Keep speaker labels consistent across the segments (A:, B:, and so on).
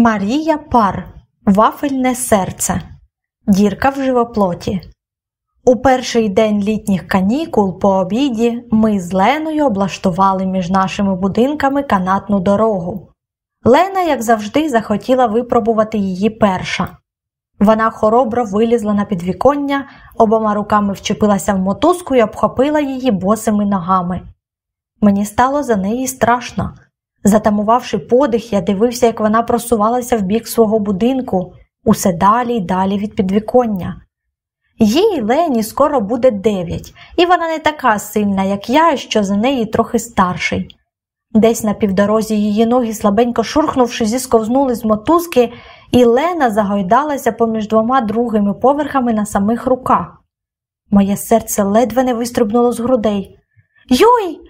A: Марія Пар, вафельне серце, дірка в живоплоті. У перший день літніх канікул по обіді ми з Леною облаштували між нашими будинками канатну дорогу. Лена, як завжди, захотіла випробувати її перша. Вона хоробро вилізла на підвіконня, обома руками вчепилася в мотузку і обхопила її босими ногами. Мені стало за неї страшно. Затамувавши подих, я дивився, як вона просувалася в бік свого будинку, усе далі й далі від підвіконня. Їй Лені скоро буде дев'ять, і вона не така сильна, як я, що за неї трохи старший. Десь на півдорозі її ноги, слабенько шурхнувши, зісковзнули з мотузки, і Лена загойдалася поміж двома другими поверхами на самих руках. Моє серце ледве не вистрибнуло з грудей. Йой.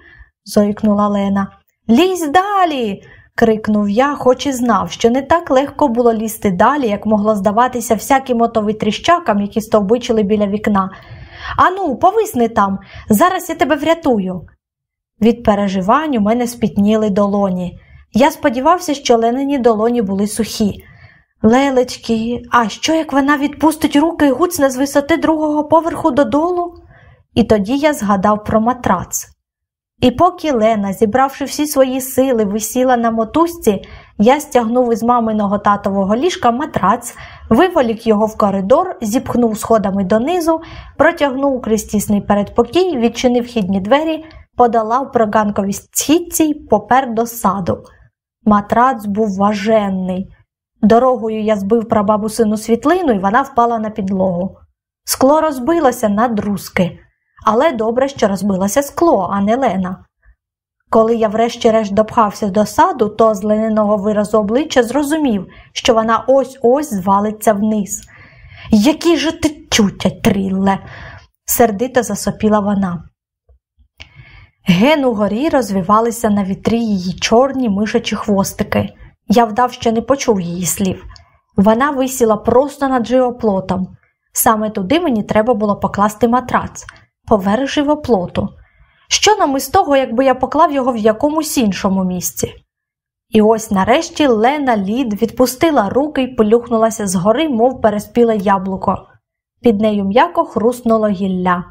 A: зойкнула Лена. Лізь далі. крикнув я, хоч і знав, що не так легко було лізти далі, як могло здаватися всяким ото тріщакам, які стовбичили біля вікна. Ану, повисни там, зараз я тебе врятую. Від переживань у мене спітніли долоні. Я сподівався, що ленені долоні були сухі. Лелечки, а що як вона відпустить руки і гуцне з висоти другого поверху додолу? І тоді я згадав про матрац. І поки Лена, зібравши всі свої сили, висіла на мотузці, я стягнув із маминого татового ліжка матрац, виволік його в коридор, зіпхнув сходами донизу, протягнув крізь тісний передпокій, відчинив хідні двері, подолав проганкові східці й попер до саду. Матрац був важенний. Дорогою я збив прабабусину світлину, і вона впала на підлогу. Скло розбилося на друзки, але добре, що розбилося скло, а не Лена. Коли я врешті-решт допхався до саду, то з лененого виразу обличчя зрозумів, що вона ось ось звалиться вниз. Який же ти чутять, трілле, сердито засопіла вона. Ген угорі розвивалися на вітрі її чорні мишачі хвостики. Я вдав, що не почув її слів. Вона висіла просто над живоплотом. Саме туди мені треба було покласти матрац, поверх живоплоту. Що нам із того, якби я поклав його в якомусь іншому місці? І ось нарешті Лена Лід відпустила руки й полюхнулася згори, мов переспіле яблуко. Під нею м'яко хрустнуло гілля.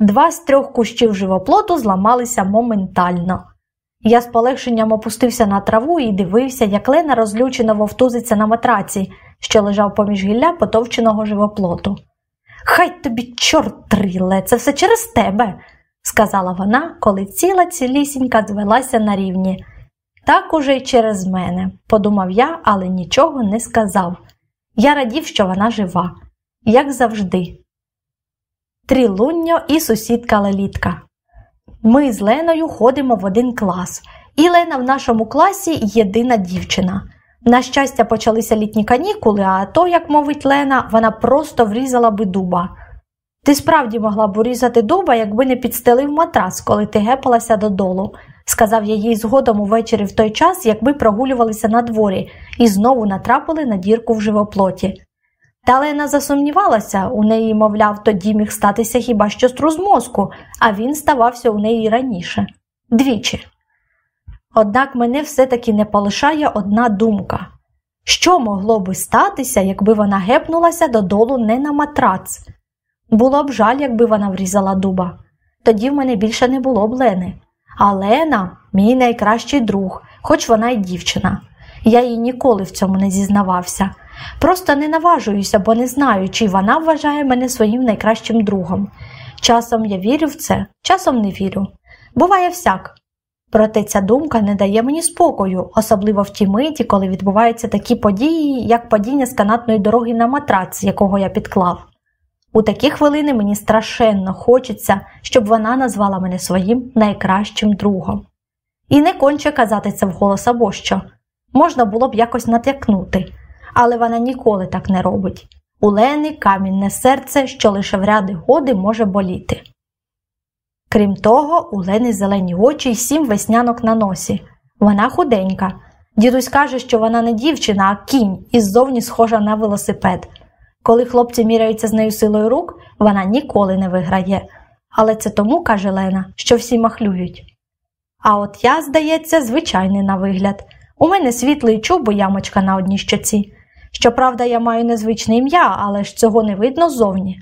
A: Два з трьох кущів живоплоту зламалися моментально. Я з полегшенням опустився на траву і дивився, як Лена розлючено вовтузиться на матраці, що лежав поміж гілля потовченого живоплоту. Хай тобі, чорт тріле, це все через тебе, сказала вона, коли ціла цілісінька звелася на рівні. Так уже й через мене, подумав я, але нічого не сказав. Я радів, що вона жива, як завжди. Трілунньо і сусідка Лелітка. Ми з Леною ходимо в один клас, і Лена в нашому класі єдина дівчина. На щастя, почалися літні канікули, а то, як мовить Лена, вона просто врізала би дуба. Ти справді могла б урізати дуба, якби не підстелив матрас, коли ти гепалася додолу, сказав я їй згодом увечері в той час, якби прогулювалися на дворі і знову натрапили на дірку в живоплоті. Та Лена засумнівалася, у неї, мовляв, тоді міг статися хіба що струс мозку, а він ставався у неї раніше двічі. Однак мене все-таки не полишає одна думка що могло би статися, якби вона гепнулася додолу не на матрац? Було б жаль, якби вона врізала дуба. Тоді в мене більше не було б Лени. А Лена мій найкращий друг, хоч вона й дівчина. Я їй ніколи в цьому не зізнавався. Просто не наважуюся, бо не знаю, чи вона вважає мене своїм найкращим другом. Часом я вірю в це, часом не вірю. Буває всяк. Проте ця думка не дає мені спокою, особливо в ті миті, коли відбуваються такі події, як падіння з канатної дороги на матрац, якого я підклав. У такі хвилини мені страшенно хочеться, щоб вона назвала мене своїм найкращим другом. І не конче казати це вголос або що. Можна було б якось натякнути але вона ніколи так не робить. У Лени камінне серце, що лише в ряди годи може боліти. Крім того, у Лени зелені очі й сім веснянок на носі. Вона худенька. Дідусь каже, що вона не дівчина, а кінь і ззовні схожа на велосипед. Коли хлопці міряються з нею силою рук, вона ніколи не виграє. Але це тому, каже Лена, що всі махлюють. А от я, здається, звичайний на вигляд. У мене світлий чуб і ямочка на одній щоці. Щоправда, я маю незвичне ім'я, але ж цього не видно ззовні.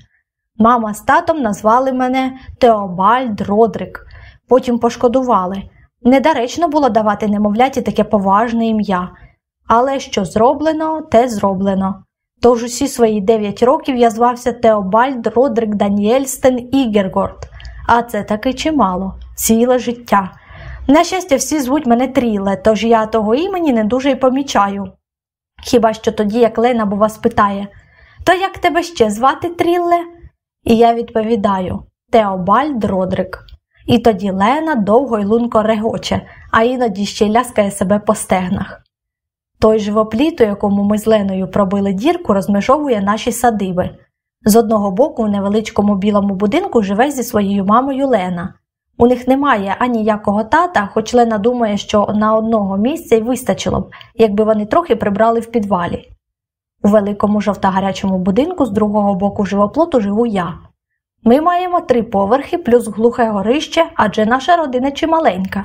A: Мама з татом назвали мене Теобальд Родрик, потім пошкодували. Недоречно було давати немовляті таке поважне ім'я. Але що зроблено, те зроблено. Тож усі свої дев'ять років я звався Теобальд Родрик Даніельстен Ігергорд, а це таки чимало, ціле життя. На щастя, всі звуть мене Тріле, тож я того імені не дуже й помічаю. Хіба що тоді, як Лена бува спитає То як тебе ще звати Трілле? І я відповідаю Теобальд Родрик. І тоді Лена довго й лунко регоче, а іноді ще й ляскає себе по стегнах. Той живопліт, у якому ми з Леною пробили дірку, розмежовує наші садиби. З одного боку, у невеличкому білому будинку живе зі своєю мамою Лена. У них немає аніякого тата, хоч Лена думає, що на одного місця й вистачило б, якби вони трохи прибрали в підвалі. У великому жовтогарячому будинку з другого боку живоплоту живу я. Ми маємо три поверхи плюс глухе горище, адже наша родина чималенька.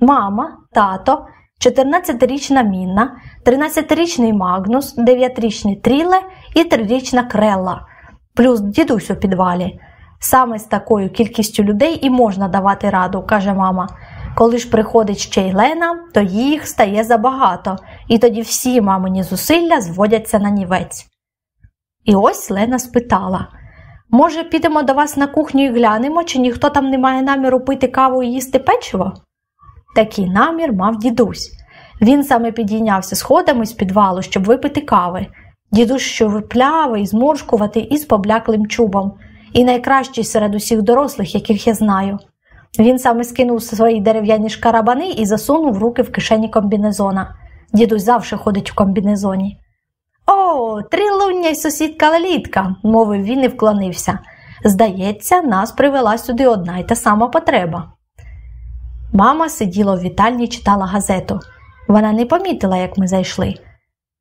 A: Мама, тато, 14-річна Мінна, 13-річний Магнус, 9-річний Тріле і 3-річна Крелла, плюс дідусь у підвалі. Саме з такою кількістю людей і можна давати раду, каже мама. Коли ж приходить ще й Лена, то їх стає забагато, і тоді всі мамині зусилля зводяться на нівець. І ось Лена спитала може, підемо до вас на кухню і глянемо, чи ніхто там не має наміру пити каву і їсти печиво? Такий намір мав дідусь. Він саме підійнявся сходами з підвалу, щоб випити кави. Дідусь щовиплявий, зморшкуватий і з побляклим чубом, і найкращий серед усіх дорослих, яких я знаю. Він саме скинув свої дерев'яні шкарабани і засунув руки в кишені комбінезона. Дідусь завжди ходить в комбінезоні. О, трилуння й сусідка лелітка, мовив він і вклонився. Здається, нас привела сюди одна й та сама потреба. Мама сиділа в вітальні читала газету. Вона не помітила, як ми зайшли.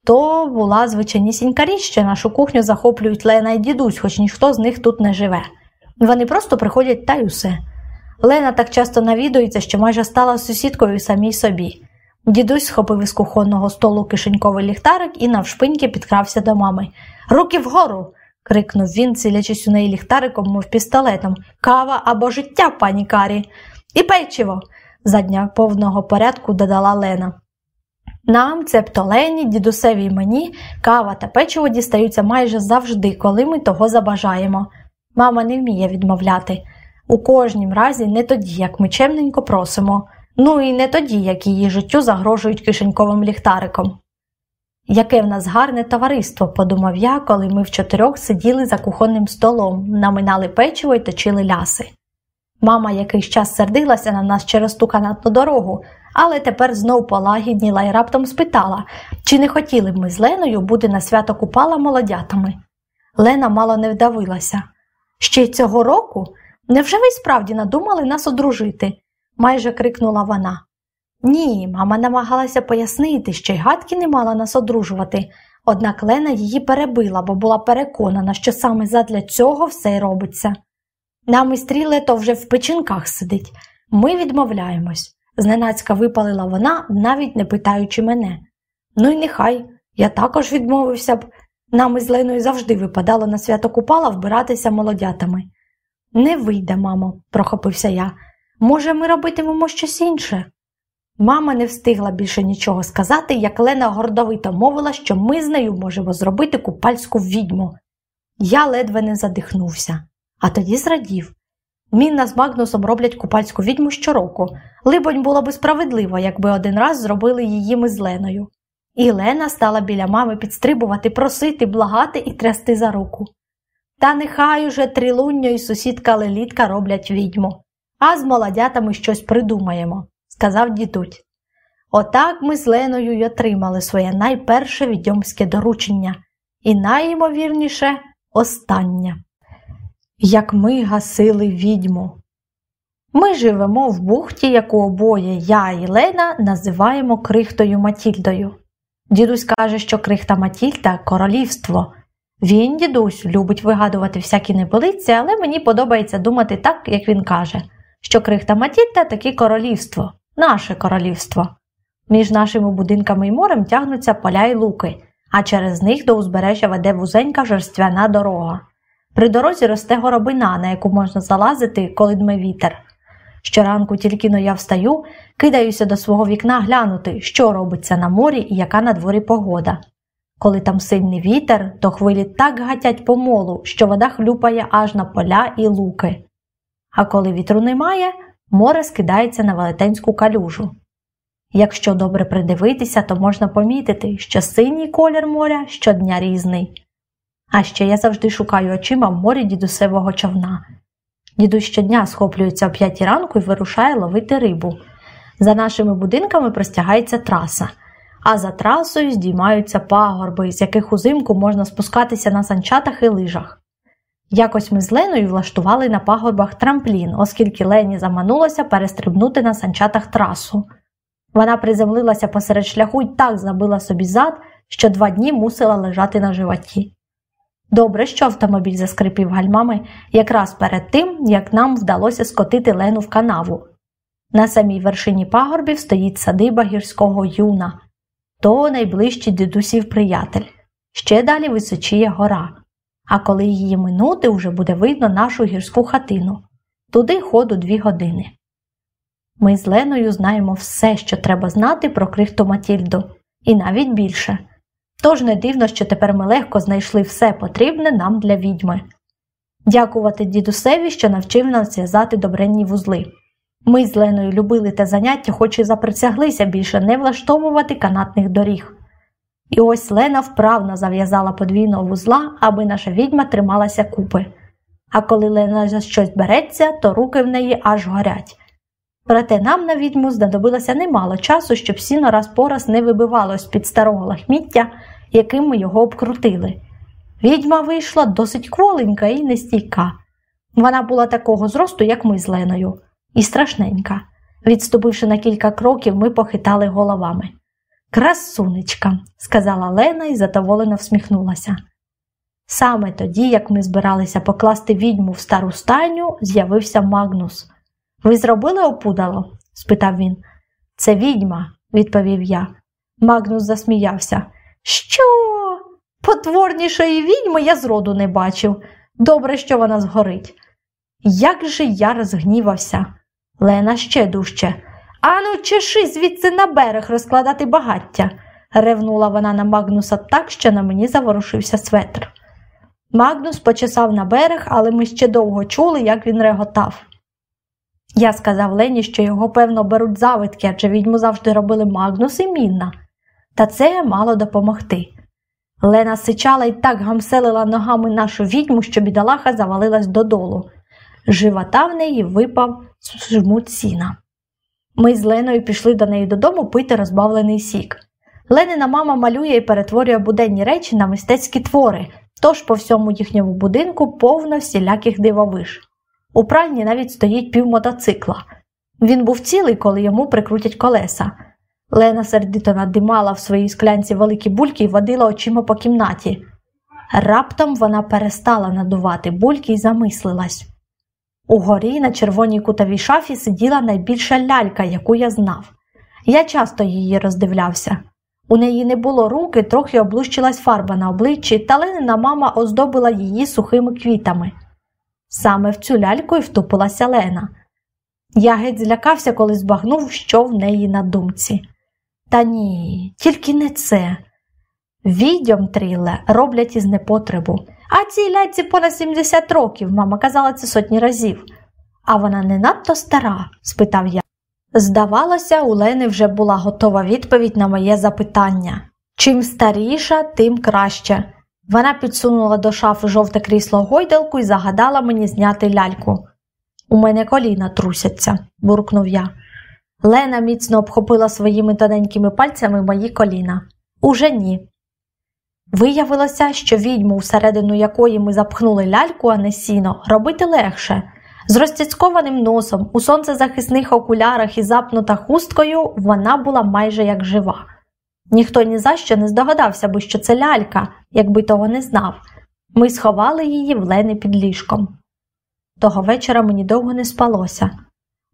A: То була звичайнісінька річ, що нашу кухню захоплюють Лена і дідусь, хоч ніхто з них тут не живе. Вони просто приходять та й усе. Лена так часто навідується, що майже стала сусідкою самій собі. Дідусь схопив із кухонного столу кишеньковий ліхтарик і навшпиньки підкрався до мами. Руки вгору. крикнув він, цілячись у неї ліхтариком, мов пістолетом. Кава або життя, пані Карі. І печиво, задня повного порядку додала Лена. Нам, цебто Лені, дідусеві й мені, кава та печиво дістаються майже завжди, коли ми того забажаємо. Мама не вміє відмовляти. У кожнім разі не тоді, як ми чемненько просимо, ну і не тоді, як її життю загрожують кишеньковим ліхтариком. Яке в нас гарне товариство, подумав я, коли ми в чотирьох сиділи за кухонним столом, наминали печиво й точили ляси. Мама якийсь час сердилася на нас через ту канатну дорогу, але тепер знов полагідніла і раптом спитала, чи не хотіли б ми з Леною бути на свято купала молодятами. Лена мало не вдавилася. Ще й цього року? Невже ви справді надумали нас одружити? майже крикнула вона. Ні, мама намагалася пояснити, що й гадки не мала нас одружувати, однак Лена її перебила, бо була переконана, що саме задля цього все й робиться. Нам і стріле то вже в печінках сидить. Ми відмовляємось, зненацька випалила вона, навіть не питаючи мене. Ну й нехай, я також відмовився б. Нам із Леною завжди випадало на свято Купала вбиратися молодятами. Не вийде, мамо, прохопився я. Може, ми робитимемо щось інше? Мама не встигла більше нічого сказати, як Лена гордовито мовила, що ми з нею можемо зробити купальську відьму. Я ледве не задихнувся, а тоді зрадів. Мінна з Магнусом роблять купальську відьму щороку. Либонь, було би справедливо, якби один раз зробили її ми з Леною. І Лена стала біля мами підстрибувати, просити, благати і трясти за руку. Та нехай уже трилунню і сусідка Лелітка роблять відьму, а з молодятами щось придумаємо, сказав дідуть. Отак ми з Леною й отримали своє найперше відьомське доручення, і найімовірніше останнє. Як ми гасили відьму. Ми живемо в бухті, яку обоє я і Лена називаємо крихтою Матільдою. Дідусь каже, що крихта Матільда королівство. Він, дідусь, любить вигадувати всякі небилиці, але мені подобається думати так, як він каже, що крихта Матільда таке королівство, наше королівство. Між нашими будинками і морем тягнуться поля й луки, а через них до узбережжя веде вузенька жерствяна дорога. При дорозі росте горобина, на яку можна залазити, коли дме вітер. Щоранку тільки но я встаю, кидаюся до свого вікна глянути, що робиться на морі і яка на дворі погода. Коли там сильний вітер, то хвилі так гатять по молу, що вода хлюпає аж на поля і луки. А коли вітру немає, море скидається на велетенську калюжу. Якщо добре придивитися, то можна помітити, що синій колір моря щодня різний. А ще я завжди шукаю очима в морі дідусевого човна. Дідусь щодня схоплюється о п'ятій ранку і вирушає ловити рибу. За нашими будинками простягається траса, а за трасою здіймаються пагорби, з яких узимку можна спускатися на санчатах і лижах. Якось ми з Леною влаштували на пагорбах трамплін, оскільки Лені заманулося перестрибнути на санчатах трасу. Вона приземлилася посеред шляху і так забила собі зад, що два дні мусила лежати на животі. Добре, що автомобіль заскрипів гальмами якраз перед тим, як нам вдалося скотити Лену в канаву. На самій вершині пагорбів стоїть садиба гірського юна, то найближчий дідусів приятель. Ще далі височіє гора. А коли її минути, вже буде видно нашу гірську хатину. Туди ходу дві години. Ми з Леною знаємо все, що треба знати про крихту Матільду, і навіть більше. Тож не дивно, що тепер ми легко знайшли все потрібне нам для відьми. Дякувати дідусеві, що навчив нас зв'язати добренні вузли. Ми з Леною любили те заняття, хоч і заприсяглися більше не влаштовувати канатних доріг. І ось Лена вправно зав'язала подвійного вузла, аби наша відьма трималася купи. А коли Лена за щось береться, то руки в неї аж горять. Проте нам на відьму знадобилося немало часу, щоб сіно раз по раз не вибивалось під старого лахміття, яким ми його обкрутили. Відьма вийшла досить кволенька і нестійка. Вона була такого зросту, як ми з Леною, і страшненька. Відступивши на кілька кроків, ми похитали головами. Красунечка, сказала Лена і задоволено всміхнулася. Саме тоді, як ми збиралися покласти відьму в стару стайню, з'явився Магнус. Ви зробили опудало? спитав він. Це відьма, відповів я. Магнус засміявся. Що? Потворнішої відьми я зроду не бачив. Добре, що вона згорить. Як же я розгнівався. Лена ще дужче. Ану, чеши звідси на берег розкладати багаття, ревнула вона на Магнуса так, що на мені заворушився светр. Магнус почесав на берег, але ми ще довго чули, як він реготав. Я сказав Лені, що його, певно, беруть завитки, адже відьму завжди робили Магнус і Мінна. Та це мало допомогти. Лена сичала і так гамселила ногами нашу відьму, що бідолаха завалилась додолу. Живота в неї випав жмут сіна. Ми з Леною пішли до неї додому пити розбавлений сік. Ленина мама малює і перетворює буденні речі на мистецькі твори, тож по всьому їхньому будинку повно всіляких дивовиж. У пральні навіть стоїть пів мотоцикла. Він був цілий, коли йому прикрутять колеса. Лена сердито надимала в своїй склянці великі бульки і водила очима по кімнаті. Раптом вона перестала надувати бульки і замислилась. Угорі на червоній кутовій шафі сиділа найбільша лялька, яку я знав. Я часто її роздивлявся. У неї не було руки, трохи облущилась фарба на обличчі, та Ленина мама оздобила її сухими квітами. Саме в цю ляльку й втупилася Лена. Я геть злякався, коли збагнув, що в неї на думці. Та ні, тільки не це. Відьом тріле роблять із непотребу. А цій ляльці понад 70 років, мама казала це сотні разів. А вона не надто стара? спитав я. Здавалося, у Лени вже була готова відповідь на моє запитання чим старіша, тим краще. Вона підсунула до шафи жовте крісло гойдалку і загадала мені зняти ляльку. У мене коліна трусяться, буркнув я. Лена міцно обхопила своїми тоненькими пальцями мої коліна. Уже ні. Виявилося, що відьму, всередину якої ми запхнули ляльку, а не сіно, робити легше. З розтяцькованим носом, у сонцезахисних окулярах і запнута хусткою вона була майже як жива. Ніхто ні за що не здогадався би, що це лялька, якби того не знав. Ми сховали її в лени під ліжком. Того вечора мені довго не спалося.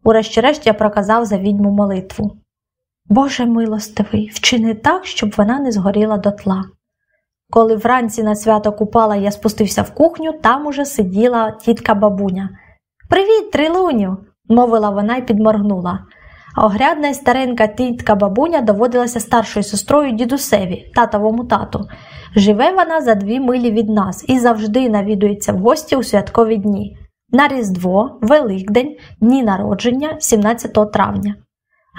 A: Урешті-решт я проказав за відьму молитву. Боже милостивий, вчини так, щоб вона не згоріла дотла. Коли вранці на свято купала я спустився в кухню, там уже сиділа тітка бабуня. Привіт, трилуню, мовила вона і підморгнула. Огрядна й старенька тітка бабуня доводилася старшою сестрою дідусеві, татовому тату. Живе вона за дві милі від нас і завжди навідується в гості у святкові дні на Різдво, Великдень, дні народження 17 травня.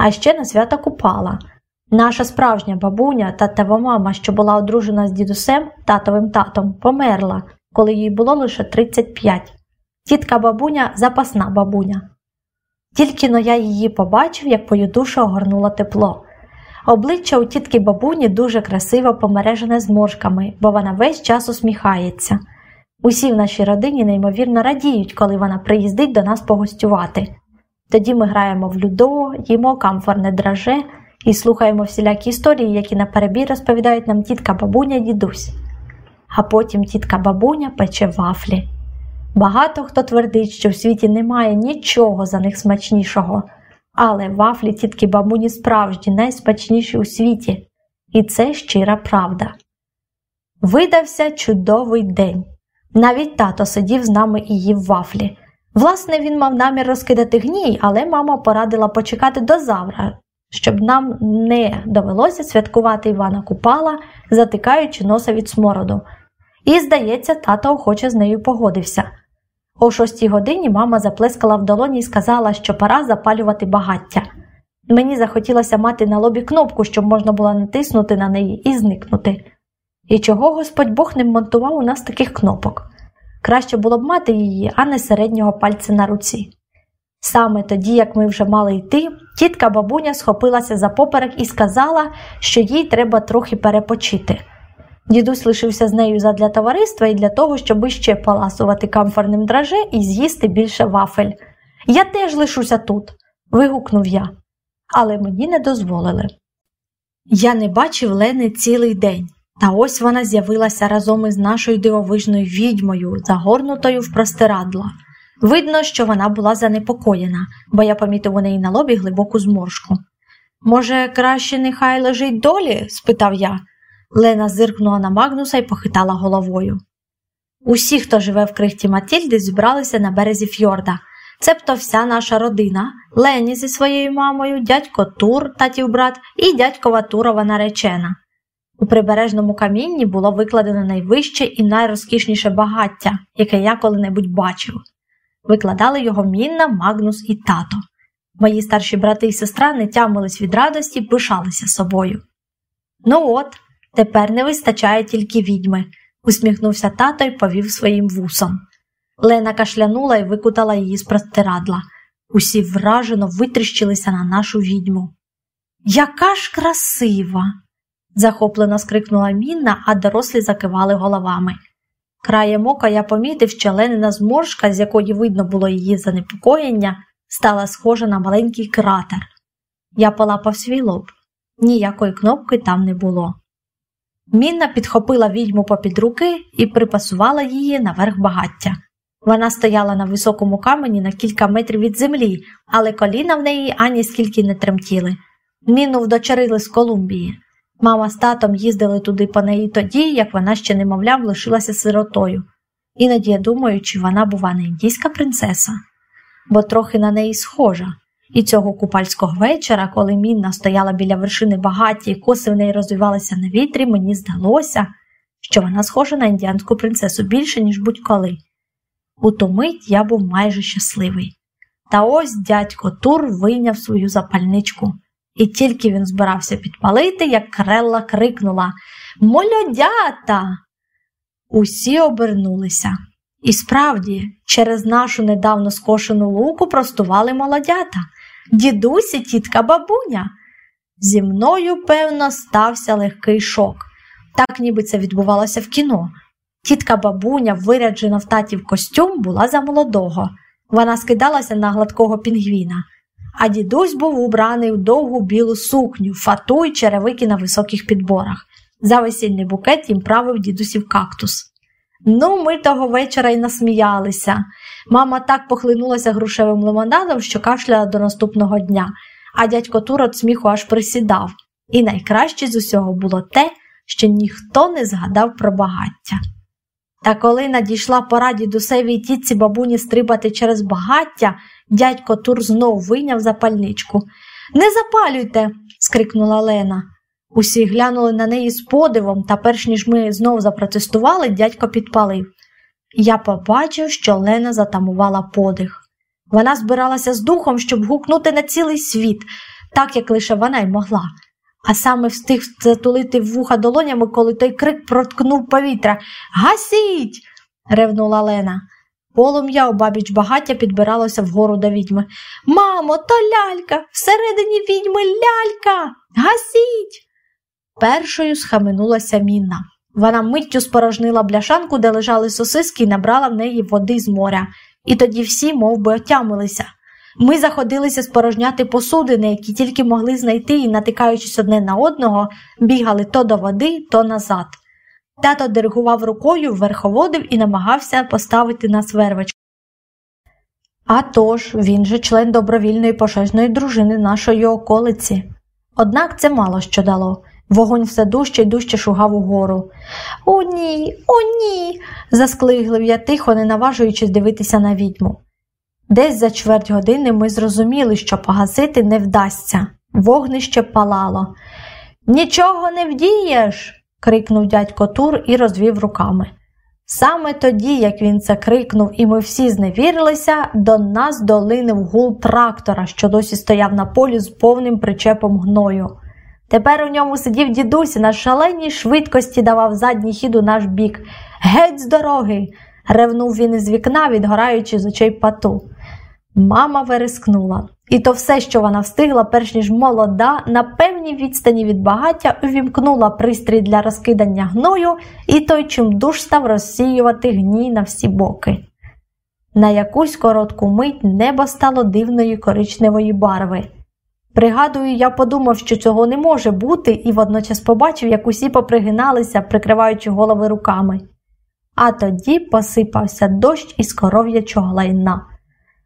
A: А ще на свято Купала. Наша справжня бабуня татова мама, що була одружена з дідусем, татовим татом, померла, коли їй було лише 35. Тітка бабуня запасна бабуня. Тільки но я її побачив, як мою душу огорнуло тепло. Обличчя у тітки бабуні дуже красиво помережене зморшками, бо вона весь час усміхається. Усі в нашій родині неймовірно радіють, коли вона приїздить до нас погостювати. Тоді ми граємо в людо, їмо камфорне драже і слухаємо всілякі історії, які на перебій розповідають нам тітка бабуня дідусь. А потім тітка бабуня пече вафлі. Багато хто твердить, що в світі немає нічого за них смачнішого, але вафлі тітки бабуні справжні, найсмачніші у світі, і це щира правда. Видався чудовий день. Навіть тато сидів з нами і їв вафлі. Власне, він мав намір розкидати гній, але мама порадила почекати до завтра, щоб нам не довелося святкувати Івана Купала, затикаючи носа від смороду. І, здається, тато охоче з нею погодився. О шостій годині мама заплескала в долоні і сказала, що пора запалювати багаття. Мені захотілося мати на лобі кнопку, щоб можна було натиснути на неї і зникнути. І чого Господь Бог не монтував у нас таких кнопок? Краще було б мати її, а не середнього пальця на руці. Саме тоді, як ми вже мали йти, тітка бабуня схопилася за поперек і сказала, що їй треба трохи перепочити. Дідусь лишився з нею задля товариства і для того, щоб іще поласувати камфорним драже і з'їсти більше вафель. Я теж лишуся тут, вигукнув я, але мені не дозволили. Я не бачив Лени цілий день, та ось вона з'явилася разом із нашою дивовижною відьмою, загорнутою в простирадло. Видно, що вона була занепокоєна, бо я помітив у неї на лобі глибоку зморшку. Може, краще нехай лежить долі? спитав я. Лена зиркнула на Магнуса і похитала головою. Усі, хто живе в крихті Матільди, зібралися на березі фьорда. Цебто вся наша родина, Лені зі своєю мамою, дядько Тур, татів брат, і дядькова Турова наречена. У прибережному камінні було викладено найвище і найрозкішніше багаття, яке я коли-небудь бачив. Викладали його Мінна, Магнус і тато. Мої старші брати і сестра не тямились від радості пишалися собою. Ну от, тепер не вистачає тільки відьми, усміхнувся тато і повів своїм вусом. Лена кашлянула і викутала її з простирадла. Усі вражено витріщилися на нашу відьму. Яка ж красива! захоплено скрикнула Мінна, а дорослі закивали головами. Краєм ока я помітив, що Ленина зморшка, з якої видно було її занепокоєння, стала схожа на маленький кратер. Я полапав свій лоб. Ніякої кнопки там не було. Мінна підхопила відьму попід руки і припасувала її наверх багаття. Вона стояла на високому камені на кілька метрів від землі, але коліна в неї ані скільки не тремтіли. Міну вдочерили з Колумбії. Мама з татом їздили туди по неї тоді, як вона ще немовлям лишилася сиротою. Іноді я думаю, чи вона, бува, не індійська принцеса, бо трохи на неї схожа. І цього купальського вечора, коли Мінна стояла біля вершини багаті і коси в неї розвивалися на вітрі, мені здалося, що вона схожа на індіанську принцесу більше, ніж будь-коли. У ту мить я був майже щасливий. Та ось дядько Тур вийняв свою запальничку. І тільки він збирався підпалити, як Крелла крикнула Молодята! Усі обернулися. І справді, через нашу недавно скошену луку простували молодята, дідусі, тітка бабуня. Зі мною, певно, стався легкий шок. Так ніби це відбувалося в кіно. Тітка бабуня, виряджена в татів костюм, була за молодого. Вона скидалася на гладкого пінгвіна а дідусь був убраний в довгу білу сукню, фату й черевики на високих підборах. За весільний букет їм правив дідусів кактус. Ну, ми того вечора й насміялися. Мама так похлинулася грушевим лимонадом, що кашляла до наступного дня, а дядько Тур від сміху аж присідав. І найкраще з усього було те, що ніхто не згадав про багаття. Та коли надійшла пора дідусевій тітці бабуні стрибати через багаття, дядько Тур знов вийняв запальничку. Не запалюйте. скрикнула Лена. Усі глянули на неї з подивом, та перш ніж ми знов запротестували, дядько підпалив. Я побачив, що Лена затамувала подих. Вона збиралася з духом, щоб гукнути на цілий світ, так як лише вона й могла. А саме встиг затулити вуха долонями, коли той крик проткнув повітря. Гасіть. ревнула Лена. Полум'я обабіч багаття підбиралося вгору до відьми. Мамо, то лялька, всередині відьми лялька. Гасіть. Першою схаменулася Мінна. Вона миттю спорожнила бляшанку, де лежали сосиски, і набрала в неї води з моря. І тоді всі мов би, отямилися. Ми заходилися спорожняти посудини, які тільки могли знайти і, натикаючись одне на одного, бігали то до води, то назад. Тато диригував рукою, верховодив і намагався поставити нас вервочку. А тож, він же член добровільної пожежної дружини нашої околиці. Однак це мало що дало. Вогонь все дужче й дужче шугав угору. О, ні, о, ні. засклиглив я тихо, не наважуючись дивитися на відьму. Десь за чверть години ми зрозуміли, що погасити не вдасться. Вогнище палало. Нічого не вдієш. Крикнув дядько Тур і розвів руками. Саме тоді, як він це крикнув, і ми всі зневірилися, до нас долинив гул трактора, що досі стояв на полі з повним причепом гною. Тепер у ньому сидів дідусь і на шаленій швидкості давав задній хід у наш бік. Геть з дороги. ревнув він із вікна, відгораючи з очей пату. Мама верескнула. І то все, що вона встигла, перш ніж молода, на певній відстані від багаття увімкнула пристрій для розкидання гною, і той чим душ став розсіювати гній на всі боки. На якусь коротку мить небо стало дивної коричневої барви. Пригадую, я подумав, що цього не може бути, і водночас побачив, як усі попригиналися, прикриваючи голови руками. А тоді посипався дощ із коров'ячого лайна.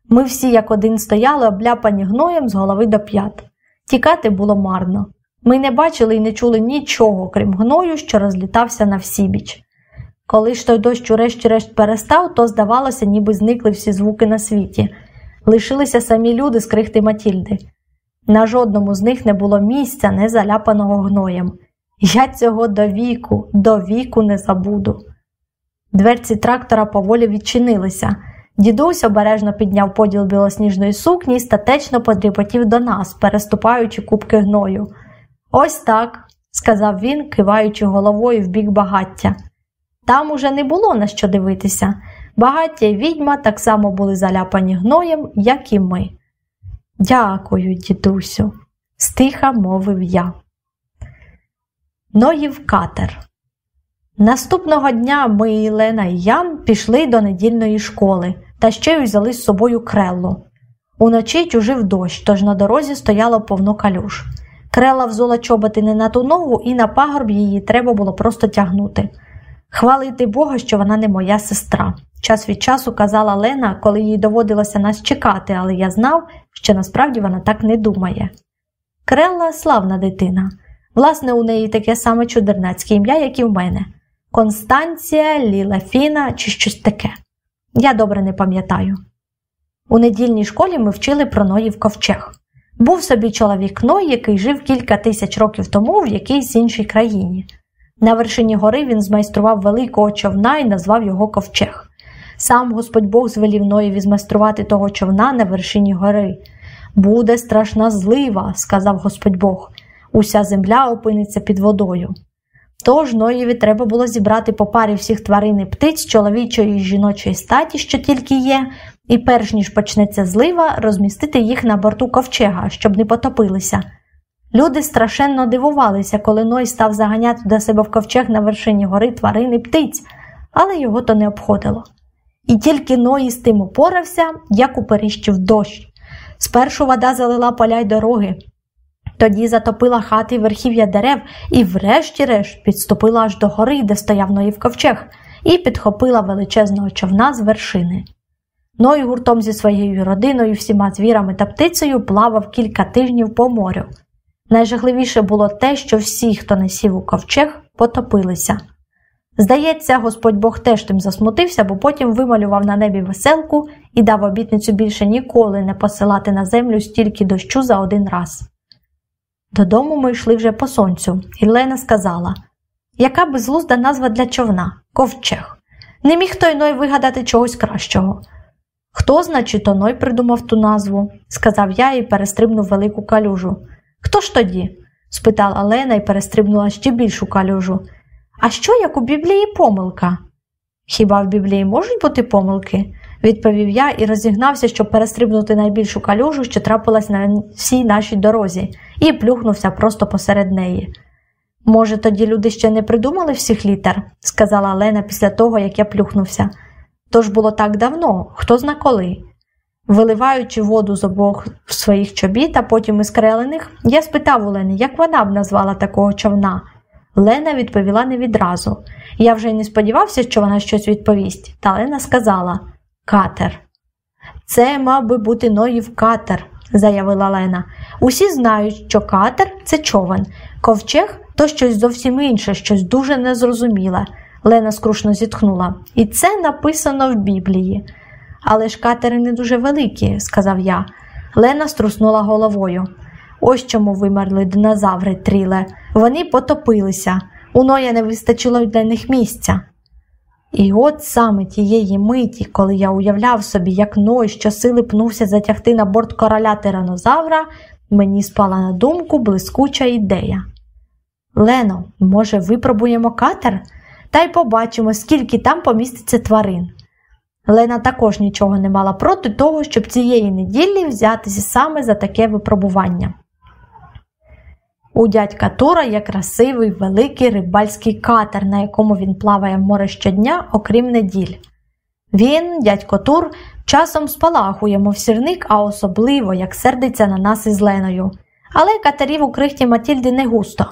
A: Ми всі як один стояли, обляпані гноєм з голови до п'ят. Тікати було марно. Ми не бачили і не чули нічого, крім гною, що розлітався на всібіч. Коли ж той дощ урешті-решт перестав, то, здавалося, ніби зникли всі звуки на світі. Лишилися самі люди з крихти Матільди. На жодному з них не було місця, не заляпаного гноєм. Я цього до віку, до віку не забуду. Дверці трактора поволі відчинилися. Дідусь обережно підняв поділ білосніжної сукні і статечно подріпотів до нас, переступаючи кубки гною. Ось так, сказав він, киваючи головою в бік багаття. Там уже не було на що дивитися. Багаття й відьма так само були заляпані гноєм, як і ми. Дякую, дідусю, стиха мовив я. Ноїв катер. Наступного дня ми, Лена і Ян пішли до недільної школи та ще й взяли з собою креллу. Уночі чужив дощ, тож на дорозі стояло повно калюш. Крела взула чоботи не на ту ногу, і на пагорб її треба було просто тягнути. Хвалити Бога, що вона не моя сестра. Час від часу казала Лена, коли їй доводилося нас чекати, але я знав, що насправді вона так не думає. Крелла славна дитина. Власне, у неї таке саме чудернацьке ім'я, як і в мене Констанція, Лілафіна чи щось таке. Я добре не пам'ятаю. У недільній школі ми вчили про Ноїв ковчег. Був собі чоловік Ной, який жив кілька тисяч років тому в якійсь іншій країні. На вершині гори він змайстрував великого човна і назвав його ковчег. Сам Господь Бог звелів Ноєві змайструвати того човна на вершині гори. Буде страшна злива, сказав Господь Бог. Уся земля опиниться під водою. Тож Ноєві треба було зібрати по парі всіх тварин і птиць чоловічої і жіночої статі, що тільки є, і перш ніж почнеться злива, розмістити їх на борту ковчега, щоб не потопилися. Люди страшенно дивувалися, коли Ной став заганяти до себе в ковчег на вершині гори тварин і птиць, але його то не обходило. І тільки Ной з тим упорався, як уперіщив дощ. Спершу вода залила поля й дороги, тоді затопила хати верхів'я дерев і, врешті-решт, підступила аж до гори, де стояв Ноїв ковчег, і підхопила величезного човна з вершини. Ной гуртом зі своєю родиною, всіма звірами та птицею плавав кілька тижнів по морю. Найжахливіше було те, що всі, хто не сів у ковчег, потопилися. Здається, Господь Бог теж тим засмутився, бо потім вималював на небі веселку і дав обітницю більше ніколи не посилати на землю стільки дощу за один раз. Додому ми йшли вже по сонцю, і Лена сказала яка безглузда назва для човна ковчег. Не міг той Ной вигадати чогось кращого. Хто, значить, Ной придумав ту назву, сказав я і перестрибнув велику калюжу. Хто ж тоді? спитала Лена і перестрибнула ще більшу калюжу. А що як у Біблії помилка? Хіба в Біблії можуть бути помилки? Відповів я і розігнався, щоб перестрибнути найбільшу калюжу, що трапилась на всій нашій дорозі, і плюхнувся просто посеред неї. Може, тоді люди ще не придумали всіх літер, сказала Лена після того, як я плюхнувся. То ж було так давно, хто зна коли. Виливаючи воду з обох своїх чобіт, а потім із крелених, я спитав у Лени, як вона б назвала такого човна. Лена відповіла не відразу. Я вже й не сподівався, що вона щось відповість, та Лена сказала Катер. Це мав би бути Ноїв катер, заявила Лена. Усі знають, що катер це човен, ковчег то щось зовсім інше, щось дуже незрозуміле. Лена скрушно зітхнула. І це написано в Біблії. Але ж катери не дуже великі, сказав я. Лена струснула головою. Ось чому вимерли динозаври тріле. Вони потопилися. У Ноя не вистачило для них місця. І от саме тієї миті, коли я уявляв собі, як Ной щосили пнувся затягти на борт короля тиранозавра, мені спала на думку блискуча ідея. Лено, може, випробуємо катер та й побачимо, скільки там поміститься тварин. Лена також нічого не мала проти того, щоб цієї неділі взятися саме за таке випробування. У дядька Тура є красивий великий рибальський катер, на якому він плаває в море щодня, окрім неділь. Він, дядько Тур, часом спалахує, мов сірник, а особливо як сердиться на нас із Леною. Але катерів у крихті Матільди не густо.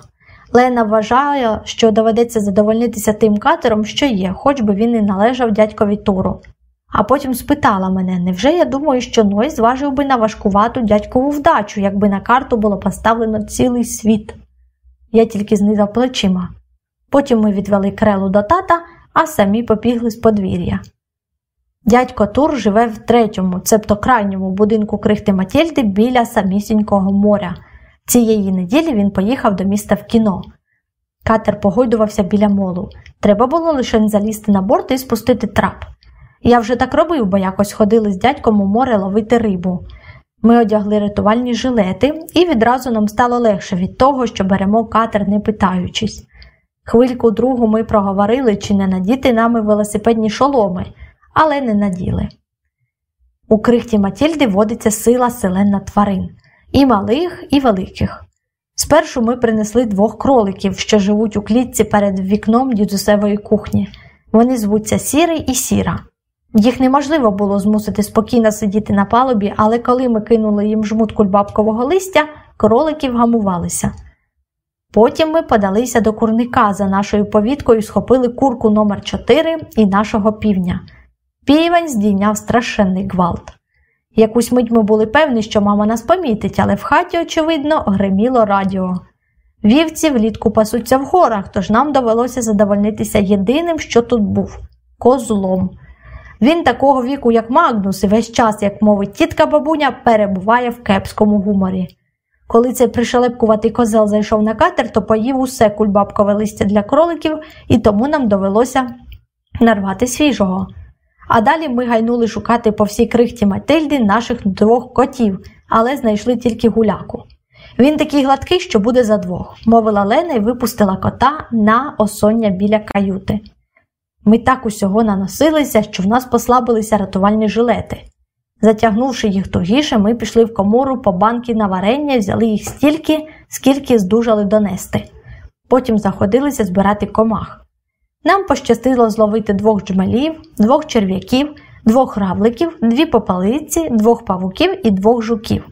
A: Лена вважає, що доведеться задовольнитися тим катером, що є, хоч би він і належав дядькові туру. А потім спитала мене, невже я думаю, що Ной зважив би на важкувату дядькову вдачу, якби на карту було поставлено цілий світ. Я тільки знизав плечима. Потім ми відвели крелу до тата, а самі побігли з подвір'я. Дядько Тур живе в третьому, цебто крайньому будинку крихти Матільди біля самісінького моря. Цієї неділі він поїхав до міста в кіно. Катер погойдувався біля молу. Треба було лише залізти на борт і спустити трап. Я вже так робив, бо якось ходили з дядьком у море ловити рибу. Ми одягли рятувальні жилети, і відразу нам стало легше від того, що беремо катер, не питаючись. Хвильку другу ми проговорили, чи не надіти нами велосипедні шоломи, але не наділи. У крихті Матільди водиться сила селена тварин і малих, і великих. Спершу ми принесли двох кроликів, що живуть у клітці перед вікном дідусевої кухні. Вони звуться Сірий і Сіра. Їх неможливо було змусити спокійно сидіти на палубі, але коли ми кинули їм жмут кульбабкового листя, кролики вгамувалися. Потім ми подалися до курника за нашою повідкою, схопили курку номер 4 і нашого півня. Півень здійняв страшенний гвалт. Якусь мить ми були певні, що мама нас помітить, але в хаті, очевидно, гриміло радіо. Вівці влітку пасуться в горах, тож нам довелося задовольнитися єдиним, що тут був козлом. Він такого віку, як Магнус, і весь час, як мовить тітка бабуня, перебуває в кепському гуморі. Коли цей пришелепкуватий козел зайшов на катер, то поїв усе кульбабкове листя для кроликів, і тому нам довелося нарвати свіжого. А далі ми гайнули шукати по всій крихті Матильди наших двох котів, але знайшли тільки гуляку. Він такий гладкий, що буде за двох, мовила Лена і випустила кота на осоння біля каюти. Ми так усього наносилися, що в нас послабилися рятувальні жилети. Затягнувши їх тугіше, ми пішли в комору по банки на варення, взяли їх стільки, скільки здужали донести. Потім заходилися збирати комах. Нам пощастило зловити двох джмелів, двох черв'яків, двох равликів, дві попалиці, двох павуків і двох жуків.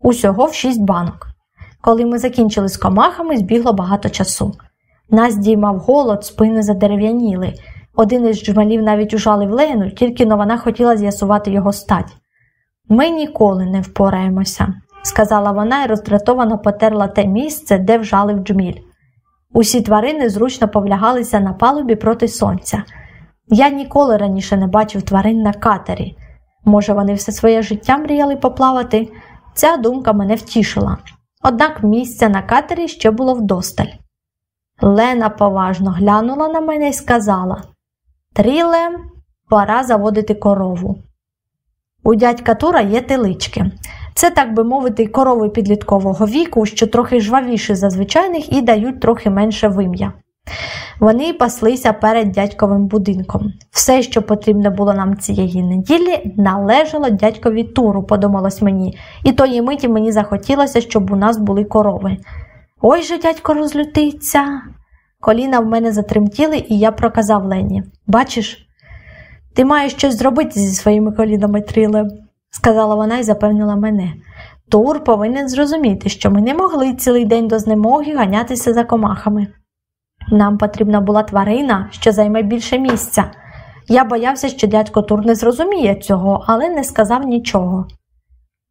A: Усього в шість банок. Коли ми закінчили з комахами, збігло багато часу. Нас діймав голод, спини задерев'яніли. Один із джмелів навіть ужалив Лену, тільки но вона хотіла з'ясувати його стать. Ми ніколи не впораємося, сказала вона і роздратовано потерла те місце, де вжалив джміль. Усі тварини зручно повлягалися на палубі проти сонця. Я ніколи раніше не бачив тварин на катері. Може, вони все своє життя мріяли поплавати. Ця думка мене втішила. Однак місця на катері ще було вдосталь. Лена поважно глянула на мене і сказала Тріле, пора заводити корову. У дядька Тура є телички. Це, так би мовити, корови підліткового віку, що трохи жвавіші за звичайних і дають трохи менше вим'я. Вони паслися перед дядьковим будинком. Все, що потрібно було нам цієї неділі, належало дядькові туру, подумалось мені, і тої миті мені захотілося, щоб у нас були корови. Ой же дядько розлютиться. Коліна в мене затремтіли, і я проказав Лені Бачиш, ти маєш щось зробити зі своїми колінами, Тріле, сказала вона і запевнила мене. Тур повинен зрозуміти, що ми не могли цілий день до знемоги ганятися за комахами. Нам потрібна була тварина, що займе більше місця. Я боявся, що дядько Тур не зрозуміє цього, але не сказав нічого.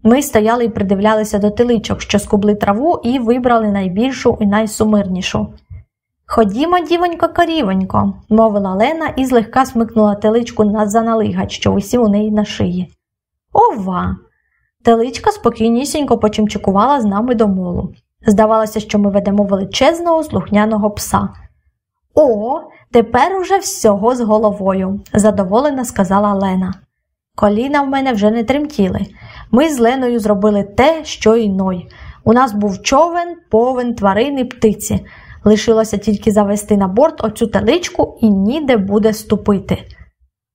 A: Ми стояли і придивлялися до теличок, що скубли траву, і вибрали найбільшу і найсумирнішу. Ходімо, дівонько, корівонько, мовила Лена і злегка смикнула теличку на заналигач, що висів у неї на шиї. Ова! Теличка спокійнісінько почимчикувала з нами до молу. Здавалося, що ми ведемо величезного слухняного пса. О, тепер уже всього з головою, задоволена сказала Лена. Коліна в мене вже не тремтіли. Ми з Леною зробили те, що й ной. У нас був човен, повен, тварини, птиці. Лишилося тільки завести на борт оцю теличку і ніде буде ступити.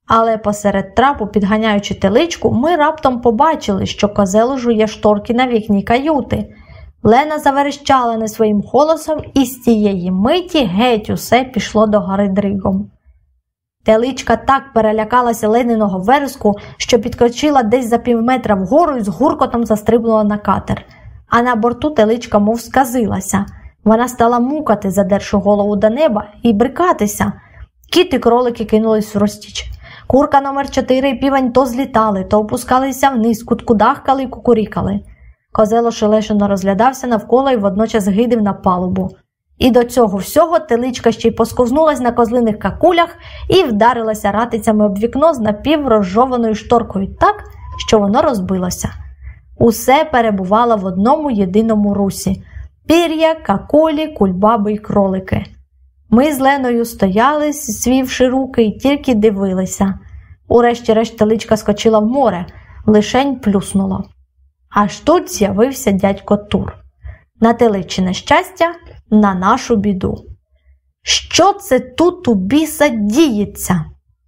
A: Але посеред трапу, підганяючи теличку, ми раптом побачили, що козел жує шторки на вікні каюти. Лена заверещала не своїм голосом, і з тієї миті геть усе пішло до гори дригом. Теличка так перелякалася лениного вереску, що підкочила десь за півметра вгору і з гуркотом застрибнула на катер, а на борту теличка мов сказилася. Вона стала мукати, задерши голову до неба, і брикатися. Кіт і кролики кинулись в розтіч. Курка номер 4 і півень то злітали, то опускалися вниз, куткудахкали і кукурікали. Козел ошелешено розглядався навколо і водночас гидив на палубу. І до цього всього теличка ще й посковзнулась на козлиних какулях і вдарилася ратицями об вікно з напіврозжованою шторкою так, що воно розбилося. Усе перебувало в одному єдиному русі пір'я, какулі, кульбаби й кролики. Ми з Леною стояли, свівши руки, і тільки дивилися. Урешті-решт теличка скочила в море, лишень плюснуло. Аж тут з'явився дядько Тур. На теличине щастя, на нашу біду. Що це тут у біса діється?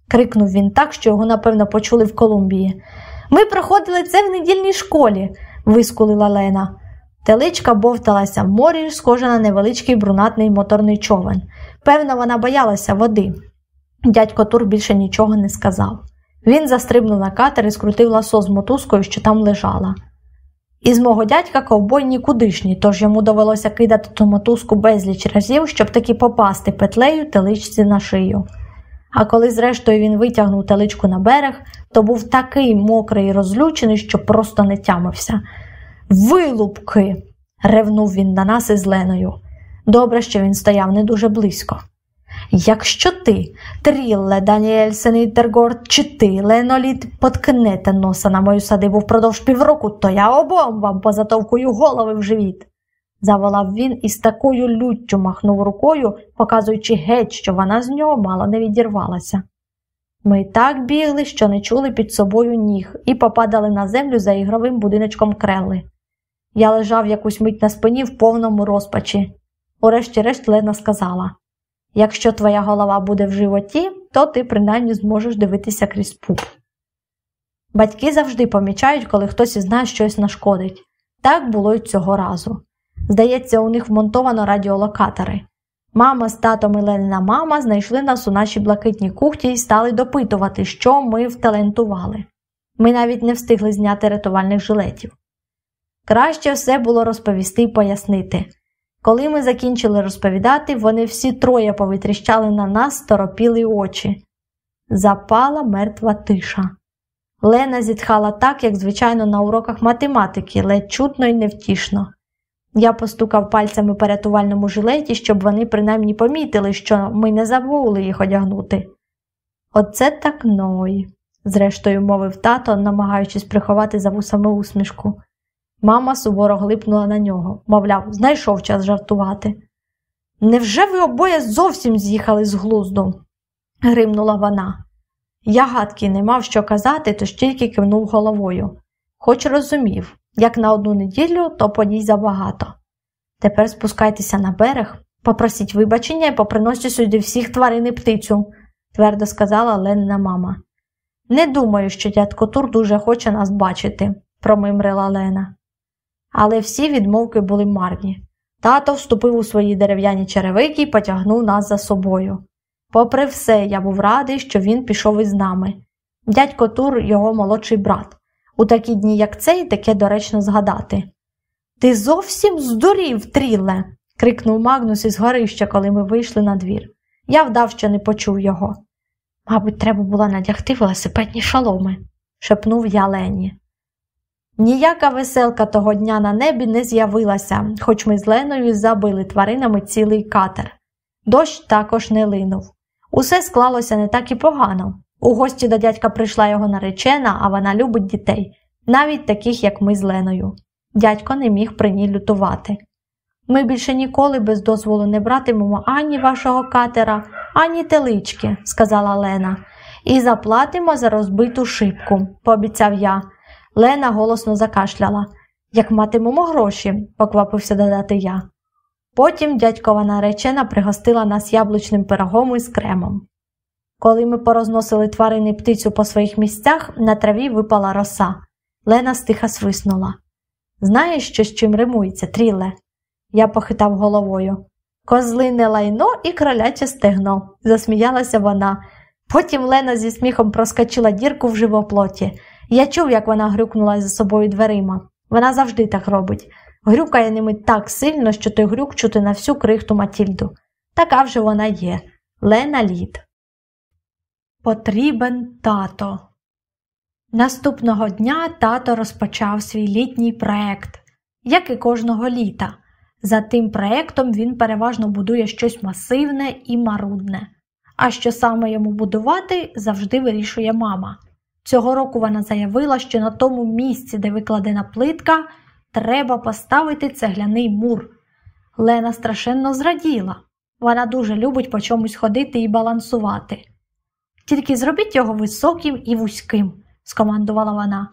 A: крикнув він так, що його, напевно, почули в Колумбії. Ми проходили це в недільній школі, вискулила Лена. Теличка бовталася в морі, схожа на невеличкий брунатний моторний човен. Певно, вона боялася води. Дядько Тур більше нічого не сказав. Він застрибнув на катер і скрутив ласо з мотузкою, що там лежала. Із мого дядька ковбой нікудишній, тож йому довелося кидати ту мотузку безліч разів, щоб таки попасти петлею теличці на шию. А коли, зрештою, він витягнув теличку на берег, то був такий мокрий і розлючений, що просто не тямився. Вилупки. ревнув він на нас із Леною. Добре, що він стояв не дуже близько. Якщо ти, Трілле, Даніельсен і Тергорд, чи ти, Леноліт, поткнете носа на мою садибу впродовж півроку, то я обом вам позатовкую голови в живіт. заволав він і з такою люттю махнув рукою, показуючи геть, що вона з нього мало не відірвалася. Ми так бігли, що не чули під собою ніг, і попадали на землю за ігровим будиночком крели. Я лежав якусь мить на спині в повному розпачі. Урешті-решт Лена сказала якщо твоя голова буде в животі, то ти принаймні зможеш дивитися крізь пуп. Батьки завжди помічають, коли хтось із нас щось нашкодить. Так було й цього разу. Здається, у них вмонтовано радіолокатори. Мама з татом і Ленина мама знайшли нас у нашій блакитній кухні і стали допитувати, що ми вталентували. Ми навіть не встигли зняти рятувальних жилетів. Краще все було розповісти і пояснити. Коли ми закінчили розповідати, вони всі троє повитріщали на нас торопіли очі. Запала мертва тиша. Лена зітхала так, як звичайно на уроках математики, ледь чутно і невтішно. Я постукав пальцями по рятувальному жилеті, щоб вони принаймні помітили, що ми не забули їх одягнути. Оце так ной, зрештою мовив тато, намагаючись приховати за вусами усмішку. Мама суворо глипнула на нього, мовляв, знайшов час жартувати. Невже ви обоє зовсім з'їхали з глузду? гримнула вона. Я гадки не мав що казати, тож тільки кивнув головою, хоч розумів, як на одну неділю, то подій забагато. Тепер спускайтеся на берег, попросіть вибачення і поприносьте сюди всіх тварин і птицю, твердо сказала Ленина мама. Не думаю, що дядько Тур дуже хоче нас бачити, промимрила Лена. Але всі відмовки були марні. Тато вступив у свої дерев'яні черевики і потягнув нас за собою. Попри все, я був радий, що він пішов із нами. Дядько Тур його молодший брат. У такі дні, як цей, таке доречно згадати. Ти зовсім здурів, тріле. крикнув Магнус із горища, коли ми вийшли на двір. Я вдав, що не почув його. Мабуть, треба було надягти велосипедні шаломи, шепнув я Лені. Ніяка веселка того дня на небі не з'явилася, хоч ми з Леною забили тваринами цілий катер. Дощ також не линув. Усе склалося не так і погано. У гості до дядька прийшла його наречена, а вона любить дітей, навіть таких, як ми з Леною. Дядько не міг при ній лютувати. Ми більше ніколи без дозволу не братимемо ані вашого катера, ані телички, сказала Лена, і заплатимо за розбиту шибку, пообіцяв я. Лена голосно закашляла. Як матимемо гроші, поквапився додати я. Потім дядькова наречена пригостила нас яблучним пирогом із кремом. Коли ми порозносили тварини птицю по своїх місцях, на траві випала роса. Лена стиха свиснула. Знаєш, що з чим римується, тріле? Я похитав головою. Козлине лайно і кроляче стегно, засміялася вона. Потім Лена зі сміхом проскочила дірку в живоплоті. Я чув, як вона грюкнула за собою дверима. Вона завжди так робить. Грюкає ними так сильно, що той грюк чути на всю крихту Матільду. Така вже вона є. Лена лід. Потрібен тато. Наступного дня тато розпочав свій літній проект, як і кожного літа. За тим проектом він переважно будує щось масивне і марудне. А що саме йому будувати, завжди вирішує мама. Цього року вона заявила, що на тому місці, де викладена плитка, треба поставити цегляний мур. Лена страшенно зраділа. Вона дуже любить по чомусь ходити і балансувати. Тільки зробіть його високим і вузьким, скомандувала вона.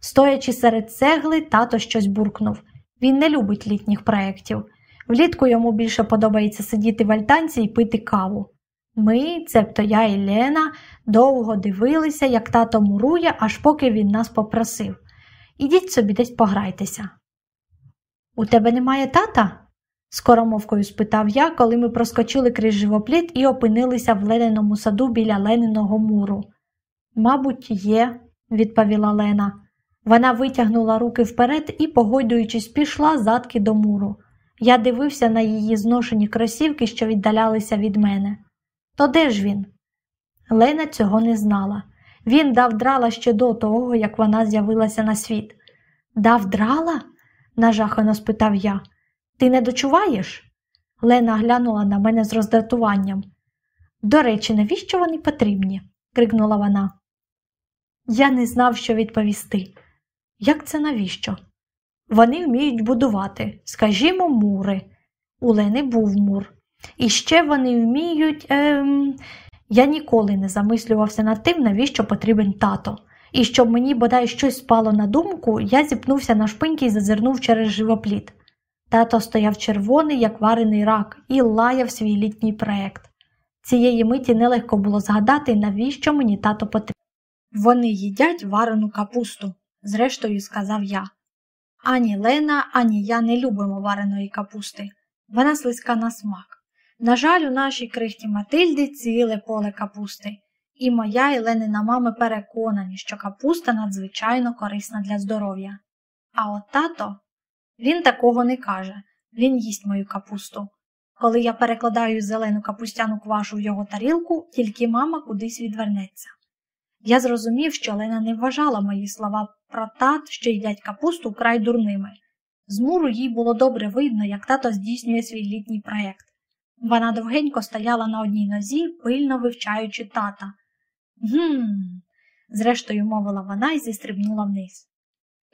A: Стоячи серед цегли, тато щось буркнув. Він не любить літніх проєктів. Влітку йому більше подобається сидіти в альтанці і пити каву. Ми, цебто я і Лена, довго дивилися, як тато мурує, аж поки він нас попросив. Ідіть собі десь пограйтеся. У тебе немає тата? скоромовкою спитав я, коли ми проскочили крізь живопліт і опинилися в лениному саду біля лениного муру. Мабуть, є, відповіла Лена. Вона витягнула руки вперед і, погойдуючись, пішла задки до муру. Я дивився на її зношені кросівки, що віддалялися від мене. То де ж він? Лена цього не знала. Він дав драла ще до того, як вона з'явилася на світ. Дав драла? нажахано спитав я. Ти не дочуваєш? Лена глянула на мене з роздратуванням. До речі, навіщо вони потрібні? крикнула вона. Я не знав, що відповісти. Як це навіщо? Вони вміють будувати, скажімо, мури. У Лени був мур. І ще вони вміють. Ем... Я ніколи не замислювався над тим, навіщо потрібен тато. І щоб мені бодай щось спало на думку, я зіпнувся на шпиньки і зазирнув через живопліт. Тато стояв червоний, як варений рак, і лаяв свій літній проект. Цієї миті нелегко було згадати, навіщо мені тато потрібен. Вони їдять варену капусту, зрештою сказав я. Ані Лена, ані я не любимо вареної капусти. Вона слизька на смак. На жаль, у нашій крихті Матильди ціле поле капусти, і моя і Ленина мами переконані, що капуста надзвичайно корисна для здоров'я. А от тато він такого не каже, він їсть мою капусту. Коли я перекладаю зелену капустяну квашу в його тарілку, тільки мама кудись відвернеться. Я зрозумів, що Лена не вважала мої слова про тат, що їдять капусту край дурними. З муру їй було добре видно, як тато здійснює свій літній проєкт. Вона довгенько стояла на одній нозі, пильно вивчаючи тата. Гм, зрештою мовила вона і зістрибнула вниз.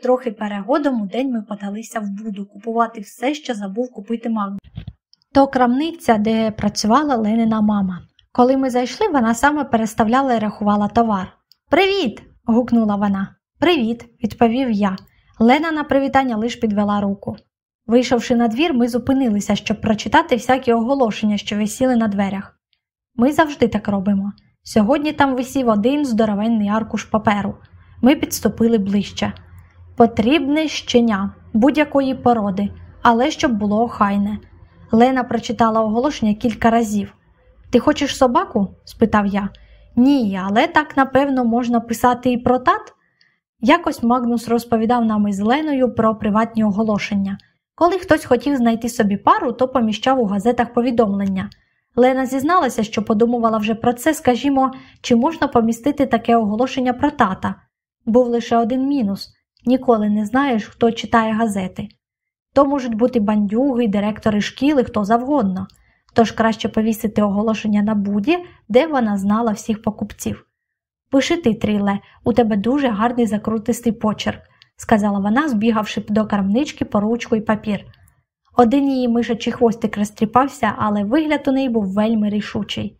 A: Трохи перегодом у день ми подалися в буду купувати все, що забув купити Магду. То крамниця, де працювала Ленина мама. Коли ми зайшли, вона саме переставляла і рахувала товар. Привіт. гукнула вона. Привіт, відповів я. Лена на привітання лиш підвела руку. Вийшовши на двір, ми зупинилися, щоб прочитати всякі оголошення, що висіли на дверях. Ми завжди так робимо. Сьогодні там висів один здоровенний аркуш паперу. Ми підступили ближче. Потрібне щеня будь-якої породи, але щоб було охайне. Лена прочитала оголошення кілька разів. Ти хочеш собаку? спитав я. Ні, але так напевно можна писати і про тат. Якось Магнус розповідав нам із Леною про приватні оголошення. Коли хтось хотів знайти собі пару, то поміщав у газетах повідомлення. Лена зізналася, що подумувала вже про це, скажімо, чи можна помістити таке оголошення про тата. Був лише один мінус ніколи не знаєш, хто читає газети. То можуть бути бандюги, директори шкіли, хто завгодно, тож краще повісити оголошення на буді, де вона знала всіх покупців. Пиши ти, Тріле, у тебе дуже гарний закрутистий почерк, сказала вона, збігавши до крамнички по ручку і папір. Один її мишачий хвостик розтріпався, але вигляд у неї був вельми рішучий.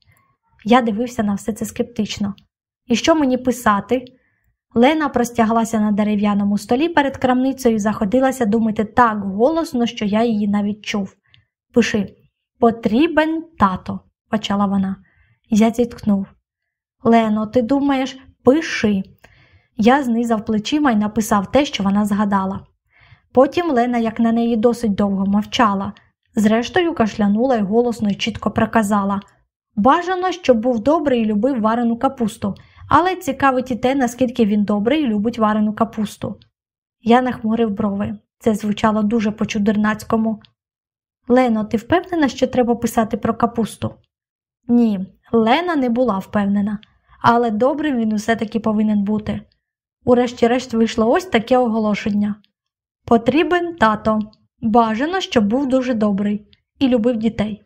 A: Я дивився на все це скептично. І що мені писати? Лена простяглася на дерев'яному столі перед крамницею і заходилася думати так голосно, що я її навіть чув. Пиши, потрібен тато, почала вона. Я зіткнув. Лено, ти думаєш, пиши. Я знизав плечима і написав те, що вона згадала. Потім Лена, як на неї досить довго мовчала, зрештою кашлянула і голосно і чітко проказала Бажано, щоб був добрий і любив варену капусту, але цікавить і те, наскільки він добрий і любить варену капусту. Я нахмурив брови. Це звучало дуже по чудернацькому. Лено, ти впевнена, що треба писати про капусту? Ні, Лена не була впевнена, але добрим він усе таки повинен бути. Урешті-решт вийшло ось таке оголошення. Потрібен тато. Бажано, щоб був дуже добрий і любив дітей.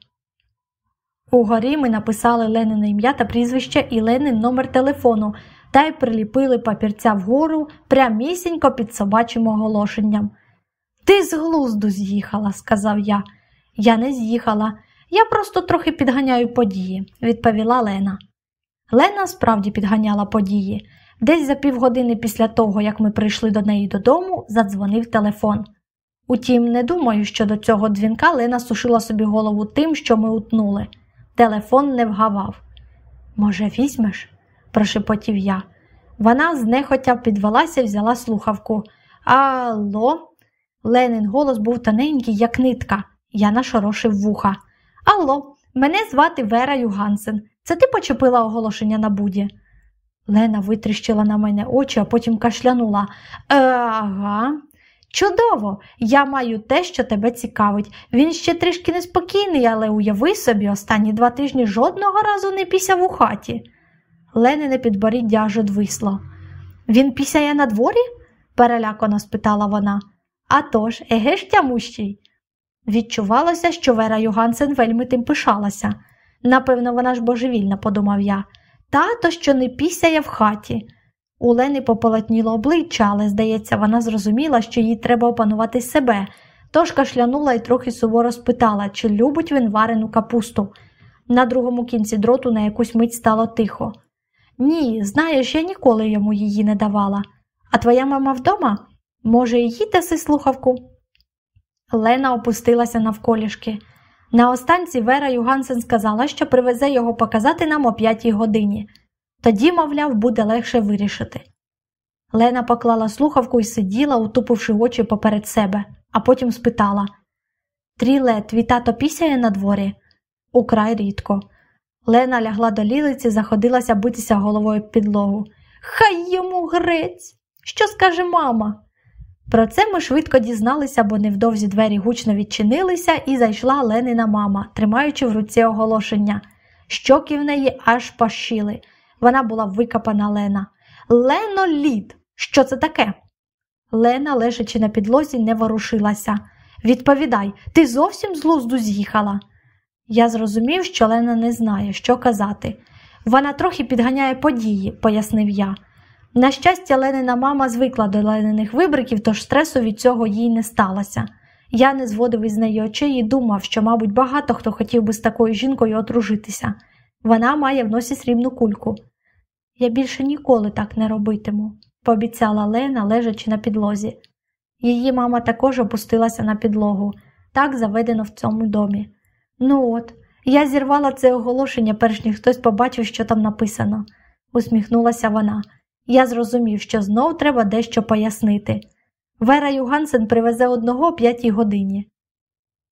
A: Угорі ми написали Ленине ім'я та прізвище і Ленин номер телефону та й приліпили папірця вгору прямісінько під собачим оголошенням. Ти з глузду з'їхала, сказав я. Я не з'їхала, я просто трохи підганяю події, відповіла Лена. Лена справді підганяла події. Десь за півгодини після того, як ми прийшли до неї додому, задзвонив телефон. Утім, не думаю, що до цього дзвінка Лена сушила собі голову тим, що ми утнули. Телефон не вгавав. Може, візьмеш? прошепотів я. Вона знехотя підвелася і взяла слухавку. Алло? Ленин голос був тоненький, як нитка. Я нашорошив вуха. Алло, мене звати Вера Югансен. Це ти почепила оголошення на буді? Лена витріщила на мене очі, а потім кашлянула. «Е, ага. Чудово! Я маю те, що тебе цікавить. Він ще трішки неспокійний, але уяви собі, останні два тижні жодного разу не пісяв у хаті. Ленине підборіддя аж одвисло. Він пісяє на дворі?» – перелякано спитала вона. «А тож, еге ж тямущий?» Відчувалося, що Вера Югансен вельми тим пишалася. Напевно, вона ж божевільна, подумав я. Тато, що не пісяє в хаті. У Лени пополотніло обличчя, але, здається, вона зрозуміла, що їй треба опанувати себе, тож кашлянула і трохи суворо спитала, чи любить він варену капусту. На другому кінці дроту на якусь мить стало тихо. Ні, знаєш, я ніколи йому її не давала. А твоя мама вдома? Може, їй даси слухавку? Лена опустилася навколішки. На останці Вера Югансен сказала, що привезе його показати нам о п'ятій годині. Тоді, мовляв, буде легше вирішити. Лена поклала слухавку і сиділа, утупивши очі поперед себе, а потім спитала Тріле, твій тато пісяє на дворі?» Украй рідко. Лена лягла до лілиці, заходилася битися головою підлогу. Хай йому грець! Що скаже мама? Про це ми швидко дізналися, бо невдовзі двері гучно відчинилися, і зайшла Ленина мама, тримаючи в руці оголошення. Щоки в неї аж пащили. Вона була викопана Лена. Лено лід! Що це таке? Лена, лежачи на підлозі, не ворушилася. Відповідай, ти зовсім з глузду з'їхала. Я зрозумів, що Лена не знає, що казати. Вона трохи підганяє події, пояснив я. На щастя, Ленина мама звикла до Лениних вибриків, тож стресу від цього їй не сталося. Я не зводив із неї очей і думав, що, мабуть, багато хто хотів би з такою жінкою одружитися. Вона має в носі срібну кульку. Я більше ніколи так не робитиму, пообіцяла Лена, лежачи на підлозі. Її мама також опустилася на підлогу, так заведено в цьому домі. Ну от, я зірвала це оголошення, перш ніж хтось побачив, що там написано, усміхнулася вона. Я зрозумів, що знов треба дещо пояснити. Вера Югансен привезе одного о п'ятій годині.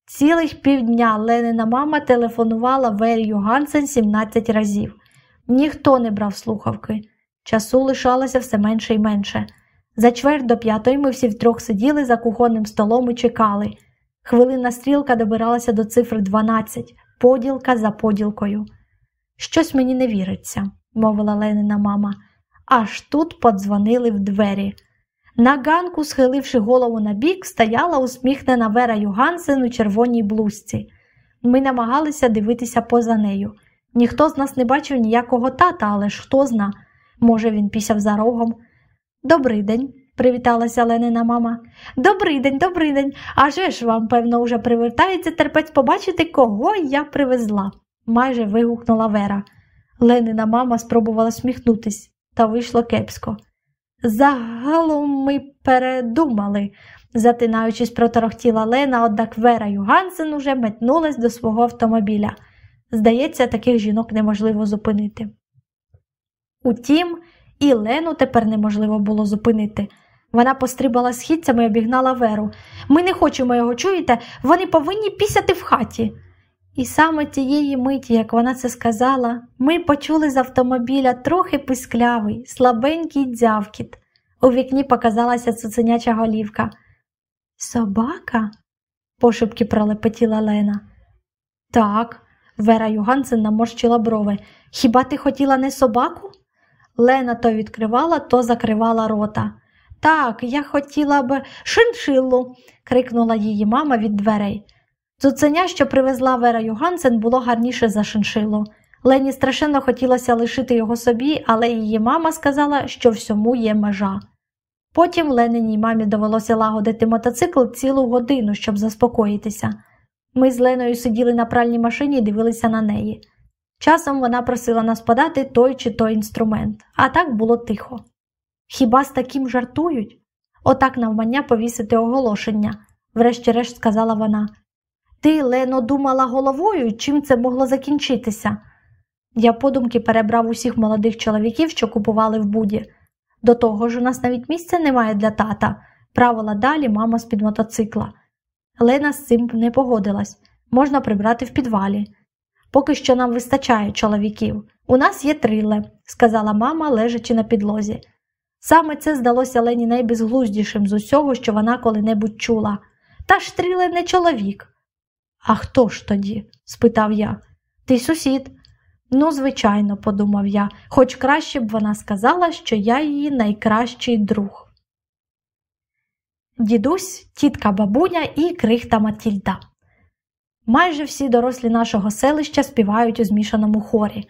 A: Цілих півдня Ленина мама телефонувала Вері Югансен 17 разів. Ніхто не брав слухавки. Часу лишалося все менше і менше. За чверть до п'ятої ми всі втрьох сиділи за кухонним столом і чекали. Хвилинна стрілка добиралася до цифри 12, поділка за поділкою. Щось мені не віриться, мовила Ленина мама. Аж тут подзвонили в двері. На ганку, схиливши голову на бік, стояла усміхнена Вера Югансен у червоній блузці. Ми намагалися дивитися поза нею. Ніхто з нас не бачив ніякого тата, але ж хто зна, може, він пісяв за рогом. «Добрий день», – привіталася Ленина мама. «Добрий день, добрий день. А же ж вам, певно, уже привертається терпець побачити, кого я привезла, майже вигукнула Вера. Ленина мама спробувала сміхнутись, та вийшло кепсько. Загалом ми передумали, затинаючись, проторохтіла Лена, однак Вера Югансен уже метнулась до свого автомобіля. Здається, таких жінок неможливо зупинити. Утім, і Лену тепер неможливо було зупинити. Вона пострибала східцями і обігнала Веру. Ми не хочемо його, чуєте? Вони повинні пісяти в хаті. І саме тієї миті, як вона це сказала, ми почули з автомобіля трохи писклявий, слабенький дзявкіт. У вікні показалася цуценяча голівка. Собака? пошепки пролепетіла Лена. Так, Вера Югансен наморщила брови. Хіба ти хотіла не собаку? Лена то відкривала, то закривала рота. Так, я хотіла б шиншиллу, крикнула її мама від дверей. Цуценя, що привезла Вера Югансен, було гарніше за шиншилу. Лені страшенно хотілося лишити його собі, але її мама сказала, що всьому є межа. Потім Лениній мамі довелося лагодити мотоцикл цілу годину, щоб заспокоїтися. Ми з Леною сиділи на пральній машині і дивилися на неї. Часом вона просила нас подати той чи той інструмент, а так було тихо. Хіба з таким жартують? Отак навмання повісити оголошення, врешті-решт сказала вона. Ти, Лено, думала головою, чим це могло закінчитися? Я подумки перебрав усіх молодих чоловіків, що купували в буді. До того ж, у нас навіть місця немає для тата, правила далі мама з-під мотоцикла. Лена з цим не погодилась можна прибрати в підвалі. Поки що нам вистачає чоловіків. У нас є триле, сказала мама, лежачи на підлозі. Саме це здалося Лені найбезглуздішим з усього, що вона коли-небудь чула. Та ж триле не чоловік. А хто ж тоді? спитав я. Ти сусід. Ну, звичайно, подумав я, хоч краще б вона сказала, що я її найкращий друг. Дідусь, тітка бабуня і крихта Матільда. Майже всі дорослі нашого селища співають у змішаному хорі.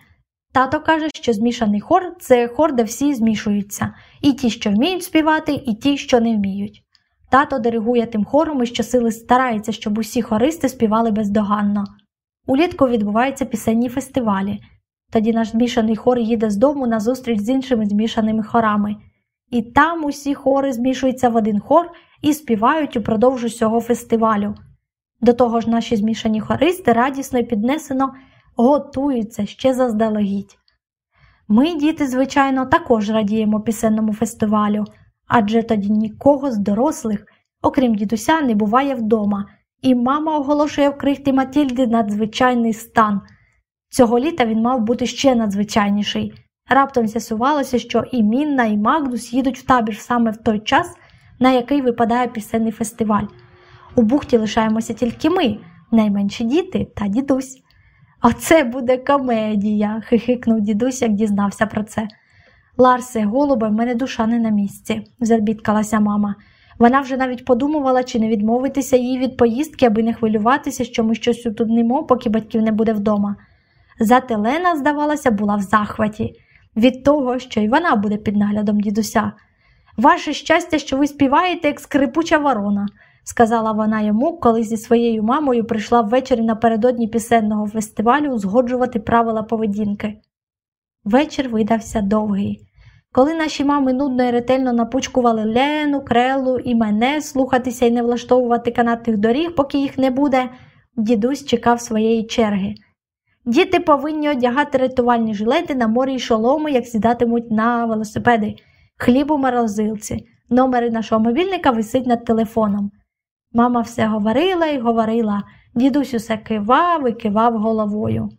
A: Тато каже, що змішаний хор це хор, де всі змішуються, і ті, що вміють співати, і ті, що не вміють. Тато диригує тим хором і щосили старається, щоб усі хористи співали бездоганно. Улітку відбуваються пісенні фестивалі. Тоді наш змішаний хор їде з дому на зустріч з іншими змішаними хорами. І там усі хори змішуються в один хор і співають упродовж усього фестивалю. До того ж, наші змішані хористи радісно і піднесено готуються ще заздалегідь. Ми, діти, звичайно, також радіємо пісенному фестивалю, адже тоді нікого з дорослих, окрім дідуся, не буває вдома, і мама оголошує в крихті Матільди надзвичайний стан. Цього літа він мав бути ще надзвичайніший. Раптом з'ясувалося, що і Мінна, і Магдус їдуть в табір саме в той час, на який випадає пісенний фестиваль. У бухті лишаємося тільки ми, найменші діти та дідусь. Оце буде комедія, хихикнув дідусь, як дізнався про це. Ларсе, голубе, в мене душа не на місці, зарбіткалася мама. Вона вже навіть подумувала, чи не відмовитися їй від поїздки, аби не хвилюватися, що ми щось утуднимо, поки батьків не буде вдома. Зате Лена, здавалося, була в захваті від того, що й вона буде під наглядом дідуся. Ваше щастя, що ви співаєте, як скрипуча ворона, сказала вона йому, коли зі своєю мамою прийшла ввечері напередодні пісенного фестивалю узгоджувати правила поведінки. Вечір видався довгий. Коли наші мами нудно і ретельно напучкували Лену, крелу і мене слухатися і не влаштовувати канатних доріг, поки їх не буде, дідусь чекав своєї черги. Діти повинні одягати рятувальні жилети на морі й шоломи, як сідатимуть на велосипеди, хліб у морозилці. Номери нашого мобільника висить над телефоном. Мама все говорила і говорила, дідусь усе кивав і кивав головою.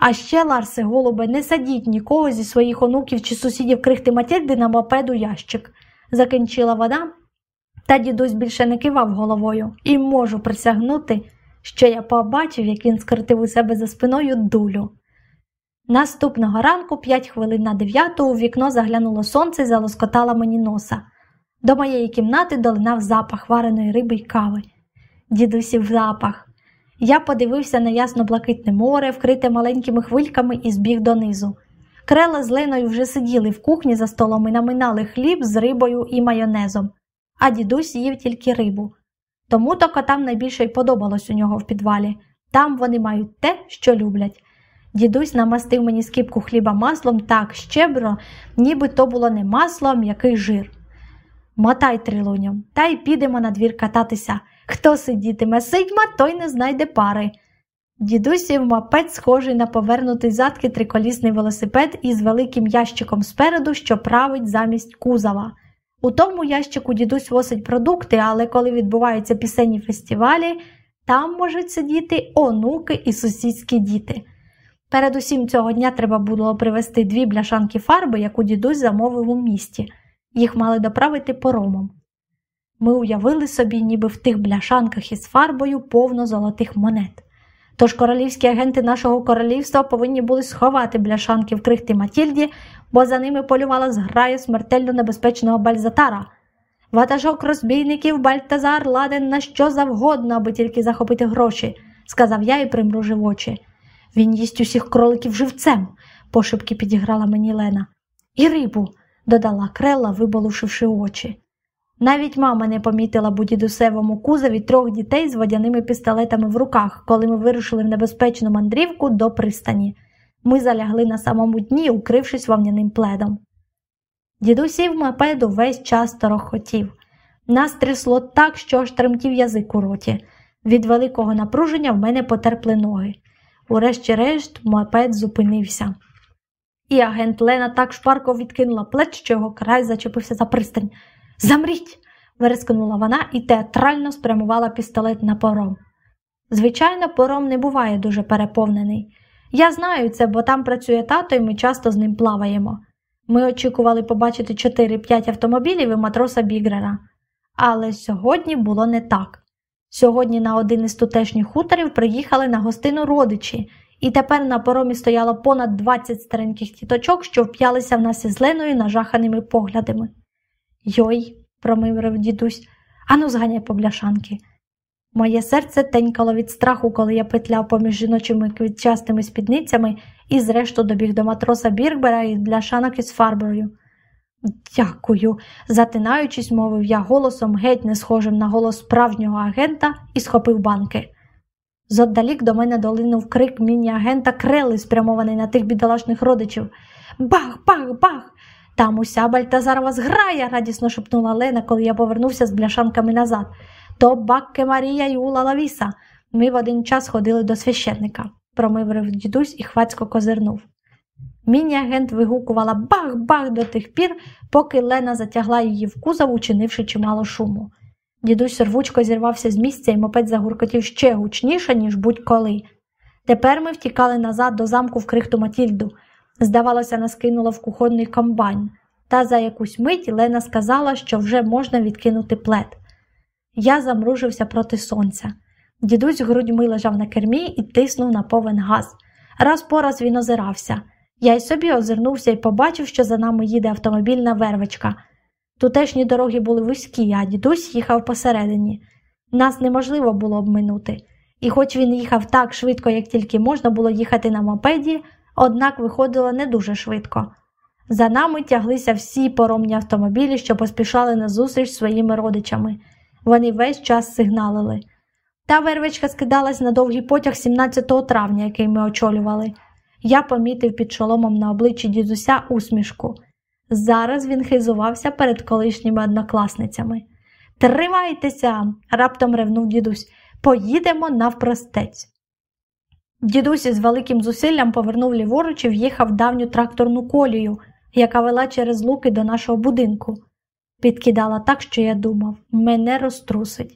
A: А ще, Ларсе, голубе, не садіть нікого зі своїх онуків чи сусідів крихти Матільди на мопеду ящик, закінчила вона, та дідусь більше не кивав головою і можу присягнути, що я побачив, як він скритив у себе за спиною дулю. Наступного ранку, п'ять хвилин на дев'яту, у вікно заглянуло сонце і залоскотало мені носа. До моєї кімнати долинав запах вареної риби й кави. Дідусів запах. Я подивився на ясно-блакитне море, вкрите маленькими хвильками, і збіг донизу. Крела з Леною вже сиділи в кухні за столом і наминали хліб з рибою і майонезом, а дідусь їв тільки рибу. Тому то котам найбільше й подобалось у нього в підвалі. Там вони мають те, що люблять. Дідусь намастив мені скипку хліба маслом так щебро, ніби то було не масло, а м'який жир. Мотай трилуням, та й підемо на двір кататися. Хто сидітиме сидьма, той не знайде пари. Дідусів мапець схожий на повернутий задки триколісний велосипед із великим ящиком спереду, що править замість кузова. У тому ящику дідусь возить продукти, але коли відбуваються пісенні фестивалі, там можуть сидіти онуки і сусідські діти. Передусім цього дня треба було привезти дві бляшанки фарби, яку дідусь замовив у місті. Їх мали доправити поромом. Ми уявили собі, ніби в тих бляшанках із фарбою повно золотих монет. Тож королівські агенти нашого королівства повинні були сховати бляшанки в крихти Матільді, бо за ними полювала зграя смертельно небезпечного бальзатара. Ватажок розбійників Бальтазар ладен на що завгодно, аби тільки захопити гроші, сказав я і примружив очі. Він їсть усіх кроликів живцем, пошепки підіграла мені Лена. І рибу, додала крела, виболушивши очі. Навіть мама не помітила у дідусевому кузові трьох дітей з водяними пістолетами в руках, коли ми вирушили в небезпечну мандрівку до пристані. Ми залягли на самому дні, укрившись вовняним пледом. Дідусів мопеду весь час торохотів. Нас трясло так, що аж тремтів язик у роті. Від великого напруження в мене потерпли ноги. Урешті-решт, мопед зупинився. І агент Лена так шпарко відкинула плеч, що його край зачепився за пристань. Замріть. верескнула вона і театрально спрямувала пістолет на пором. Звичайно, пором не буває дуже переповнений. Я знаю це, бо там працює тато, і ми часто з ним плаваємо. Ми очікували побачити 4-5 автомобілів і матроса Бігрера. Але сьогодні було не так. Сьогодні на один із тутешніх хуторів приїхали на гостину родичі, і тепер на поромі стояло понад 20 стареньких тіточок, що вп'ялися в нас із Леною нажаханими поглядами. Йой, промиврив дідусь, ану зганяй по бляшанки. Моє серце тенькало від страху, коли я петляв поміж жіночими квітчастими спідницями і зрештою добіг до матроса Біркбера і бляшанок із фарбою. Дякую, затинаючись, мовив я голосом, геть не схожим на голос справжнього агента, і схопив банки. Зодалік до мене долинув крик міні-агента Крели, спрямований на тих бідолашних родичів. Бах, бах, бах! Там уся Бальтазарова зграя, радісно шепнула Лена, коли я повернувся з бляшанками назад. То Бакке Марія й Ула Лавіса. Ми в один час ходили до священника, промиврив дідусь і хвацько козирнув. Міні-агент вигукувала бах-бах до тих пір, поки Лена затягла її в кузов, учинивши чимало шуму. Дідусь рвучко зірвався з місця і мопець загуркотів ще гучніше, ніж будь-коли. Тепер ми втікали назад до замку в крихту Матільду. Здавалося, нас кинуло в кухонний комбайн. Та за якусь мить Лена сказала, що вже можна відкинути плед. Я замружився проти сонця. Дідусь грудьми лежав на кермі і тиснув на повен газ. Раз по раз він озирався. Я й собі озирнувся і побачив, що за нами їде автомобільна вервичка. Тутешні дороги були вузькі, а дідусь їхав посередині. Нас неможливо було обминути. І хоч він їхав так швидко, як тільки можна було їхати на мопеді, однак виходило не дуже швидко. За нами тяглися всі поромні автомобілі, що поспішали на зустріч своїми родичами. Вони весь час сигналили. Та вервичка скидалась на довгий потяг 17 травня, який ми очолювали. Я помітив під шоломом на обличчі дідуся усмішку. Зараз він хизувався перед колишніми однокласницями. Тримайтеся, раптом ревнув дідусь. Поїдемо навпростець. Дідусь із великим зусиллям повернув ліворуч і в'їхав давню тракторну колію, яка вела через луки до нашого будинку. Підкидала так, що я думав, мене розтрусить.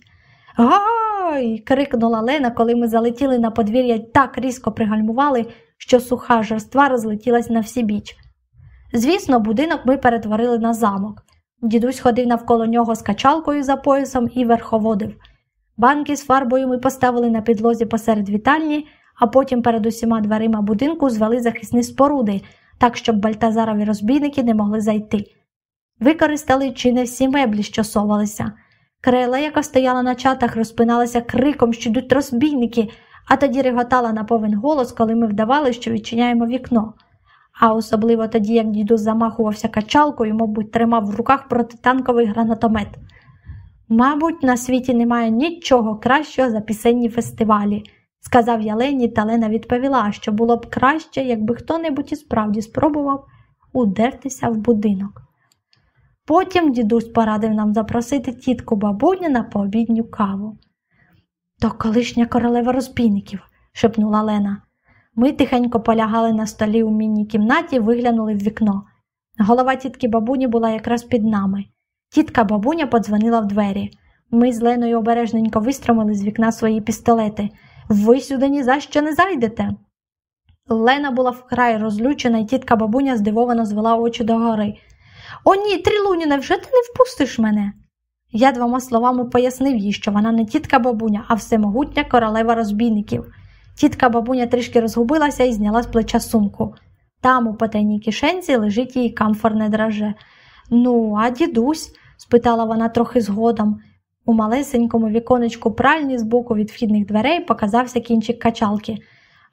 A: Гай! крикнула Лена, коли ми залетіли на подвір'я так різко пригальмували, що суха жерства розлетілась на всі біч. Звісно, будинок ми перетворили на замок. Дідусь ходив навколо нього з качалкою за поясом і верховодив. Банки з фарбою ми поставили на підлозі посеред вітальні, а потім перед усіма дверима будинку звели захисні споруди, так щоб бальтазарові розбійники не могли зайти. Використали чи не всі меблі, що совалися. Крейла, яка стояла на чатах, розпиналася криком, що йдуть розбійники, а тоді реготала на повен голос, коли ми вдавали, що відчиняємо вікно. А особливо тоді, як дідусь замахувався качалкою, мабуть, тримав в руках протитанковий гранатомет. Мабуть, на світі немає нічого кращого за пісенні фестивалі, сказав я Лені, та Лена відповіла, що було б краще, якби хто-небудь і справді спробував удертися в будинок. Потім дідусь порадив нам запросити тітку бабуню на пообідню каву. То колишня королева розбійників, шепнула Лена. Ми тихенько полягали на столі у мінній кімнаті виглянули в вікно. Голова тітки бабуні була якраз під нами. Тітка бабуня подзвонила в двері. Ми з Леною обережненько вистромили з вікна свої пістолети. Ви сюди ні за що не зайдете. Лена була вкрай розлючена, і тітка бабуня здивовано звела очі догори. О, ні, Трілуні, невже ти не впустиш мене? Я двома словами пояснив їй, що вона не тітка бабуня, а всемогутня королева розбійників. Тітка бабуня трішки розгубилася і зняла з плеча сумку. Там, у потайній кишенці, лежить її камфорне драже. Ну, а дідусь? спитала вона трохи згодом. У малесенькому віконечку пральні збоку від вхідних дверей показався кінчик качалки.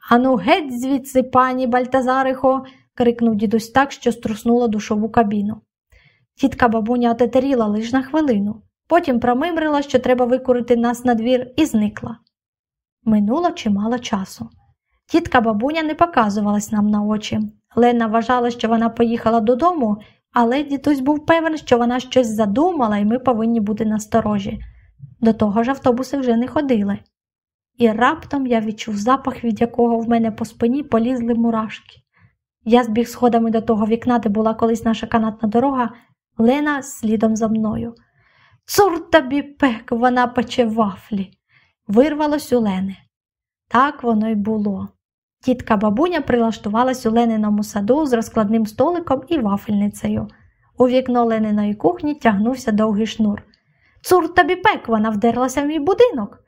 A: Ану, геть звідси, пані Бальтазарихо, крикнув дідусь так, що струснула душову кабіну. Тітка бабуня отетеріла лиш на хвилину, потім промимрила, що треба викурити нас на двір, і зникла. Минуло чимало часу. Тітка бабуня не показувалась нам на очі. Лена вважала, що вона поїхала додому, але дідусь був певен, що вона щось задумала, і ми повинні бути насторожі. До того ж автобуси вже не ходили. І раптом я відчув запах, від якого в мене по спині полізли мурашки. Я збіг сходами до того вікна, де була колись наша канатна дорога, Лена слідом за мною. Цур тобі пек, вона пече вафлі. Вирвалось у Лени. Так воно й було. Тітка бабуня прилаштувалась у Лениному саду з розкладним столиком і вафельницею. У вікно Лениної кухні тягнувся довгий шнур. Цур тобі пек, вона вдерлася в мій будинок.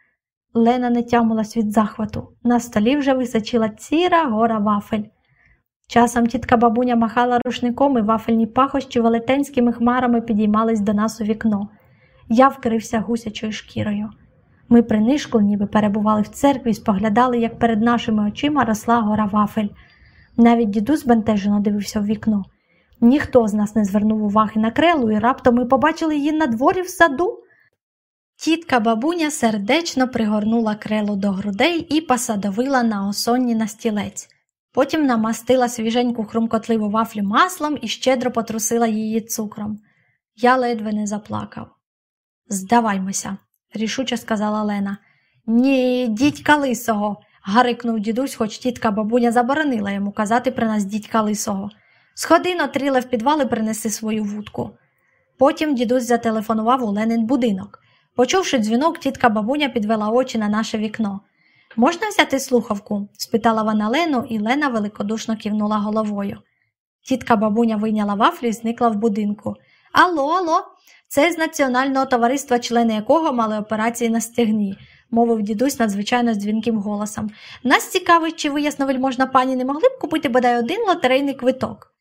A: Лена не тямилась від захвату. На столі вже височила ціра гора вафель. Часом тітка бабуня махала рушником і вафельні пахощі велетенськими хмарами підіймались до нас у вікно. Я вкрився гусячою шкірою. Ми принишкли, ніби перебували в церкві споглядали, як перед нашими очима росла гора вафель. Навіть дідусь бентежено дивився в вікно. Ніхто з нас не звернув уваги на крелу, і раптом ми побачили її на дворі в саду. Тітка бабуня сердечно пригорнула крелу до грудей і посадовила на осонні на стілець. Потім намастила свіженьку хрумкотливу вафлю маслом і щедро потрусила її цукром. Я ледве не заплакав. Здаваймося, рішуче сказала Лена. Ні, дідька лисого. гарикнув дідусь, хоч тітка бабуня заборонила йому казати при нас дідька лисого. Сходи на тріле в підвал і принеси свою вудку. Потім дідусь зателефонував у Ленин будинок. Почувши дзвінок, тітка бабуня підвела очі на наше вікно. Можна взяти слухавку? спитала вона Лену, і Лена великодушно кивнула головою. Тітка бабуня вийняла вафлю і зникла в будинку. Алло, алло, це з національного товариства, члени якого мали операції на стегні, мовив дідусь надзвичайно дзвінким голосом. Нас цікавить, чи ви, ясновельможна пані, не могли б купити бодай один лотерейний квиток.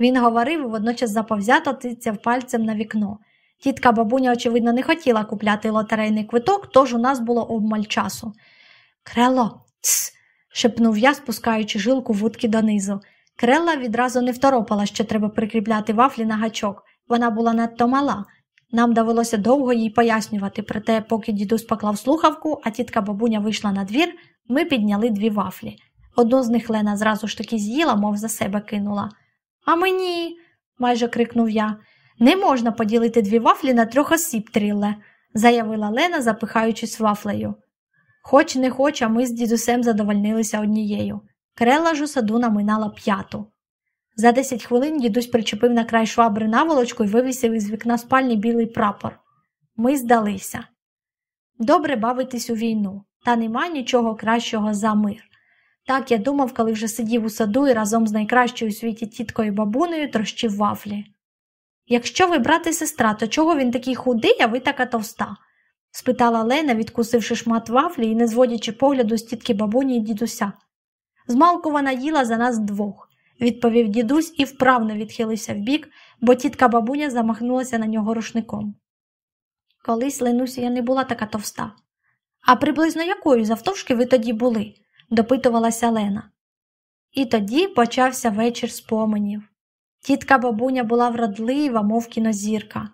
A: Він говорив і водночас заповзято тицяв пальцем на вікно. Тітка бабуня, очевидно, не хотіла купляти лотерейний квиток, тож у нас було обмаль часу. Крело, тс. шепнув я, спускаючи жилку вудки донизу. Крелла відразу не второпала, що треба прикріпляти вафлі на гачок. Вона була надто мала. Нам довелося довго їй пояснювати, проте, поки дідусь поклав слухавку, а тітка бабуня вийшла на двір, ми підняли дві вафлі. Одну з них Лена зразу ж таки з'їла, мов за себе кинула. А мені, майже крикнув я, не можна поділити дві вафлі на трьох осіб, Трілле, заявила Лена, запихаючись вафлею. Хоч не хоч, а ми з дідусем задовольнилися однією. Крела ж у саду наминала п'яту. За десять хвилин дідусь причепив на край швабри наволочку і вивісив із вікна спальні білий прапор. Ми здалися. Добре бавитись у війну, та нема нічого кращого за мир. Так я думав, коли вже сидів у саду і разом з найкращою у світі тіткою бабунею трощив вафлі. Якщо ви брат сестра, то чого він такий худий, а ви така товста? спитала Лена, відкусивши шмат вафлі і не зводячи погляду з тітки бабуні і дідуся. Змалку вона їла за нас двох, відповів дідусь і вправно відхилився вбік, бо тітка бабуня замахнулася на нього рушником. Колись Ленусі я не була така товста. А приблизно якою завтовшки ви тоді були? допитувалася Лена. І тоді почався вечір споменів. Тітка бабуня була вродлива, мов кінозірка.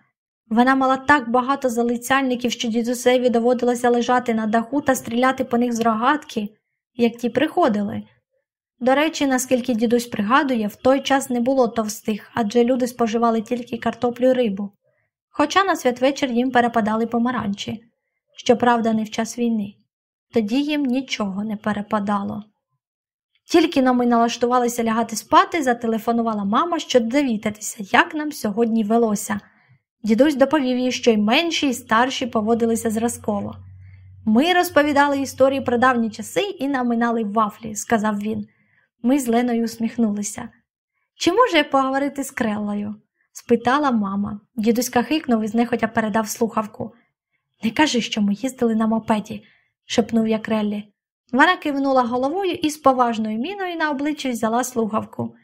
A: Вона мала так багато залицяльників, що дідусеві доводилося лежати на даху та стріляти по них з рогатки, як ті приходили. До речі, наскільки дідусь пригадує, в той час не було товстих, адже люди споживали тільки картоплю й рибу. Хоча на святвечір їм перепадали помаранчі, щоправда, не в час війни. Тоді їм нічого не перепадало. Тільки но ми налаштувалися лягати спати, зателефонувала мама, щоб довідатися, як нам сьогодні велося. Дідусь доповів їй, що й менші, й старші поводилися зразково. Ми розповідали історії про давні часи і наминали вафлі, сказав він. Ми з Леною усміхнулися. Чи може я поговорити з Креллою? спитала мама. Дідусь кахикнув і знехотя передав слухавку. Не кажи, що ми їздили на мопеді, шепнув я Креллі. Вона кивнула головою і з поважною міною на обличчі взяла слухавку.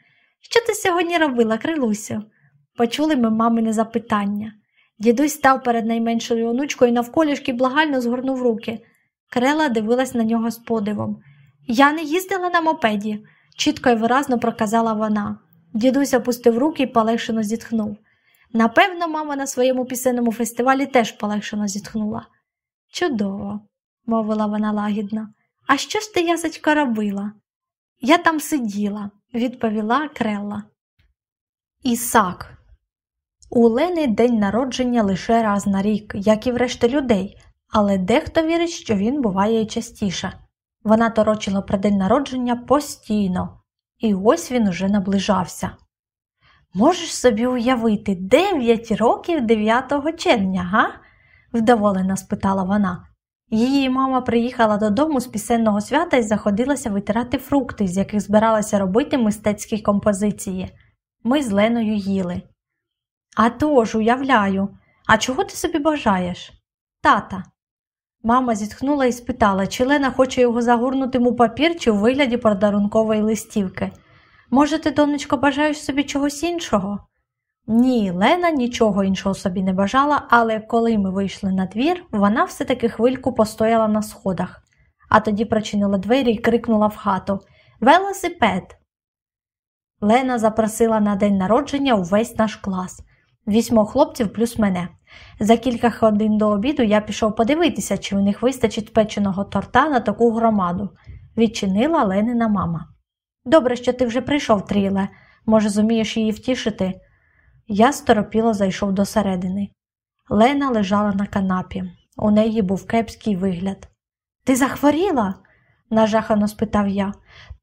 A: Що ти сьогодні робила, Крилусю? Почули ми мамине запитання. Дідусь став перед найменшою онучкою навколішки благально згорнув руки. Крела дивилась на нього з подивом. Я не їздила на мопеді, чітко і виразно проказала вона. Дідусь опустив руки і полегшено зітхнув. Напевно, мама на своєму пісенному фестивалі теж полегшено зітхнула. Чудово, мовила вона лагідно. А що ж ти, язочка, робила? Я там сиділа, відповіла Крелла. Ісак. У Лени день народження лише раз на рік, як і врешті людей, але дехто вірить, що він буває частіше. Вона торочила про день народження постійно, і ось він уже наближався. Можеш собі уявити, дев'ять років 9 червня, га? вдоволена спитала вона. Її мама приїхала додому з пісенного свята і заходилася витирати фрукти, з яких збиралася робити мистецькі композиції. Ми з Леною їли. «А тож, уявляю, а чого ти собі бажаєш? Тата. Мама зітхнула і спитала, чи Лена хоче його загорнути у папір чи у вигляді подарункової листівки. Може, ти, донечко, бажаєш собі чогось іншого? Ні, Лена нічого іншого собі не бажала, але коли ми вийшли на двір, вона все-таки хвильку постояла на сходах, а тоді прочинила двері і крикнула в хату Велосипед. Лена запросила на день народження увесь наш клас, вісьмо хлопців плюс мене. За кілька годин до обіду я пішов подивитися, чи у них вистачить печеного торта на таку громаду, відчинила Ленина мама. Добре, що ти вже прийшов, Тріле, може, зумієш її втішити. Я сторопіло зайшов до середини. Лена лежала на канапі. У неї був кепський вигляд. Ти захворіла? нажахано спитав я.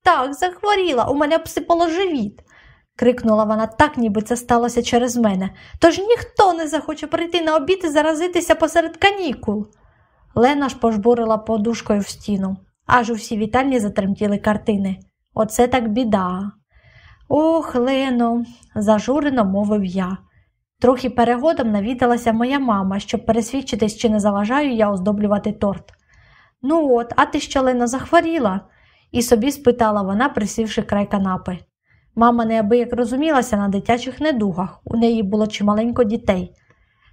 A: Так, захворіла, у мене обсипало живіт, крикнула вона так, ніби це сталося через мене. Тож ніхто не захоче прийти на обід і заразитися посеред канікул. Лена ж пожбурила подушкою в стіну, аж у всій вітальні затремтіли картини. Оце так біда. Ох, Лено, зажурено мовив я. Трохи перегодом навідалася моя мама, щоб пересвідчитись, чи не заважаю я оздоблювати торт. Ну от, а ти що, Лено, захворіла? і собі спитала вона, присівши край канапи. Мама неабияк розумілася на дитячих недугах, у неї було чималенько дітей.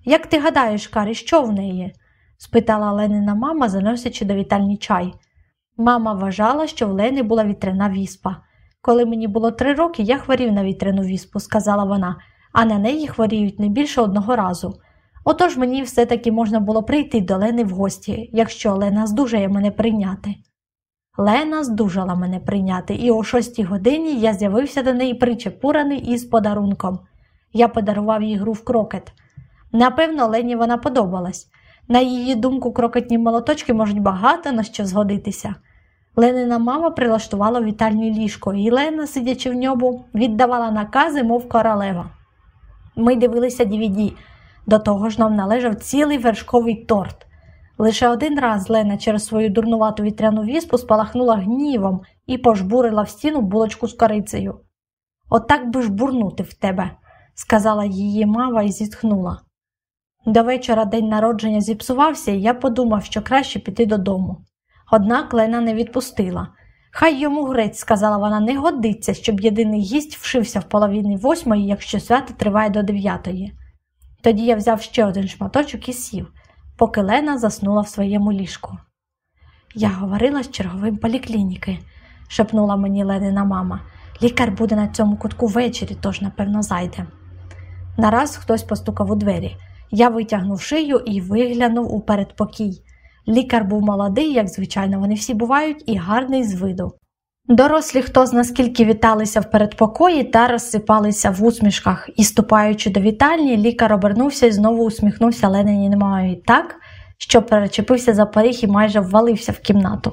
A: Як ти гадаєш, Карі, що в неї? спитала Ленина мама, заносячи до вітальні чай. Мама вважала, що в Лени була вітряна віспа. Коли мені було три роки, я хворів на вітряну віспу, сказала вона, а на неї хворіють не більше одного разу. Отож мені все-таки можна було прийти до Лени в гості, якщо Лена здужає мене прийняти. Лена здужала мене прийняти, і о шостій годині я з'явився до неї причепурений із подарунком. Я подарував їй гру в крокет. Напевно, Лені вона подобалась. На її думку, крокетні молоточки можуть багато на що згодитися. Ленина мама прилаштувала вітальне ліжко, і Лена, сидячи в ньому, віддавала накази, мов королева. Ми дивилися DVD. До того ж нам належав цілий вершковий торт. Лише один раз Лена через свою дурнувату вітряну віспу спалахнула гнівом і пожбурила в стіну булочку з корицею. Отак би ж бурнути в тебе, сказала її мама і зітхнула. До вечора день народження зіпсувався, і я подумав, що краще піти додому. Однак Лена не відпустила. Хай йому грець, сказала вона, не годиться, щоб єдиний гість вшився в половині восьмої, якщо свято триває до дев'ятої. Тоді я взяв ще один шматочок і сів, поки Лена заснула в своєму ліжку. Я говорила з черговим поліклініки, шепнула мені Ленина мама. Лікар буде на цьому кутку ввечері, тож, напевно, зайде. Нараз хтось постукав у двері. Я витягнув шию і виглянув у передпокій. Лікар був молодий, як звичайно, вони всі бувають, і гарний з виду. Дорослі хто з наскільки віталися в передпокої та розсипалися в усмішках, і, ступаючи до вітальні, лікар обернувся і знову усміхнувся Ленині немає так, що перечепився за поріг і майже ввалився в кімнату.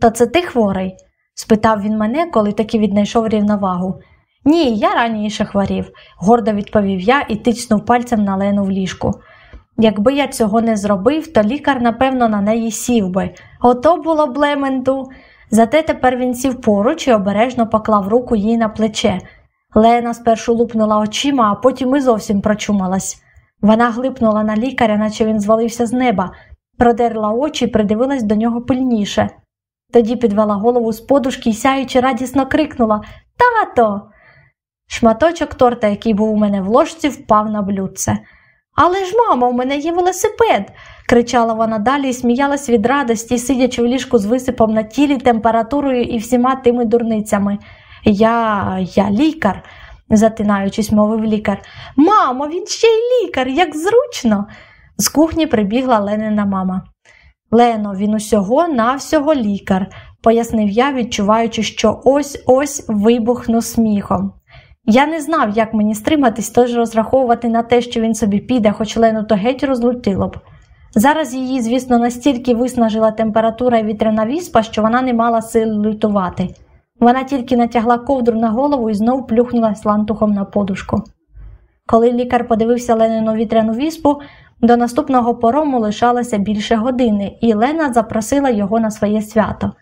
A: То це ти хворий? спитав він мене, коли таки віднайшов рівновагу. Ні, я раніше хворів, гордо відповів я і тицнув пальцем на Лену в ліжку. Якби я цього не зробив, то лікар, напевно, на неї сів би. Ото було б лементу. Зате тепер він сів поруч і обережно поклав руку їй на плече. Лена спершу лупнула очима, а потім і зовсім прочумалась. Вона глипнула на лікаря, наче він звалився з неба, продерла очі і придивилась до нього пильніше. Тоді підвела голову з подушки і сяючи радісно крикнула Тато. Шматочок торта, який був у мене в ложці, впав на блюдце. Але ж, мамо, у мене є велосипед, кричала вона далі і сміялась від радості, сидячи в ліжку з висипом на тілі, температурою і всіма тими дурницями. Я я лікар, затинаючись, мовив лікар. Мамо, він ще й лікар, як зручно. З кухні прибігла Ленина мама. Лено, він усього навсього лікар, пояснив я, відчуваючи, що ось ось вибухну сміхом. Я не знав, як мені стриматись, тож розраховувати на те, що він собі піде, хоч Лену то геть розлютило б. Зараз її, звісно, настільки виснажила температура і вітряна віспа, що вона не мала сил лютувати. Вона тільки натягла ковдру на голову і знов плюхнулась лантухом на подушку. Коли лікар подивився Ленину вітряну віспу, до наступного порому лишалося більше години, і Лена запросила його на своє свято.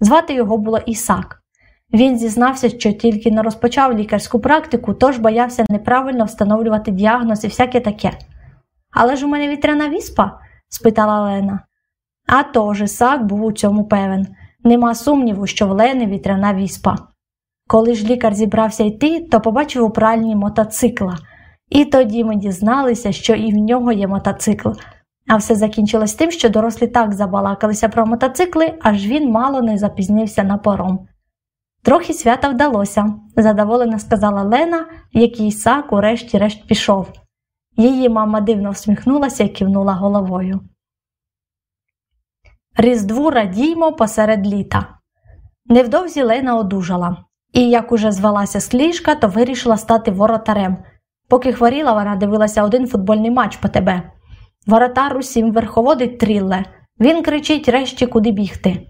A: Звати його було Ісак. Він зізнався, що тільки не розпочав лікарську практику, тож боявся неправильно встановлювати діагноз і всяке таке. Але ж у мене вітряна віспа? спитала Лена. А тож Ісак був у цьому певен. Нема сумніву, що в Лени вітряна віспа. Коли ж лікар зібрався йти, то побачив у пральні мотоцикла. І тоді ми дізналися, що і в нього є мотоцикл. А все закінчилось тим, що дорослі так забалакалися про мотоцикли, аж він мало не запізнився на пором. Трохи свята вдалося, задоволено сказала Лена, який сак урешті-решт пішов. Її мама дивно всміхнулася і кивнула головою. Різдву радіймо посеред літа. Невдовзі Лена одужала, і, як уже звалася з ліжка, то вирішила стати воротарем. Поки хворіла, вона дивилася один футбольний матч по тебе. Воротар усім верховодить трілле. Він кричить решті, куди бігти.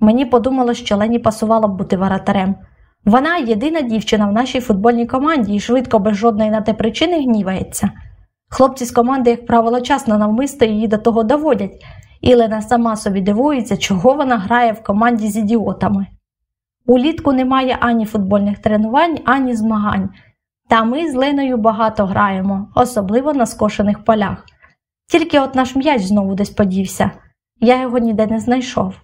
A: Мені подумало, що Лені пасувало б бути воротарем. Вона єдина дівчина в нашій футбольній команді і швидко, без жодної на те причини гнівається. Хлопці з команди, як правило, часно навмисто її до того доводять, і Лена сама собі дивується, чого вона грає в команді з ідіотами. Улітку немає ані футбольних тренувань, ані змагань. Та ми з Леною багато граємо, особливо на скошених полях. Тільки от наш м'яч знову десь подівся, я його ніде не знайшов.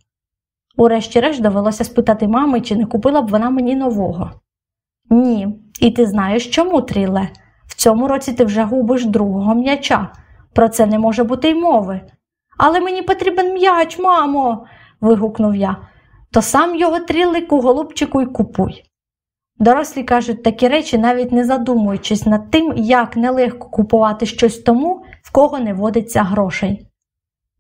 A: Урешті-решт довелося спитати мами, чи не купила б вона мені нового. Ні, і ти знаєш чому, Тріле? В цьому році ти вже губиш другого м'яча. Про це не може бути й мови. Але мені потрібен м'яч, мамо. вигукнув я. То сам його трілику, голубчику, й купуй. Дорослі кажуть такі речі, навіть не задумуючись над тим, як нелегко купувати щось тому, в кого не водиться грошей.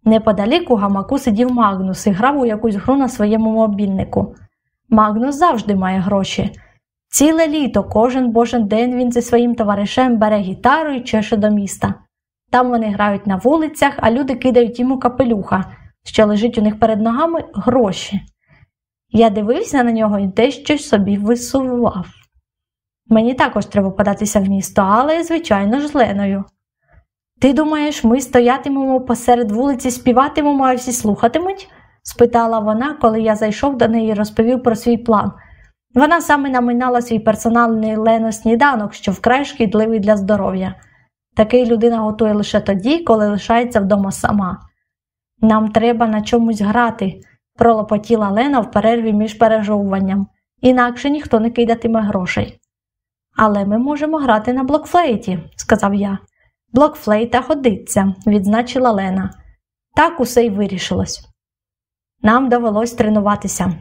A: Неподалік у гамаку сидів Магнус і грав у якусь гру на своєму мобільнику. Магнус завжди має гроші. Ціле літо, кожен божий день він зі своїм товаришем бере гітару і чеше до міста. Там вони грають на вулицях, а люди кидають йому капелюха, що лежить у них перед ногами гроші. Я дивився на нього і дещо собі висував. Мені також треба податися в місто, але, звичайно ж, Леною. Ти думаєш, ми стоятимемо посеред вулиці, співатимемо, а всі слухатимуть? спитала вона, коли я зайшов до неї і розповів про свій план. Вона саме наминала свій персональний лено сніданок, що вкрай шкідливий для здоров'я. Такий людина готує лише тоді, коли лишається вдома сама. Нам треба на чомусь грати, пролопотіла Лена в перерві між пережовуванням, інакше ніхто не кидатиме грошей. Але ми можемо грати на блокфлейті, сказав я. Блокфлейта годиться, відзначила Лена. Так усе й вирішилось. Нам довелось тренуватися.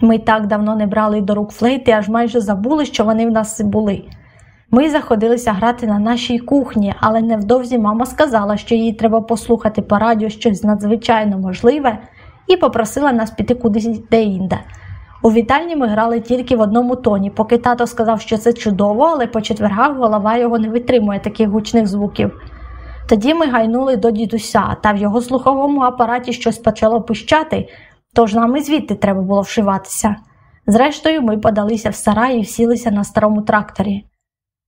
A: Ми так давно не брали до рук флейти, аж майже забули, що вони в нас були. Ми заходилися грати на нашій кухні, але невдовзі мама сказала, що їй треба послухати по радіо щось надзвичайно можливе, і попросила нас піти кудись де-інде. У вітальні ми грали тільки в одному тоні, поки тато сказав, що це чудово, але по четвергах голова його не витримує таких гучних звуків. Тоді ми гайнули до дідуся, та в його слуховому апараті щось почало пищати, тож нам і звідти треба було вшиватися. Зрештою, ми подалися в сарай і всілися на старому тракторі.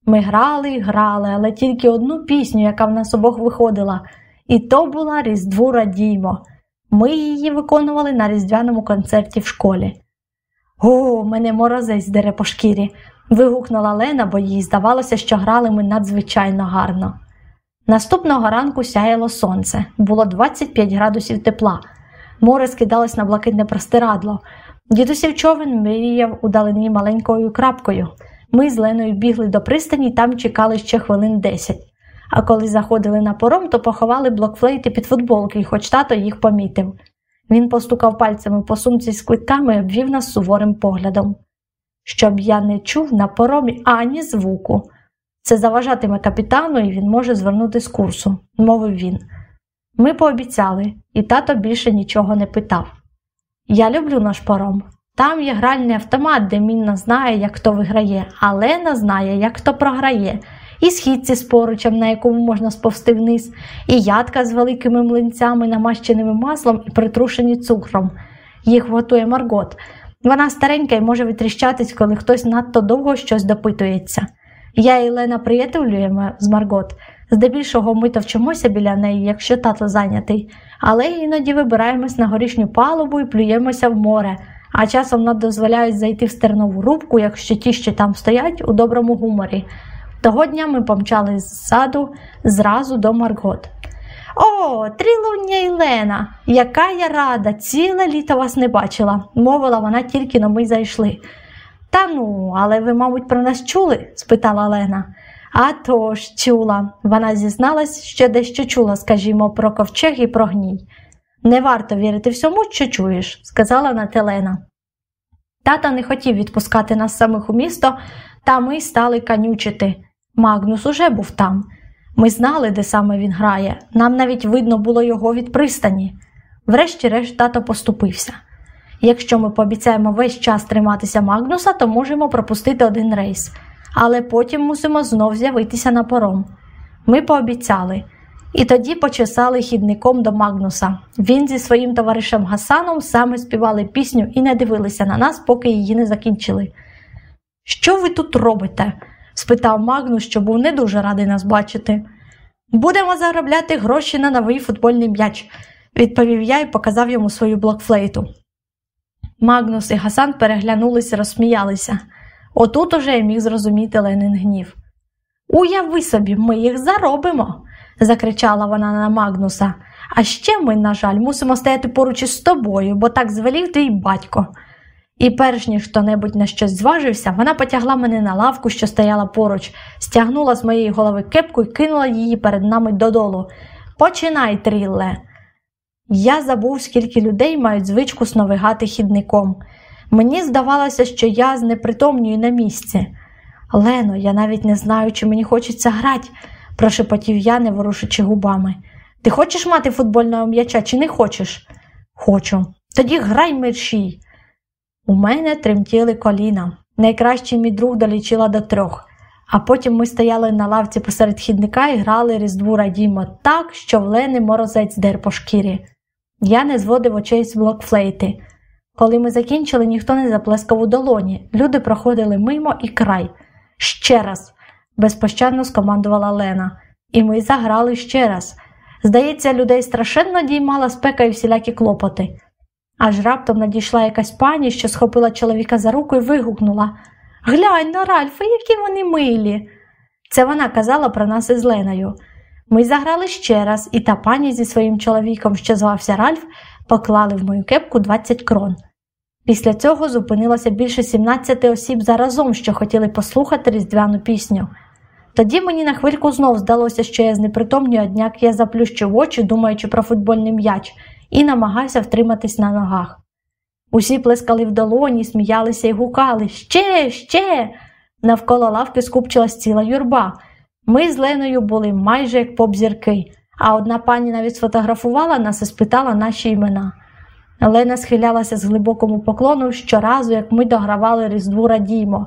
A: Ми грали і грали, але тільки одну пісню, яка в нас обох виходила, і то була Різдву радіймо. Ми її виконували на різдвяному концерті в школі. О, мене морозець дере по шкірі. вигукнула Лена, бо їй здавалося, що грали ми надзвичайно гарно. Наступного ранку сяяло сонце, було 25 градусів тепла. Море скидалось на блакитне простирадло. Дідусів човен мріяв у далині маленькою крапкою. Ми з Леною бігли до пристані там чекали ще хвилин десять. А коли заходили на пором, то поховали блокфлейти під футболки, хоч тато їх помітив. Він постукав пальцями по сумці з квитками і обвів нас суворим поглядом. Щоб я не чув на поромі ані звуку. Це заважатиме капітану, і він може звернути з курсу, мовив він. Ми пообіцяли, і тато більше нічого не питав. Я люблю наш паром. Там є гральний автомат, де Мінна знає, як хто виграє, а Лена знає, як хто програє, і східці з поручем, на якому можна сповзти вниз, і ядка з великими млинцями, намащеними маслом і притрушені цукром. Їх готує Маргот. Вона старенька і може витріщатись, коли хтось надто довго щось допитується. Я і Лена приятелюємо з Маргот. Здебільшого ми товчимося біля неї, якщо тато зайнятий, але іноді вибираємось на горішню палубу і плюємося в море, а часом нам дозволяють зайти в стернову рубку, якщо ті, що там стоять, у доброму гуморі. Того дня ми помчали ззаду зразу до Маргот. О, трилуння Ілена, яка я рада, ціле літо вас не бачила, мовила вона тільки но ми зайшли. Та ну, але ви, мабуть, про нас чули? спитала Лена. «А тож, чула. Вона зізналась, що дещо чула, скажімо, про ковчег і про гній. Не варто вірити всьому, що чуєш, сказала Нателена. Тата не хотів відпускати нас самих у місто, та ми стали канючити. Магнус уже був там. Ми знали, де саме він грає, нам навіть видно було його від пристані. Врешті-решт тато поступився. Якщо ми пообіцяємо весь час триматися Магнуса, то можемо пропустити один рейс, але потім мусимо знов з'явитися на пором. Ми пообіцяли. І тоді почесали хідником до Магнуса. Він зі своїм товаришем Гасаном саме співали пісню і не дивилися на нас, поки її не закінчили. Що ви тут робите? спитав Магнус, що був не дуже радий нас бачити. Будемо заробляти гроші на новий футбольний м'яч, відповів я і показав йому свою блокфлейту. Магнус і Гасан переглянулися, розсміялися. Отут уже я міг зрозуміти Ленин гнів. Уяви собі, ми їх заробимо, закричала вона на Магнуса. А ще ми, на жаль, мусимо стояти поруч із тобою, бо так звелів твій батько. І перш ніж хто небудь на щось зважився, вона потягла мене на лавку, що стояла поруч, стягнула з моєї голови кепку і кинула її перед нами додолу. Починай, трілле. Я забув, скільки людей мають звичку сновигати хідником. Мені здавалося, що я знепритомнюю на місці. Лено, я навіть не знаю, чи мені хочеться грати, прошепотів я, не ворушучи губами. Ти хочеш мати футбольного м'яча чи не хочеш? Хочу. Тоді грай мерщій. У мене тремтіли коліна. Найкращий мій друг долічила до трьох, а потім ми стояли на лавці посеред хідника і грали різдву радімо так, що в Лени морозець дер по шкірі. Я не зводив очей з блокфлейти. Коли ми закінчили, ніхто не заплескав у долоні. Люди проходили мимо і край. Ще раз, безпощадно скомандувала Лена. І ми заграли ще раз. Здається, людей страшенно діймала спека і всілякі клопоти. Аж раптом надійшла якась пані, що схопила чоловіка за руку і вигукнула Глянь на Ральфа, які вони милі. Це вона казала про нас із Леною. Ми заграли ще раз, і та пані зі своїм чоловіком, що звався Ральф, поклали в мою кепку 20 крон. Після цього зупинилося більше 17 осіб заразом, що хотіли послухати різдвяну пісню. Тоді мені на хвильку знов здалося, що я знепритомнюю, одняк я заплющив очі, думаючи про футбольний м'яч, і намагався втриматись на ногах. Усі плескали в долоні, сміялися і гукали Ще, ще. Навколо лавки скупчилась ціла юрба. Ми з Леною були майже як поп-зірки, а одна пані навіть сфотографувала нас і спитала наші імена. Лена схилялася з глибокому поклону щоразу, як ми догравали Різдву радімо,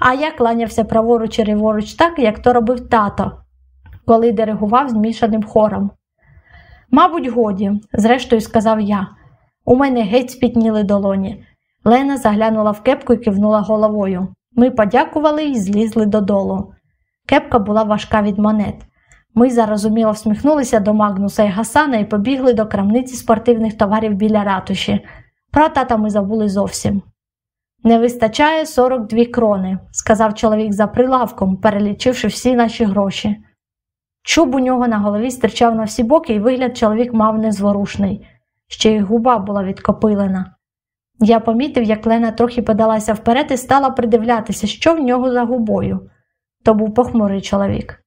A: а я кланявся праворуч і ліворуч так, як то робив тато, коли диригував змішаним хором. Мабуть, годі, зрештою сказав я. У мене геть спітніли долоні. Лена заглянула в кепку і кивнула головою. Ми подякували і злізли додолу. Кепка була важка від монет. Ми зарозуміло всміхнулися до Магнуса і Гасана і побігли до крамниці спортивних товарів біля ратуші. Про тата ми забули зовсім. Не вистачає 42 крони, сказав чоловік за прилавком, перелічивши всі наші гроші. Чуб у нього на голові стирчав на всі боки, і вигляд чоловік мав незворушний, ще й губа була відкопилена. Я помітив, як Лена трохи подалася вперед і стала придивлятися, що в нього за губою. То був похмурий чоловік.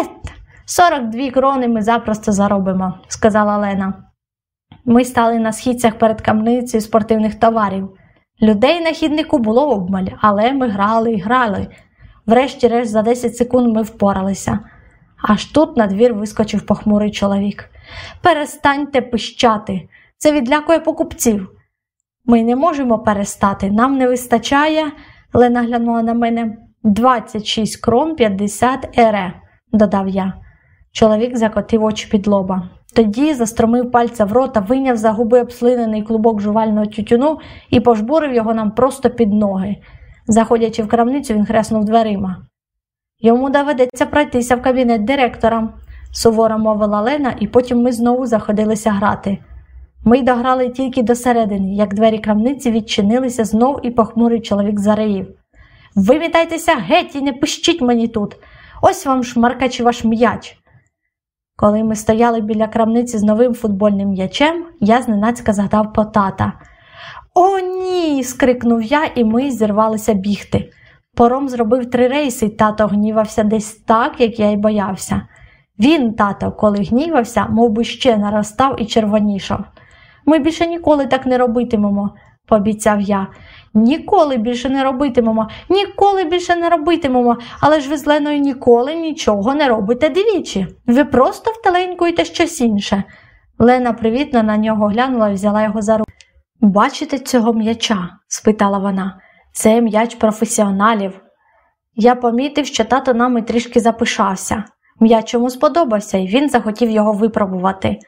A: Ет, 42 крони ми запросто заробимо, сказала Лена. Ми стали на східцях перед камницею спортивних товарів. Людей на хіднику було обмаль, але ми грали і грали. Врешті-решт, за 10 секунд ми впоралися. Аж тут на двір вискочив похмурий чоловік. Перестаньте пищати, це відлякує покупців. Ми не можемо перестати, нам не вистачає, Лена глянула на мене 26 крон 50 ере, додав я. Чоловік закотив очі під лоба. Тоді застромив пальця в рота, вийняв за губи обслинений клубок жувального тютюну і пожбурив його нам просто під ноги. Заходячи в крамницю, він хреснув дверима. Йому доведеться пройтися в кабінет директора, суворо мовила Лена, і потім ми знову заходилися грати. Ми дограли тільки до середини, як двері крамниці відчинилися знов і похмурий чоловік зареїв. Вимітайтеся геть і не пищіть мені тут. Ось вам шмаркач ваш м'яч. Коли ми стояли біля крамниці з новим футбольним м'ячем, я зненацька згадав по тата. О, ні. скрикнув я, і ми зірвалися бігти. Пором зробив три рейси, і тато гнівався десь так, як я й боявся. Він, тато, коли гнівався, мов би ще наростав і червонішав. Ми більше ніколи так не робитимемо, пообіцяв я. Ніколи більше не робитимемо, ніколи більше не робитимемо, але ж ви з Леною ніколи нічого не робите двічі. Ви просто вталенькуєте щось інше. Лена привітно на нього глянула і взяла його за руку. Бачите цього м'яча? спитала вона. Це м'яч професіоналів. Я помітив, що тато нами трішки запишався. М'яч йому сподобався, і він захотів його випробувати.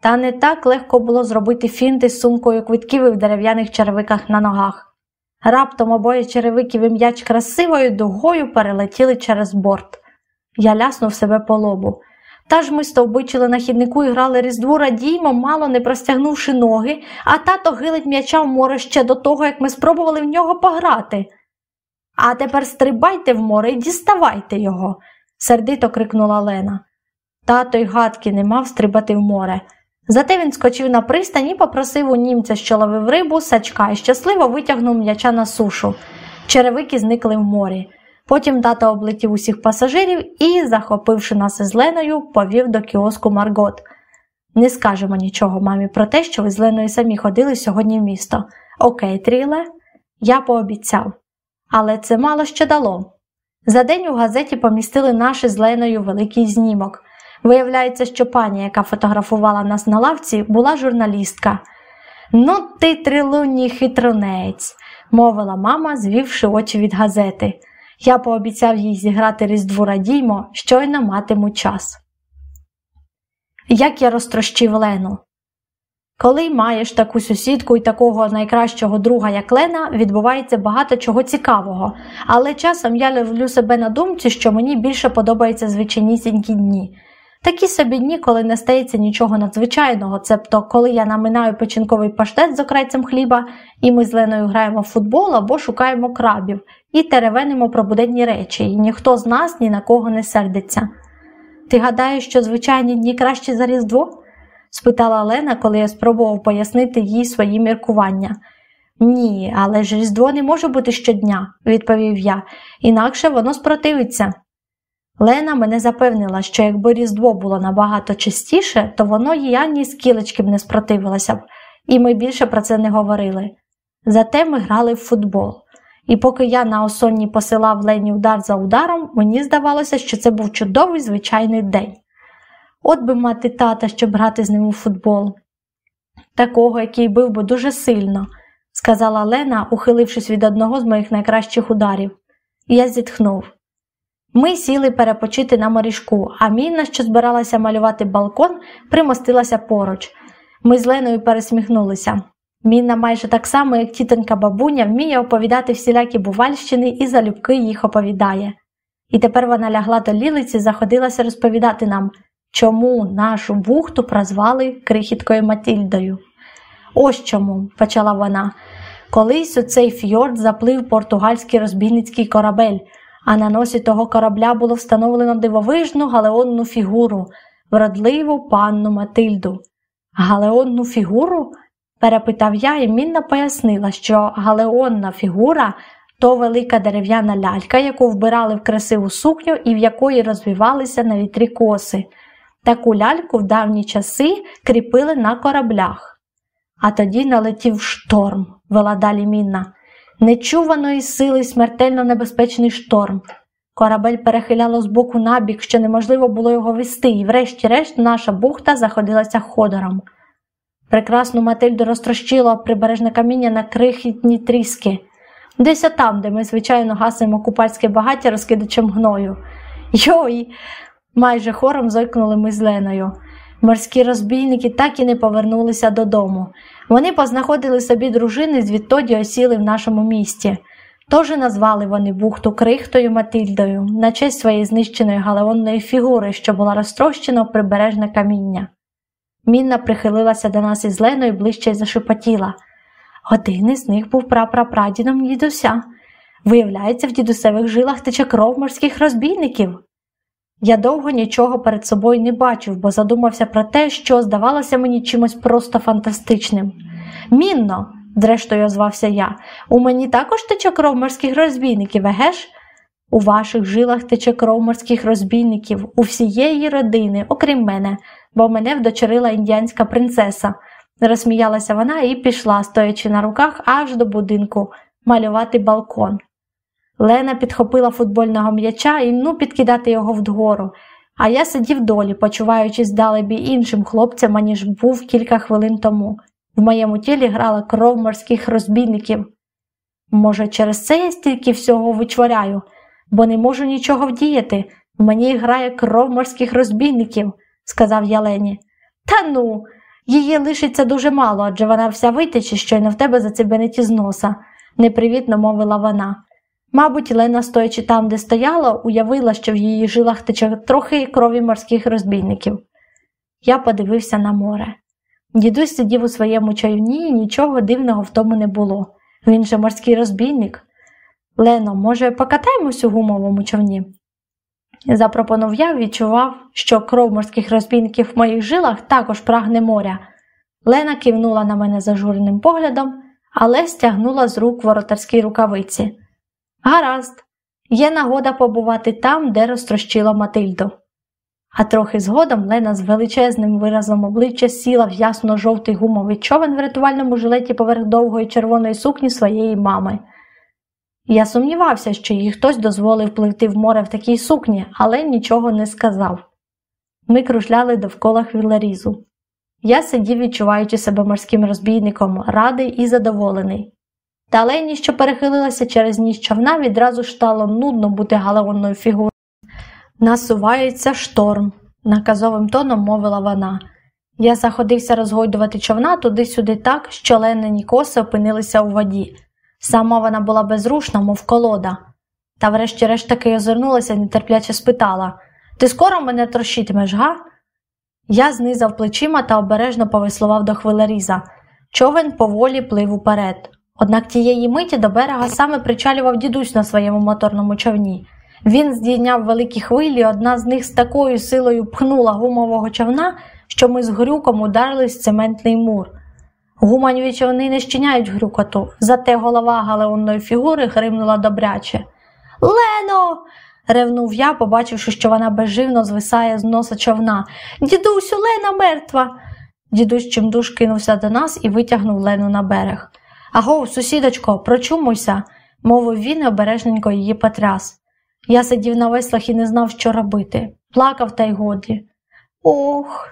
A: Та не так легко було зробити фінти з сумкою квитків і в дерев'яних черевиках на ногах. Раптом обоє черевиків і м'яч красивою дугою перелетіли через борт. Я ляснув себе по лобу. Та ж ми стовбичили на хіднику і грали різдву радіймо, мало не простягнувши ноги, а тато гилить м'яча в море ще до того, як ми спробували в нього пограти. А тепер стрибайте в море і діставайте його, сердито крикнула Лена. Тато й гадки не мав стрибати в море. Зате він скочив на пристань і попросив у німця, що ловив рибу, сачка і щасливо витягнув м'яча на сушу. Черевики зникли в морі. Потім тато облетів усіх пасажирів і, захопивши нас із Леною, повів до кіоску Маргот. Не скажемо нічого мамі про те, що ви з Леною самі ходили сьогодні в місто. Окей, Тріле, я пообіцяв. Але це мало що дало. За день у газеті помістили наш з Леною великий знімок. Виявляється, що пані, яка фотографувала нас на лавці, була журналістка. Ну, ти, трилунній хитронець, мовила мама, звівши очі від газети. Я пообіцяв їй зіграти Різдву радіймо, щойно матиму час. Як я розтрощив Лену. Коли маєш таку сусідку і такого найкращого друга, як Лена, відбувається багато чого цікавого, але часом я ловлю себе на думці, що мені більше подобаються звичайнісінькі дні. Такі собі дні, коли не стається нічого надзвичайного, цебто коли я наминаю печінковий паштет з окрайцем хліба, і ми з Леною граємо в футбол або шукаємо крабів і теревенимо про буденні речі, і ніхто з нас ні на кого не сердиться. Ти гадаєш, що звичайні дні кращі за Різдво? спитала Лена, коли я спробував пояснити їй свої міркування. Ні, але ж Різдво не може бути щодня, відповів я, інакше воно спротивиться. Лена мене запевнила, що якби Різдво було набагато частіше, то воно їй ані з кілечки б не спротивилося б, і ми більше про це не говорили. Зате ми грали в футбол. І поки я на осонні посилав Лені удар за ударом, мені здавалося, що це був чудовий звичайний день. От би мати тата, щоб грати з ним у футбол. Такого, який бив би дуже сильно, сказала Лена, ухилившись від одного з моїх найкращих ударів. Я зітхнув. Ми сіли перепочити на морішку, а Мінна, що збиралася малювати балкон, примостилася поруч. Ми з Леною пересміхнулися. Мінна майже так само, як тітонька бабуня, вміє оповідати всілякі бувальщини і залюбки їх оповідає. І тепер вона лягла до лілиці заходилася розповідати нам, чому нашу бухту прозвали крихіткою Матільдою. Ось чому, почала вона. Колись у цей фьорд заплив португальський розбійницький корабель, а на носі того корабля було встановлено дивовижну галеонну фігуру, вродливу панну Матильду. Галеонну фігуру? перепитав я, і Мінна пояснила, що галеонна фігура то велика дерев'яна лялька, яку вбирали в красиву сукню і в якої розвивалися на вітрі коси. Таку ляльку в давні часи кріпили на кораблях. А тоді налетів шторм, вела далі Мінна. Нечуваної сили смертельно небезпечний шторм. Корабель перехиляло з боку на бік, що неможливо було його вести, і, врешті-решт, наша бухта заходилася ходором. Прекрасну Матильду розтрощило прибережне каміння на крихітні тріски, десь там, де ми, звичайно, гасимо купальське багаття розкидачем гною. Йой! майже хором зойкнули ми з Леною. Морські розбійники так і не повернулися додому. Вони познаходили собі дружини, звідтоді осіли в нашому місті. Тож назвали вони бухту крихтою Матильдою на честь своєї знищеної галеонної фігури, що була розтрощена в прибережне каміння. Мінна прихилилася до нас із Леною ближче й зашепотіла. Один із них був прапрапрадідом дідуся. Виявляється, в дідусевих жилах тече кров морських розбійників. Я довго нічого перед собою не бачив, бо задумався про те, що здавалося мені чимось просто фантастичним. Мінно, зрештою озвався я, у мені також тече кров морських розбійників, еге ж? У ваших жилах тече кров морських розбійників, у всієї родини, окрім мене, бо мене вдочерила індіанська принцеса. Розсміялася вона і пішла, стоячи на руках аж до будинку, малювати балкон. Лена підхопила футбольного м'яча і ну підкидати його вдгору, а я сидів долі, почуваючись далебі іншим хлопцям, аніж був кілька хвилин тому. В моєму тілі грала кров морських розбійників. Може, через це я стільки всього вичворяю, бо не можу нічого вдіяти. В мені грає кров морських розбійників, сказав я Лені. Та ну, її лишиться дуже мало, адже вона вся витече, щойно в тебе зацебенить із носа, непривітно мовила вона. Мабуть, Лена, стоячи там, де стояла, уявила, що в її жилах тече трохи крові морських розбійників. Я подивився на море. Дідусь сидів у своєму чаюні і нічого дивного в тому не було. Він же морський розбійник. Лено, може, покатаємось у гумовому човні? Запропонував я, відчував, що кров морських розбійників в моїх жилах також прагне моря. Лена кивнула на мене зажуреним поглядом, але стягнула з рук воротарські рукавиці. Гаразд, є нагода побувати там, де розтрощила Матильду. А трохи згодом Лена з величезним виразом обличчя сіла в ясно жовтий гумовий човен в рятувальному жилеті поверх довгої червоної сукні своєї мами. Я сумнівався, що їй хтось дозволив пливти в море в такій сукні, але нічого не сказав. Ми кружляли довкола хвілерізу. Я сидів, відчуваючи себе морським розбійником, радий і задоволений. Та Лені, що перехилилася через ніж човна, відразу ж стало нудно бути галеонною фігурою. Насувається шторм, наказовим тоном мовила вона. Я заходився розгойдувати човна туди-сюди так, що ленені коси опинилися у воді. Сама вона була безрушна, мов колода. Та врешті-решт таки озирнулася нетерпляче спитала Ти скоро мене трощитимеш, га? Я знизав плечима та обережно повеслував до хвилеріза. Човен поволі плив уперед. Однак тієї миті до берега саме причалював дідусь на своєму моторному човні. Він здійняв великі хвилі, одна з них з такою силою пхнула гумового човна, що ми з грюком ударились в цементний мур. Гуманіві човни не щиняють грюкоту, зате голова галеонної фігури гримнула добряче. Лено. ревнув я, побачивши, що вона безживно звисає з носа човна. Дідусю, Лена мертва. Дідусь чимдуж кинувся до нас і витягнув Лену на берег. Агов, сусідочко, прочумуйся, мовив він обережненько її потряс. Я сидів на веслах і не знав, що робити. Плакав та й годі. Ох,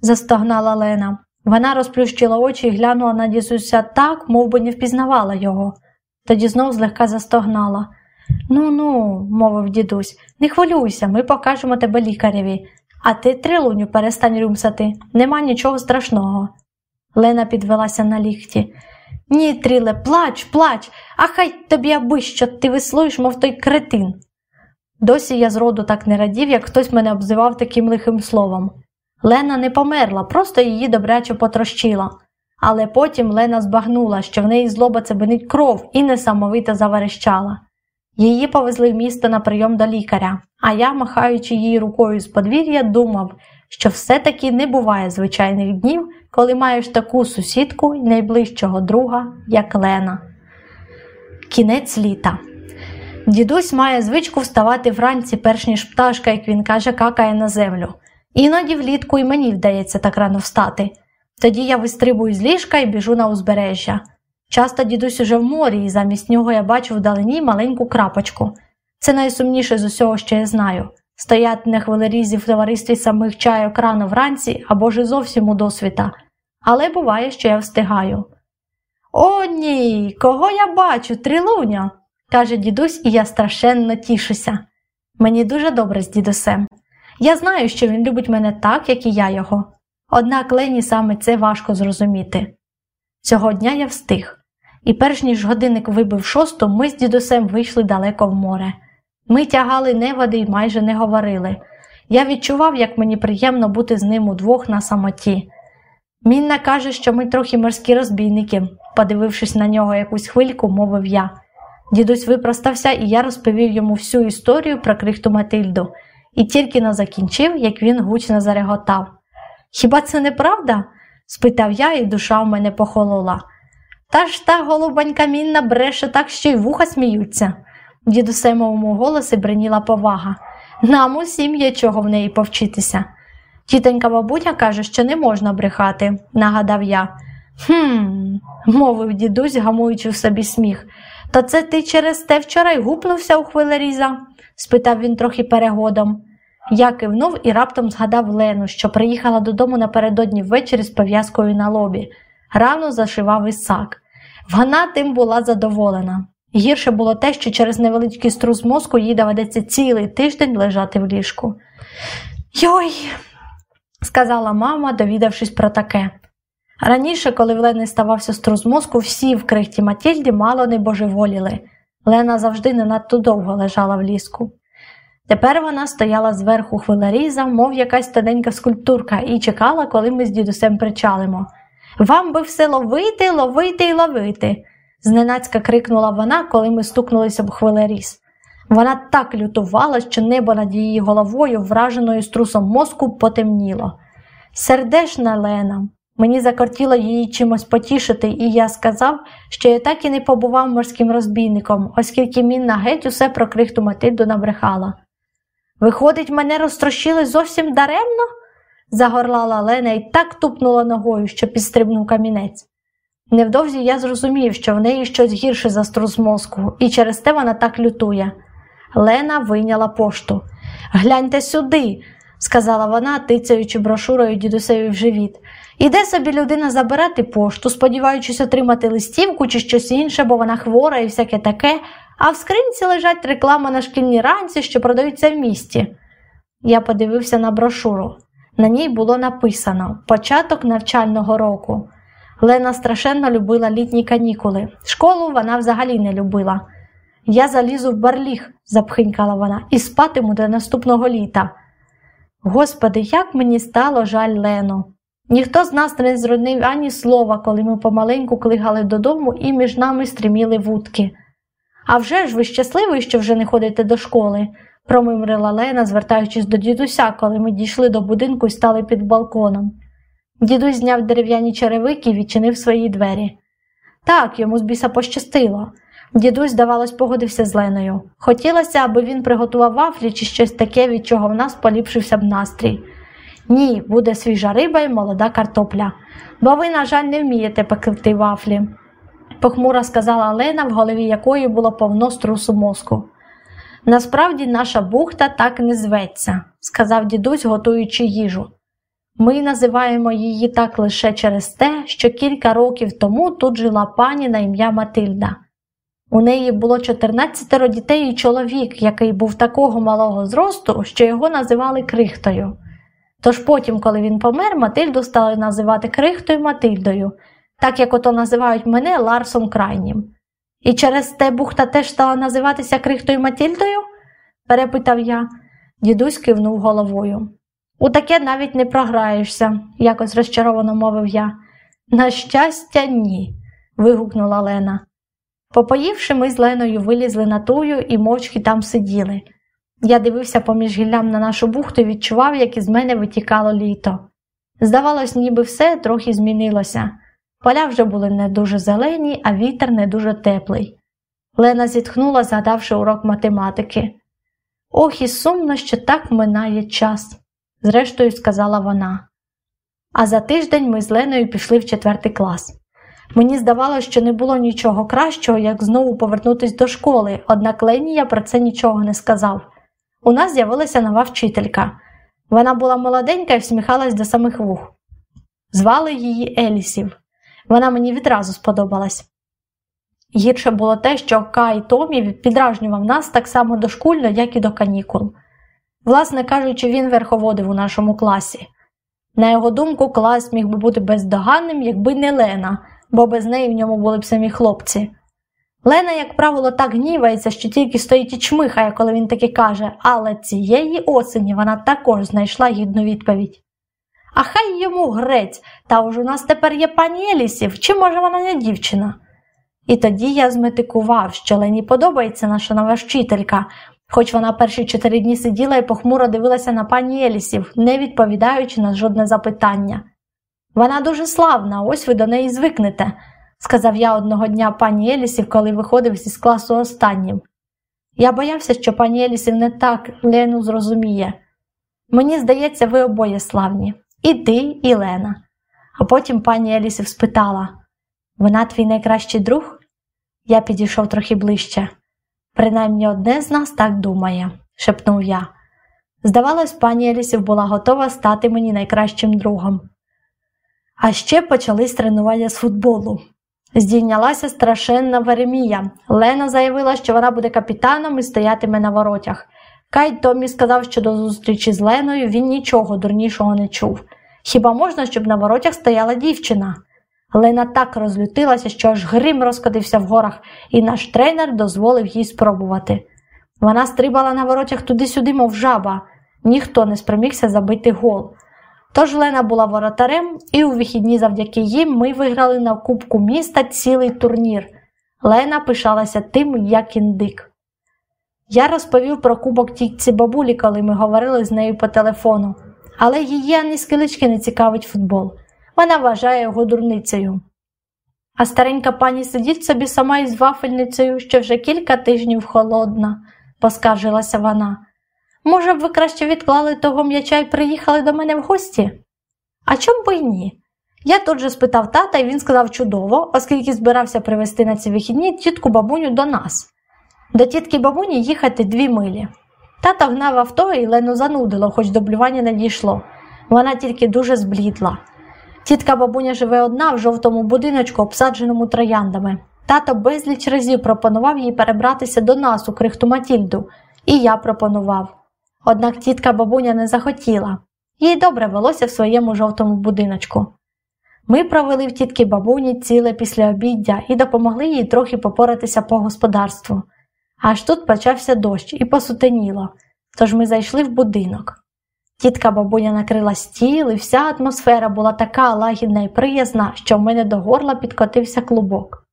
A: застогнала Лена. Вона розплющила очі і глянула на дідуся так, мов би не впізнавала його. Тоді знов злегка застогнала. Ну ну, мовив дідусь, не хвилюйся, ми покажемо тебе лікареві. А ти трилуню перестань рюмсати, нема нічого страшного. Лена підвелася на ліхті. Ні, тріле, плач, плач, а хай тобі аби що ти вислуєш, мов той кретин. Досі я зроду так не радів, як хтось мене обзивав таким лихим словом. Лена не померла, просто її добряче потрощила. Але потім Лена збагнула, що в неї злоба цебенить кров і несамовито заверещала. Її повезли в місто на прийом до лікаря, а я, махаючи її рукою з подвір'я, думав, що все-таки не буває звичайних днів, коли маєш таку сусідку і найближчого друга, як Лена. Кінець літа. Дідусь має звичку вставати вранці, перш ніж пташка, як він каже, какає на землю. Іноді влітку і мені вдається так рано встати. Тоді я вистрибую з ліжка і біжу на узбережжя. Часто дідусь уже в морі, і замість нього я бачу вдалині маленьку крапочку. Це найсумніше з усього, що я знаю стояти на хвилерізі в товаристві самих чайок рано вранці або ж зовсім у досвіта. Але буває, що я встигаю. О, ні, кого я бачу, трилуня, каже дідусь, і я страшенно тішуся. Мені дуже добре з дідусем. Я знаю, що він любить мене так, як і я його. Однак Лені саме це важко зрозуміти. Цього дня я встиг, і перш ніж годинник вибив шосту, ми з дідусем вийшли далеко в море. Ми тягали неводи і майже не говорили. Я відчував, як мені приємно бути з ним удвох на самоті. Мінна каже, що ми трохи морські розбійники, подивившись на нього якусь хвильку, мовив я. Дідусь випростався, і я розповів йому всю історію про крихту Матильду, і тільки не закінчив, як він гучно зареготав. Хіба це не правда? спитав я, і душа в мене похолола. Та ж та голубонька мінна бреше так, що й вуха сміються. В дідусемовому голосі бриніла повага. Нам усім є чого в неї повчитися. Тітонька бабуня каже, що не можна брехати, нагадав я. Хм, мовив дідусь, гамуючи в собі сміх. То це ти через те вчора й гупнувся у хвилеріза? спитав він трохи перегодом. Я кивнув і раптом згадав Лену, що приїхала додому напередодні ввечері з пов'язкою на лобі. Рано зашивав Ісак. Вона тим була задоволена. Гірше було те, що через невеличкий струс мозку їй доведеться цілий тиждень лежати в ліжку. Йой, сказала мама, довідавшись про таке. Раніше, коли в Лени ставався струс мозку, всі в крихті Матільді мало не божеволіли. Лена завжди не надто довго лежала в ліску. Тепер вона стояла зверху хвилеріза, мов якась тоненька скульптурка, і чекала, коли ми з дідусем причалимо. Вам би все ловити, ловити і ловити, зненацька крикнула вона, коли ми стукнулися в хвилеріз. Вона так лютувала, що небо над її головою, враженою струсом мозку, потемніло. Сердешна Лена, мені закортіло її чимось потішити, і я сказав, що я так і не побував морським розбійником, оскільки мінна геть усе про крихту Матильду набрехала. Виходить, мене розтрощили зовсім даремно? загорлала Лена і так тупнула ногою, що підстрибнув камінець. Невдовзі я зрозумів, що в неї щось гірше за струс мозку, і через те вона так лютує. Лена вийняла пошту. Гляньте сюди, сказала вона, тицяючи брошурою дідусеві в живіт. Іде собі людина забирати пошту, сподіваючись отримати листівку чи щось інше, бо вона хвора і всяке таке, а в скринці лежать реклама на шкільні ранці, що продаються в місті. Я подивився на брошуру. На ній було написано початок навчального року. Лена страшенно любила літні канікули. Школу вона взагалі не любила. Я залізу в барліг, запхинькала вона, і спатиму до наступного літа. Господи, як мені стало жаль Лену. Ніхто з нас не зроднив ані слова, коли ми помаленьку клигали додому і між нами стріміли вудки. А вже ж ви щасливий, що вже не ходите до школи, промимрила Лена, звертаючись до дідуся, коли ми дійшли до будинку і стали під балконом. Дідусь зняв дерев'яні черевики і відчинив свої двері. Так, йому з біса пощастило. Дідусь, здавалось, погодився з Леною. Хотілося, аби він приготував вафлі чи щось таке, від чого в нас поліпшився б настрій. Ні, буде свіжа риба і молода картопля, бо ви, на жаль, не вмієте пекти вафлі, похмуро сказала Лена, в голові якої було повно струсу мозку. Насправді наша бухта так не зветься, сказав дідусь, готуючи їжу. Ми називаємо її так лише через те, що кілька років тому тут жила пані на ім'я Матильда. У неї було 14 дітей і чоловік, який був такого малого зросту, що його називали крихтою. Тож потім, коли він помер, Матильду стали називати крихтою Матильдою, так як ото називають мене Ларсом Крайнім. І через те бухта теж стала називатися крихтою Матильдою? перепитав я. Дідусь кивнув головою. У таке навіть не програєшся, якось розчаровано мовив я. На щастя, ні. вигукнула Лена. Попоївши, ми з Леною вилізли на тую і мовчки там сиділи. Я дивився поміж гіллям на нашу бухту і відчував, як із мене витікало літо. Здавалось, ніби все трохи змінилося. Поля вже були не дуже зелені, а вітер не дуже теплий. Лена зітхнула, згадавши урок математики. Ох, і сумно, що так минає час, зрештою сказала вона. А за тиждень ми з Леною пішли в четвертий клас. Мені здавалося, що не було нічого кращого, як знову повернутися до школи, однак Ленія про це нічого не сказав. У нас з'явилася нова вчителька. Вона була молоденька і всміхалась до самих вух. Звали її Елісів. Вона мені відразу сподобалась. Гірше було те, що Кай Томі підражнював нас так само дошкульно, як і до канікул. Власне кажучи, він верховодив у нашому класі. На його думку, клас міг би бути бездоганним, якби не Лена, бо без неї в ньому були б самі хлопці. Лена, як правило, так гнівається, що тільки стоїть і чмихає, коли він таки каже, але цієї осені вона також знайшла гідну відповідь. А хай йому грець, та уж у нас тепер є пані Елісів, чи може вона не дівчина? І тоді я зметикував, що Лені подобається наша нова вчителька, хоч вона перші чотири дні сиділа і похмуро дивилася на пані Елісів, не відповідаючи на жодне запитання. Вона дуже славна, ось ви до неї звикнете, сказав я одного дня пані Елісів, коли виходив зі класу останнім. Я боявся, що пані Елісів не так Лену зрозуміє. Мені здається, ви обоє славні, і ти, і Лена. А потім пані Елісів спитала вона твій найкращий друг? Я підійшов трохи ближче. Принаймні одне з нас так думає, шепнув я. Здавалось, пані Елісів була готова стати мені найкращим другом. А ще почались тренування з футболу. Здійнялася страшенна Веремія. Лена заявила, що вона буде капітаном і стоятиме на воротях. Кай Томі сказав, що до зустрічі з Леною він нічого дурнішого не чув. Хіба можна, щоб на воротях стояла дівчина? Лена так розлютилася, що аж грим розкотився в горах, і наш тренер дозволив їй спробувати. Вона стрибала на воротях туди-сюди, мов жаба, ніхто не спромігся забити гол. Тож Лена була воротарем, і у вихідні завдяки їм ми виграли на Кубку міста цілий турнір. Лена пишалася тим, як індик. Я розповів про кубок тітці бабулі, коли ми говорили з нею по телефону, але її ані скилички не цікавить футбол. Вона вважає його дурницею. А старенька пані сидить собі сама із вафельницею, що вже кілька тижнів холодна, поскаржилася вона. Може б, ви краще відклали того м'яча і приїхали до мене в гості? А чом би й ні? Я тут же спитав тата, і він сказав чудово, оскільки збирався привезти на ці вихідні тітку бабуню до нас. До тітки бабуні їхати дві милі. Тата гнав авто і Лену занудило, хоч до блювання не дійшло. Вона тільки дуже зблідла. Тітка бабуня живе одна в жовтому будиночку, обсадженому трояндами. Тато безліч разів пропонував їй перебратися до нас у крихту Матільду, і я пропонував. Однак тітка бабуня не захотіла, їй добре велося в своєму жовтому будиночку. Ми провели в тітки бабуні ціле післяобіддя і допомогли їй трохи попоратися по господарству. Аж тут почався дощ і посутеніло, тож ми зайшли в будинок. Тітка бабуня накрила стіл, і вся атмосфера була така лагідна і приязна, що в мене до горла підкотився клубок.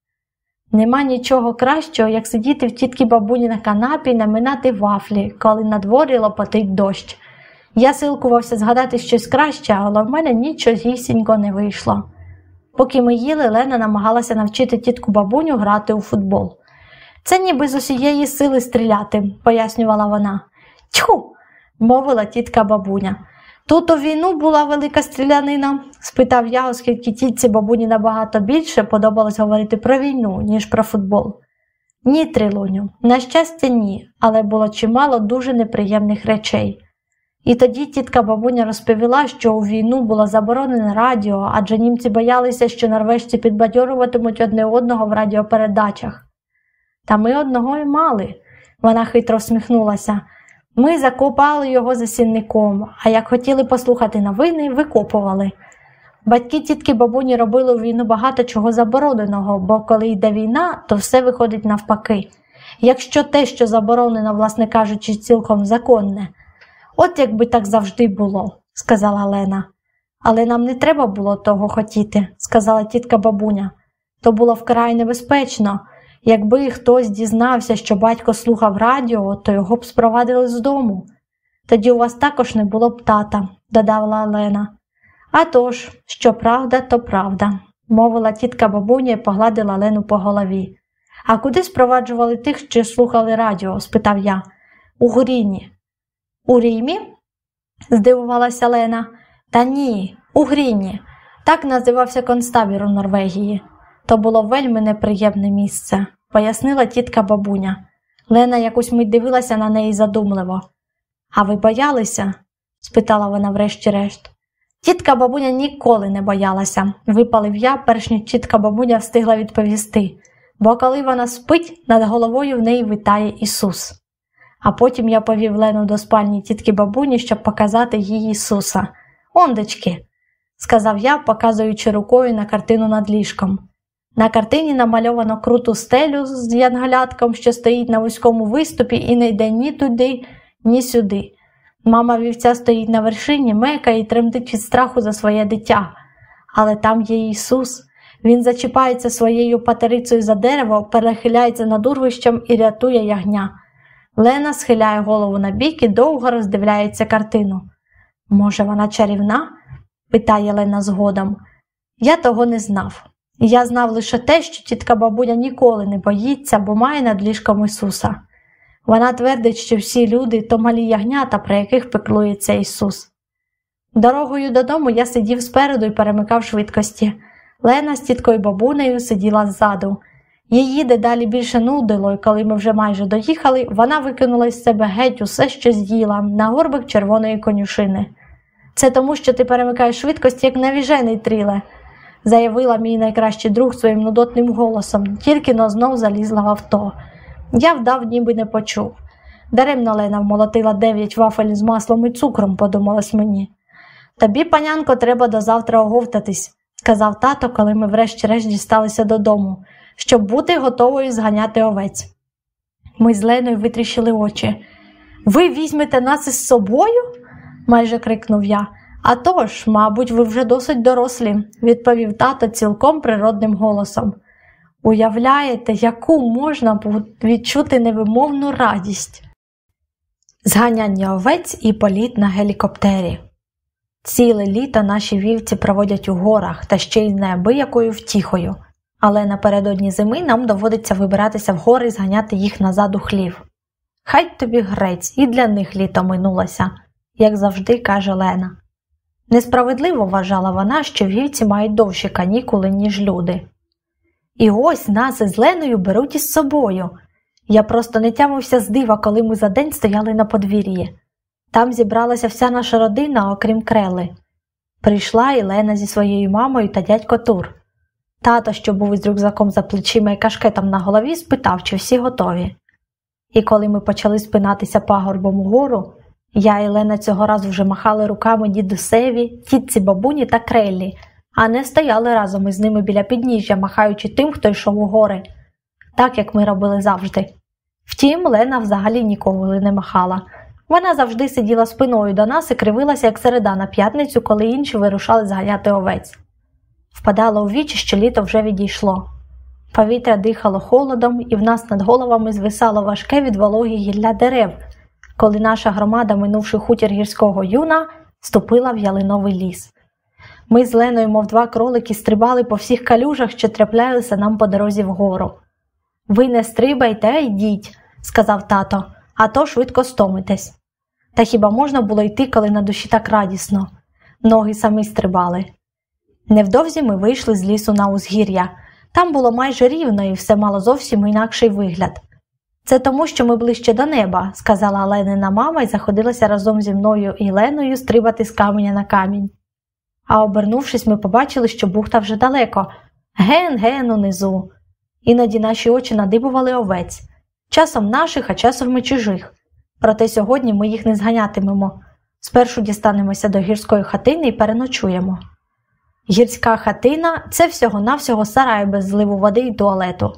A: Нема нічого кращого, як сидіти в тітки бабуні на канапі і наминати вафлі, коли на дворі лопотить дощ. Я силкувався згадати щось краще, але в мене нічогісінько не вийшло. Поки ми їли, Лена намагалася навчити тітку бабуню грати у футбол. Це ніби з усієї сили стріляти, пояснювала вона. Тьху, мовила тітка бабуня. Тут у війну була велика стрілянина? спитав я, оскільки тітці бабуні набагато більше подобалось говорити про війну, ніж про футбол. Ні, Трилуню, на щастя, ні, але було чимало дуже неприємних речей. І тоді тітка бабуня розповіла, що у війну було заборонене радіо, адже німці боялися, що норвежці підбадьоруватимуть одне одного в радіопередачах. Та ми одного й мали, вона хитро всміхнулася. Ми закопали його за сінником, а як хотіли послухати новини, викопували. Батьки тітки бабуні робили у війну багато чого забороненого, бо коли йде війна, то все виходить навпаки. Якщо те, що заборонено, власне кажучи, цілком законне. От якби так завжди було, сказала Лена. Але нам не треба було того хотіти, сказала тітка бабуня. То було вкрай небезпечно. Якби хтось дізнався, що батько слухав радіо, то його б спровадили з дому. Тоді у вас також не було б тата, додала Лена. «А тож, що правда, то правда, мовила тітка бабуня і погладила Лену по голові. А куди спроваджували тих, що слухали радіо? спитав я. У Гріні. У Рімі? здивувалася Лена. Та ні, у Гріні. Так називався концтабір у Норвегії. То було вельми неприємне місце, пояснила тітка бабуня. Лена якось мить дивилася на неї задумливо. А ви боялися? спитала вона врешті-решт. Тітка бабуня ніколи не боялася, випалив я, перш ніж тітка бабуня встигла відповісти, бо коли вона спить, над головою в неї витає Ісус. А потім я повів Лену до спальні тітки бабуні, щоб показати їй Ісуса. Ондечки, сказав я, показуючи рукою на картину над ліжком. На картині намальовано круту стелю з янгалятком, що стоїть на вузькому виступі і не йде ні туди, ні сюди. Мама вівця стоїть на вершині, мека і тремтить від страху за своє дитя. Але там є Ісус. Він зачіпається своєю патерицею за дерево, перехиляється над урвищем і рятує ягня. Лена схиляє голову на бік і довго роздивляється картину. Може, вона чарівна? питає Лена згодом. Я того не знав. Я знав лише те, що тітка бабуня ніколи не боїться, бо має над ліжком Ісуса. Вона твердить, що всі люди то малі ягнята, про яких пеклується Ісус. Дорогою додому я сидів спереду і перемикав швидкості. Лена з тіткою бабунею сиділа ззаду. Її дедалі більше нудило, і коли ми вже майже доїхали, вона викинула з себе геть усе, що з'їла, на горбик червоної конюшини. Це тому, що ти перемикаєш швидкості, як навіжений тріле заявила мій найкращий друг своїм нудотним голосом, тільки но знов залізла в авто. Я вдав, ніби не почув. Даремно Лена вмолотила дев'ять вафель з маслом і цукром, подумалось мені. Тобі, панянко, треба до завтра оговтатись, сказав тато, коли ми врешті-решт дісталися додому, щоб бути готовою зганяти овець. Ми з Леною витріщили очі. Ви візьмете нас із собою? майже крикнув я. «А тож, мабуть, ви вже досить дорослі, відповів тато цілком природним голосом. Уявляєте, яку можна відчути невимовну радість? Зганяння овець і політ на гелікоптері. Ціле літо наші вівці проводять у горах та ще й неабиякою втіхою, але напередодні зими нам доводиться вибиратися в гори і зганяти їх назад у хлів. Хай тобі грець, і для них літо минулося, як завжди каже Лена. Несправедливо вважала вона, що вівці мають довші канікули, ніж люди. І ось нас із Леною беруть із собою. Я просто не тямився з дива, коли ми за день стояли на подвір'ї. Там зібралася вся наша родина, окрім крели. Прийшла і Лена зі своєю мамою та дядько Тур. Тато, що був із рюкзаком за плечима і кашкетом на голові, спитав, чи всі готові. І коли ми почали спинатися пагорбом угору, я і Лена цього разу вже махали руками дідусеві, тітці бабуні та креллі, а не стояли разом із ними біля підніжжя, махаючи тим, хто йшов у гори, так як ми робили завжди. Втім, Лена взагалі ніколи не махала. Вона завжди сиділа спиною до нас і кривилася, як середа на п'ятницю, коли інші вирушали зганяти овець. Впадало у вічі, що літо вже відійшло. Повітря дихало холодом, і в нас над головами звисало важке від вологі гілля дерев, коли наша громада, минувши хутір гірського юна, ступила в ялиновий ліс. Ми з Леною, мов два кролики, стрибали по всіх калюжах, що траплялися нам по дорозі вгору. Ви не стрибайте, а йдіть, сказав тато, а то швидко стомитесь. Та хіба можна було йти, коли на душі так радісно? Ноги самі стрибали. Невдовзі ми вийшли з лісу на узгір'я. Там було майже рівно і все мало зовсім інакший вигляд. Це тому, що ми ближче до неба, сказала Ленина мама і заходилася разом зі мною і Леною стрибати з каменя на камінь. А обернувшись, ми побачили, що бухта вже далеко, ген ген унизу. Іноді наші очі надибували овець, часом наших, а часом і чужих. Проте сьогодні ми їх не зганятимемо. Спершу дістанемося до гірської хатини і переночуємо. Гірська хатина це всього-навсього сарай без зливу води і туалету,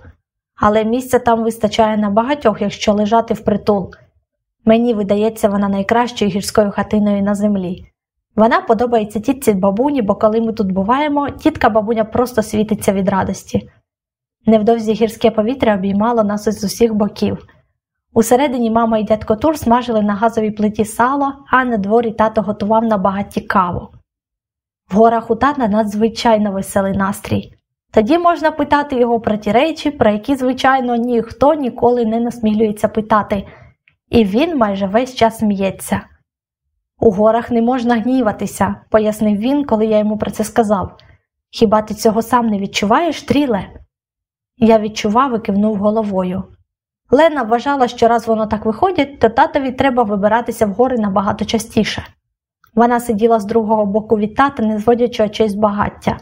A: але місця там вистачає на багатьох, якщо лежати впритул. Мені видається вона найкращою гірською хатиною на землі. Вона подобається тітці бабуні, бо коли ми тут буваємо, тітка бабуня просто світиться від радості. Невдовзі гірське повітря обіймало нас із усіх боків. Усередині мама і дядько Тур смажили на газовій плиті сало, а на дворі тато готував на багаті каву. В горах у тата надзвичайно веселий настрій. Тоді можна питати його про ті речі, про які, звичайно, ніхто ніколи не насмілюється питати, і він майже весь час сміється. У горах не можна гніватися, пояснив він, коли я йому про це сказав. Хіба ти цього сам не відчуваєш, тріле? Я відчував і кивнув головою. Лена вважала, що раз воно так виходить, то татові треба вибиратися в гори набагато частіше. Вона сиділа з другого боку від тата, не зводячи очей з багаття.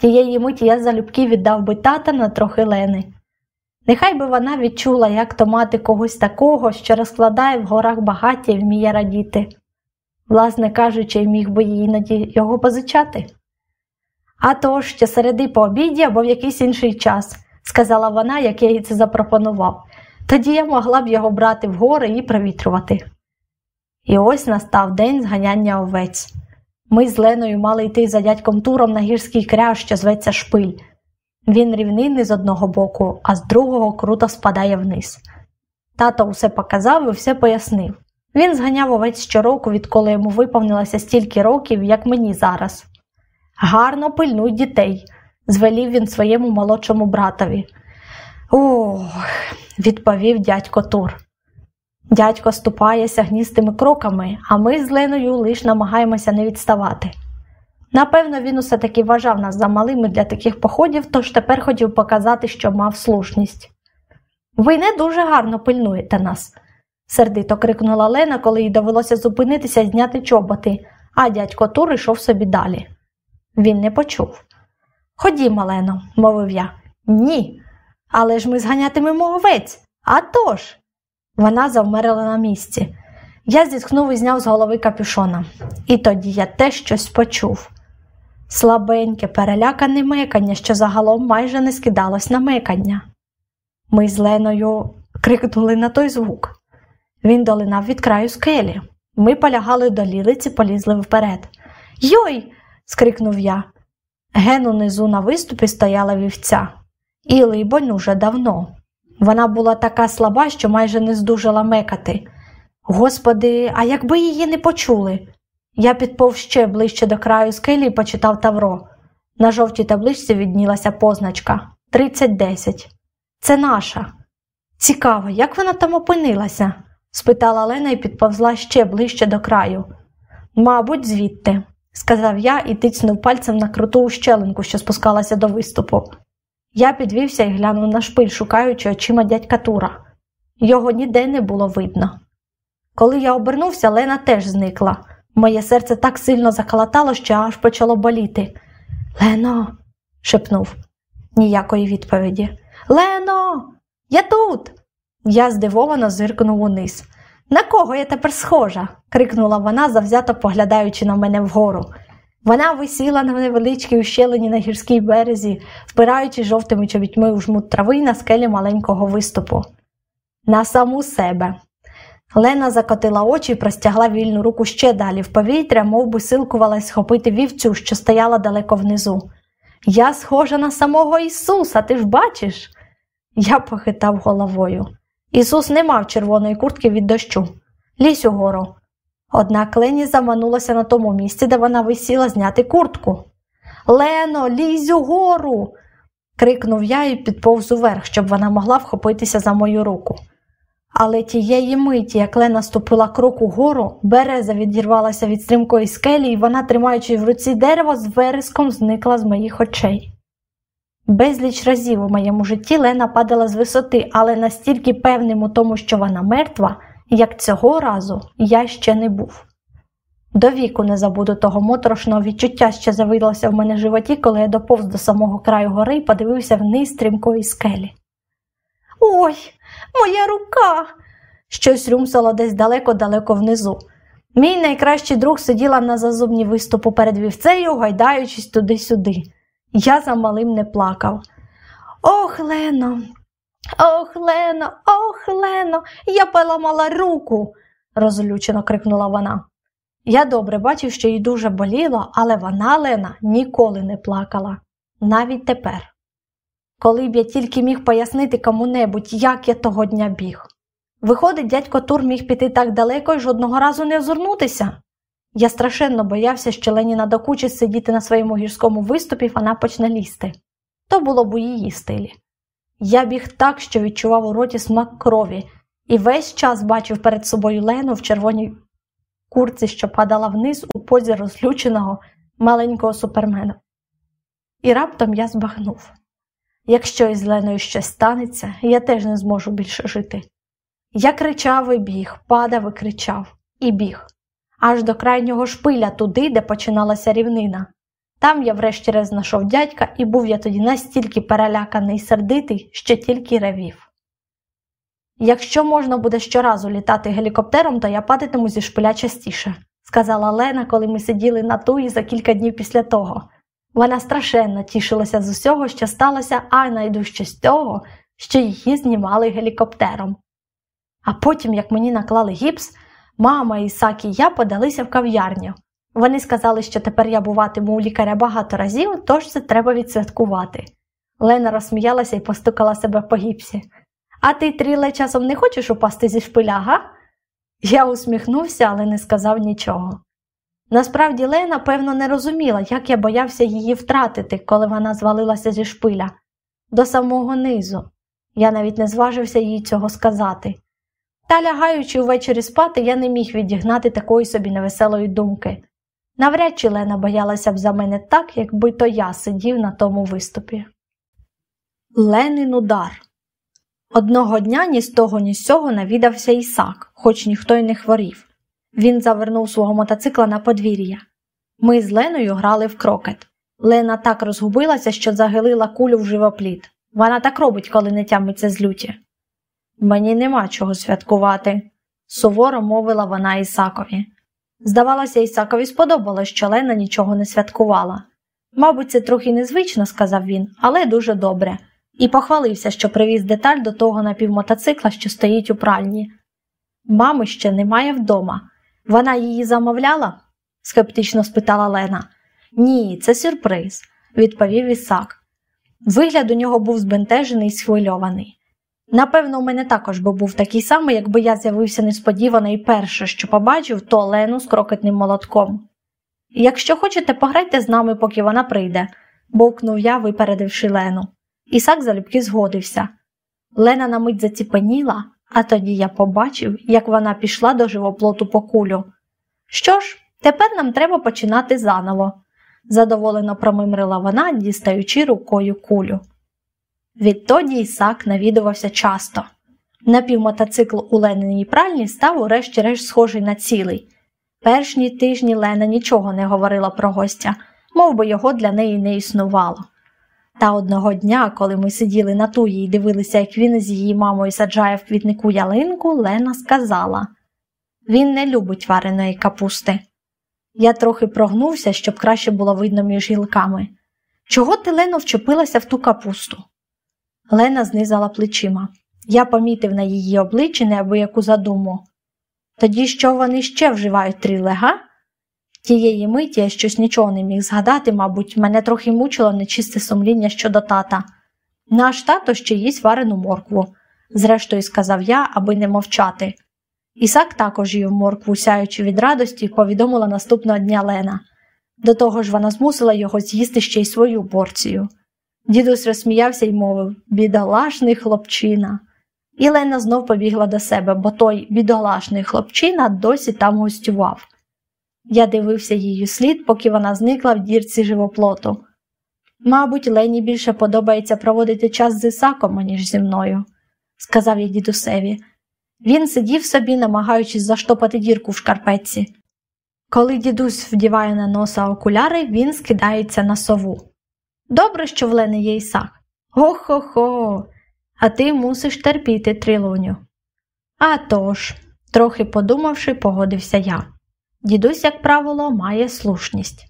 A: Тієї миті я залюбки віддав би тата на трохи Лени. Нехай би вона відчула, як то мати когось такого, що розкладає в горах багаття і вміє радіти. Власне кажучи, міг би їй іноді його позичати. А то ще середи по обіді або в якийсь інший час, сказала вона, як я їй це запропонував. Тоді я могла б його брати в гори і провітрювати. І ось настав день зганяння овець. Ми з Леною мали йти за дядьком Туром на гірський кряж, що зветься шпиль. Він рівнинний з одного боку, а з другого круто спадає вниз. Тато усе показав і все пояснив. Він зганяв овець щороку, відколи йому виповнилося стільки років, як мені зараз. Гарно пильнуй дітей, звелів він своєму молодшому братові. Ох, відповів дядько Тур. Дядько ступає сягністими кроками, а ми з Леною лиш намагаємося не відставати. Напевно, він усе таки вважав нас за малими для таких походів, тож тепер хотів показати, що мав слушність. Ви не дуже гарно пильнуєте нас, сердито крикнула Лена, коли їй довелося зупинитися і зняти чоботи, а дядько Тур йшов собі далі. Він не почув. Ходімо, Лено, мовив я. Ні. Але ж ми зганятимемо овець. «А тож!» Вона завмерила на місці. Я зітхнув і зняв з голови капюшона. І тоді я теж щось почув. слабеньке, перелякане мекання, що загалом майже не скидалось на мекання. Ми з Леною крикнули на той звук. Він долинав від краю скелі. Ми полягали до лілиці, полізли вперед. Йой. скрикнув я. Ген унизу на виступі стояла вівця. І, либонь, уже давно. Вона була така слаба, що майже не здужала мекати. Господи, а якби її не почули. Я підповз ще ближче до краю скелі і почитав Тавро. На жовтій табличці віднілася позначка 3010. Це наша. Цікаво, як вона там опинилася? спитала Лена і підповзла ще ближче до краю. Мабуть, звідти, сказав я і тицнув пальцем на круту ущелинку, що спускалася до виступу. Я підвівся і глянув на шпиль, шукаючи очима дядька Тура. Його ніде не було видно. Коли я обернувся, Лена теж зникла. Моє серце так сильно заколотало, що аж почало боліти. Лено, шепнув. Ніякої відповіді. Лено, я тут. Я здивовано зиркнув униз. На кого я тепер схожа? крикнула вона, завзято поглядаючи на мене вгору. Вона висіла на невеличкій ущелині на гірській березі, впираючи жовтими чобітьми у жмут трави на скелі маленького виступу. На саму себе. Лена закотила очі і простягла вільну руку ще далі в повітря, мов би силкувалась схопити вівцю, що стояла далеко внизу. Я схожа на самого Ісуса, ти ж бачиш? Я похитав головою. Ісус не мав червоної куртки від дощу. Лізь угору. Однак Лені заманулася на тому місці, де вона висіла зняти куртку. Лено, лізь угору. крикнув я і підповз уверх, щоб вона могла вхопитися за мою руку. Але тієї миті, як Лена ступила крок угору, береза відірвалася від стрімкої скелі, і вона, тримаючи в руці дерево, з вереском зникла з моїх очей. Безліч разів у моєму житті Лена падала з висоти, але настільки певним у тому, що вона мертва, як цього разу я ще не був. До віку не забуду того моторошного відчуття, що завилося в мене в животі, коли я доповз до самого краю гори і подивився вниз стрімкої скелі. Ой, моя рука! Щось рюмсало десь далеко-далеко внизу. Мій найкращий друг сиділа на зазубні виступу перед вівцею, гайдаючись туди-сюди. Я за малим не плакав. Ох, Лено, ох, Лено, ох, Лено, я поламала руку, розлючено крикнула вона. Я добре бачив, що їй дуже боліло, але вона, Лена, ніколи не плакала, навіть тепер. Коли б я тільки міг пояснити кому-небудь, як я того дня біг. Виходить, дядько Тур міг піти так далеко і жодного разу не озирнутися. Я страшенно боявся, що Лені надокучить сидіти на своєму гірському виступі, вона почне лізти. То було б у її стилі. Я біг так, що відчував у роті смак крові, і весь час бачив перед собою Лену в червоній курці, що падала вниз у позі розлюченого маленького супермена. І раптом я збагнув якщо із Леною щось станеться, я теж не зможу більше жити. Я кричав і біг, падав і кричав, і біг аж до крайнього шпиля туди, де починалася рівнина. Там я врешті-решт знайшов дядька, і був я тоді настільки переляканий і сердитий, що тільки ревів. Якщо можна буде щоразу літати гелікоптером, то я падатиму зі шпиля частіше, сказала Лена, коли ми сиділи на туї за кілька днів після того. Вона страшенно тішилася з усього, що сталося, а найдужче з того, що її знімали гелікоптером. А потім, як мені наклали гіпс, Мама, Ісак і я подалися в кав'ярню. Вони сказали, що тепер я буватиму у лікаря багато разів, тож це треба відсвяткувати. Лена розсміялася і постукала себе по гіпсі. А ти, Тріле, часом не хочеш упасти зі шпиля, га? Я усміхнувся, але не сказав нічого. Насправді Лена, певно, не розуміла, як я боявся її втратити, коли вона звалилася зі шпиля. До самого низу. Я навіть не зважився їй цього сказати. Та, лягаючи увечері спати, я не міг відігнати такої собі невеселої думки. Навряд чи Лена боялася б за мене так, якби то я сидів на тому виступі. Ленин удар. Одного дня ні з того, ні з цього навідався Ісак, хоч ніхто й не хворів. Він завернув свого мотоцикла на подвір'я. Ми з Леною грали в крокет. Лена так розгубилася, що загилила кулю в живопліт. Вона так робить, коли не тямиться з люті. Мені нема чого святкувати, суворо мовила вона Ісакові. Здавалося, Ісакові сподобалось, що Лена нічого не святкувала. Мабуть, це трохи незвично, сказав він, але дуже добре, і похвалився, що привіз деталь до того напівмотоцикла, що стоїть у пральні. Мами ще немає вдома. Вона її замовляла? скептично спитала Лена. Ні, це сюрприз, відповів Ісак. Вигляд у нього був збентежений і схвильований. Напевно, у мене також би був такий самий, якби я з'явився несподівано і перше, що побачив, то Лену з крокетним молотком. Якщо хочете, пограйте з нами, поки вона прийде, бовкнув я, випередивши Лену. Ісак залюбки згодився. Лена на мить заціпеніла, а тоді я побачив, як вона пішла до живоплоту по кулю. Що ж, тепер нам треба починати заново, задоволено промимрила вона, дістаючи рукою кулю. Відтоді Ісак навідувався часто. Напівмотоцикл у Лениній пральні став урешті-решт схожий на цілий. Першні тижні Лена нічого не говорила про гостя, мов би його для неї не існувало. Та одного дня, коли ми сиділи на туї і дивилися, як він з її мамою саджає в квітнику ялинку, Лена сказала він не любить вареної капусти. Я трохи прогнувся, щоб краще було видно між гілками. Чого ти, Лено, вчепилася в ту капусту? Лена знизала плечима. Я помітив на її обличчі неабияку задуму. Тоді що вони ще вживають тріли, га? Тієї миті я щось нічого не міг згадати, мабуть, мене трохи мучило нечисте сумління щодо тата. Наш тато ще їсть варену моркву, зрештою сказав я, аби не мовчати. Ісак також їв моркву, сяючи від радості, повідомила наступного дня Лена. До того ж вона змусила його з'їсти ще й свою порцію. Дідусь розсміявся й мовив бідолашний хлопчина. І Лена знов побігла до себе, бо той бідолашний хлопчина досі там гостював. Я дивився її слід, поки вона зникла в дірці живоплоту. Мабуть, Лені більше подобається проводити час з Ісаком, ніж зі мною, сказав я дідусеві. Він сидів собі, намагаючись заштопати дірку в шкарпетці. Коли дідусь вдіває на носа окуляри, він скидається на сову. Добре, що в Лени є Ісак. Хо-хо-хо, а ти мусиш терпіти, трилуню. «А тож», – трохи подумавши, погодився я. Дідусь, як правило, має слушність.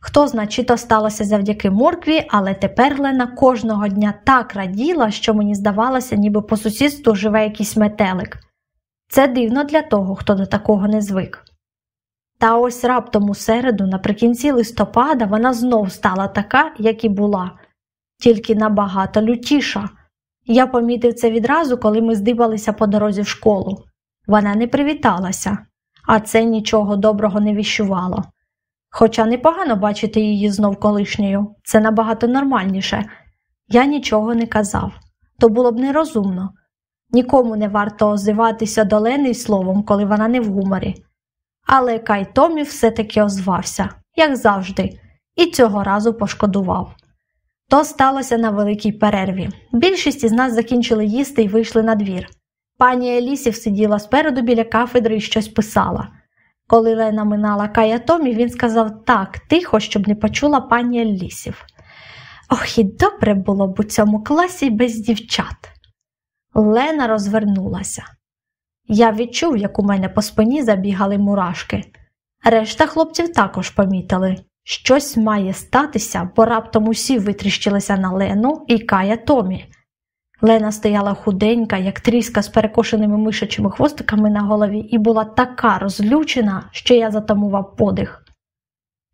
A: Хто зна, чи то сталося завдяки моркві, але тепер Лена кожного дня так раділа, що мені здавалося, ніби по сусідству живе якийсь метелик. Це дивно для того, хто до такого не звик. Та ось раптом у середу, наприкінці листопада, вона знов стала така, як і була, тільки набагато лютіша. Я помітив це відразу, коли ми здибалися по дорозі в школу. Вона не привіталася, а це нічого доброго не віщувало. Хоча непогано бачити її знов колишньою, це набагато нормальніше. Я нічого не казав, то було б нерозумно. Нікому не варто озиватися до Лени словом, коли вона не в гуморі. Але Кай Томі все-таки озвався, як завжди, і цього разу пошкодував. То сталося на великій перерві. Більшість із нас закінчили їсти і вийшли на двір. Пані Елісів сиділа спереду біля кафедри і щось писала. Коли Лена минала Кая Томі, він сказав так тихо, щоб не почула пані Елісів. Ох, і добре було б у цьому класі без дівчат. Лена розвернулася. Я відчув, як у мене по спині забігали мурашки. Решта хлопців також помітили. Щось має статися, бо раптом усі витріщилися на Лену і Кая Томі. Лена стояла худенька, як тріска з перекошеними мишачими хвостиками на голові, і була така розлючена, що я затамував подих.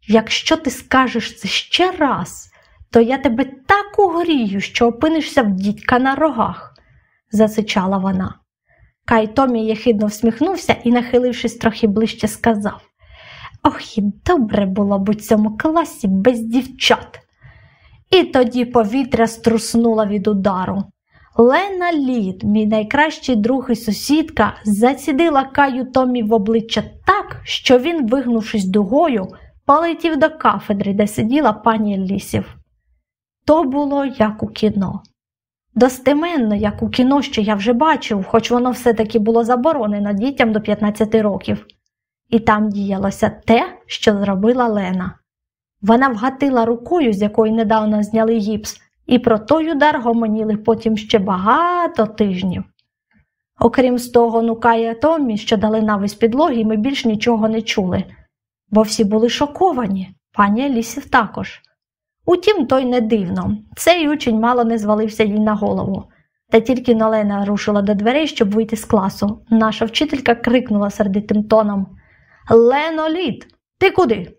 A: Якщо ти скажеш це ще раз, то я тебе так угорію, що опинишся в дідька на рогах, засичала вона. Кай Томі єхидно всміхнувся і, нахилившись трохи ближче, сказав Ох, і добре було б у цьому класі без дівчат. І тоді повітря струснуло від удару. Лена Лід, мій найкращий друг і сусідка, зацідила Каю Томі в обличчя так, що він, вигнувшись дугою, полетів до кафедри, де сиділа пані Лісів. То було як у кіно. Достеменно, як у кіно, що я вже бачив, хоч воно все-таки було заборонено дітям до 15 років. І там діялося те, що зробила Лена. Вона вгатила рукою, з якої недавно зняли гіпс, і про той удар гомоніли потім ще багато тижнів. Окрім того нукає Томмі, що дали навись підлоги, ми більш нічого не чули, бо всі були шоковані, пані Елісів також. Утім, то й не дивно. Цей учень мало не звалився їй на голову. Та тільки Налена рушила до дверей, щоб вийти з класу. Наша вчителька крикнула сердитим тоном Лено лід, ти куди?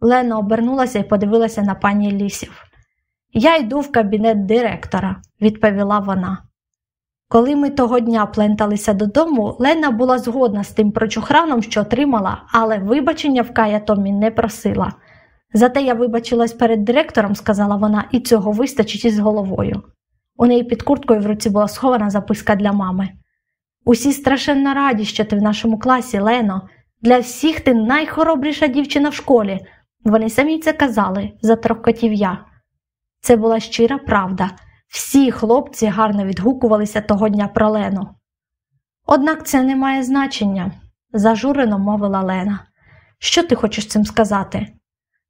A: Лена обернулася і подивилася на пані лісів. Я йду в кабінет директора, відповіла вона. Коли ми того дня пленталися додому, Лена була згодна з тим прочухраном, що отримала, але вибачення в Кая Томі не просила. Зате я вибачилась перед директором, сказала вона, і цього вистачить із головою. У неї під курткою в руці була схована записка для мами. Усі страшенно раді, що ти в нашому класі, Лено. Для всіх ти найхоробріша дівчина в школі. Вони самі це казали, затрохкотів я. Це була щира правда. Всі хлопці гарно відгукувалися того дня про Лену. Однак це не має значення, зажурено мовила Лена. Що ти хочеш цим сказати?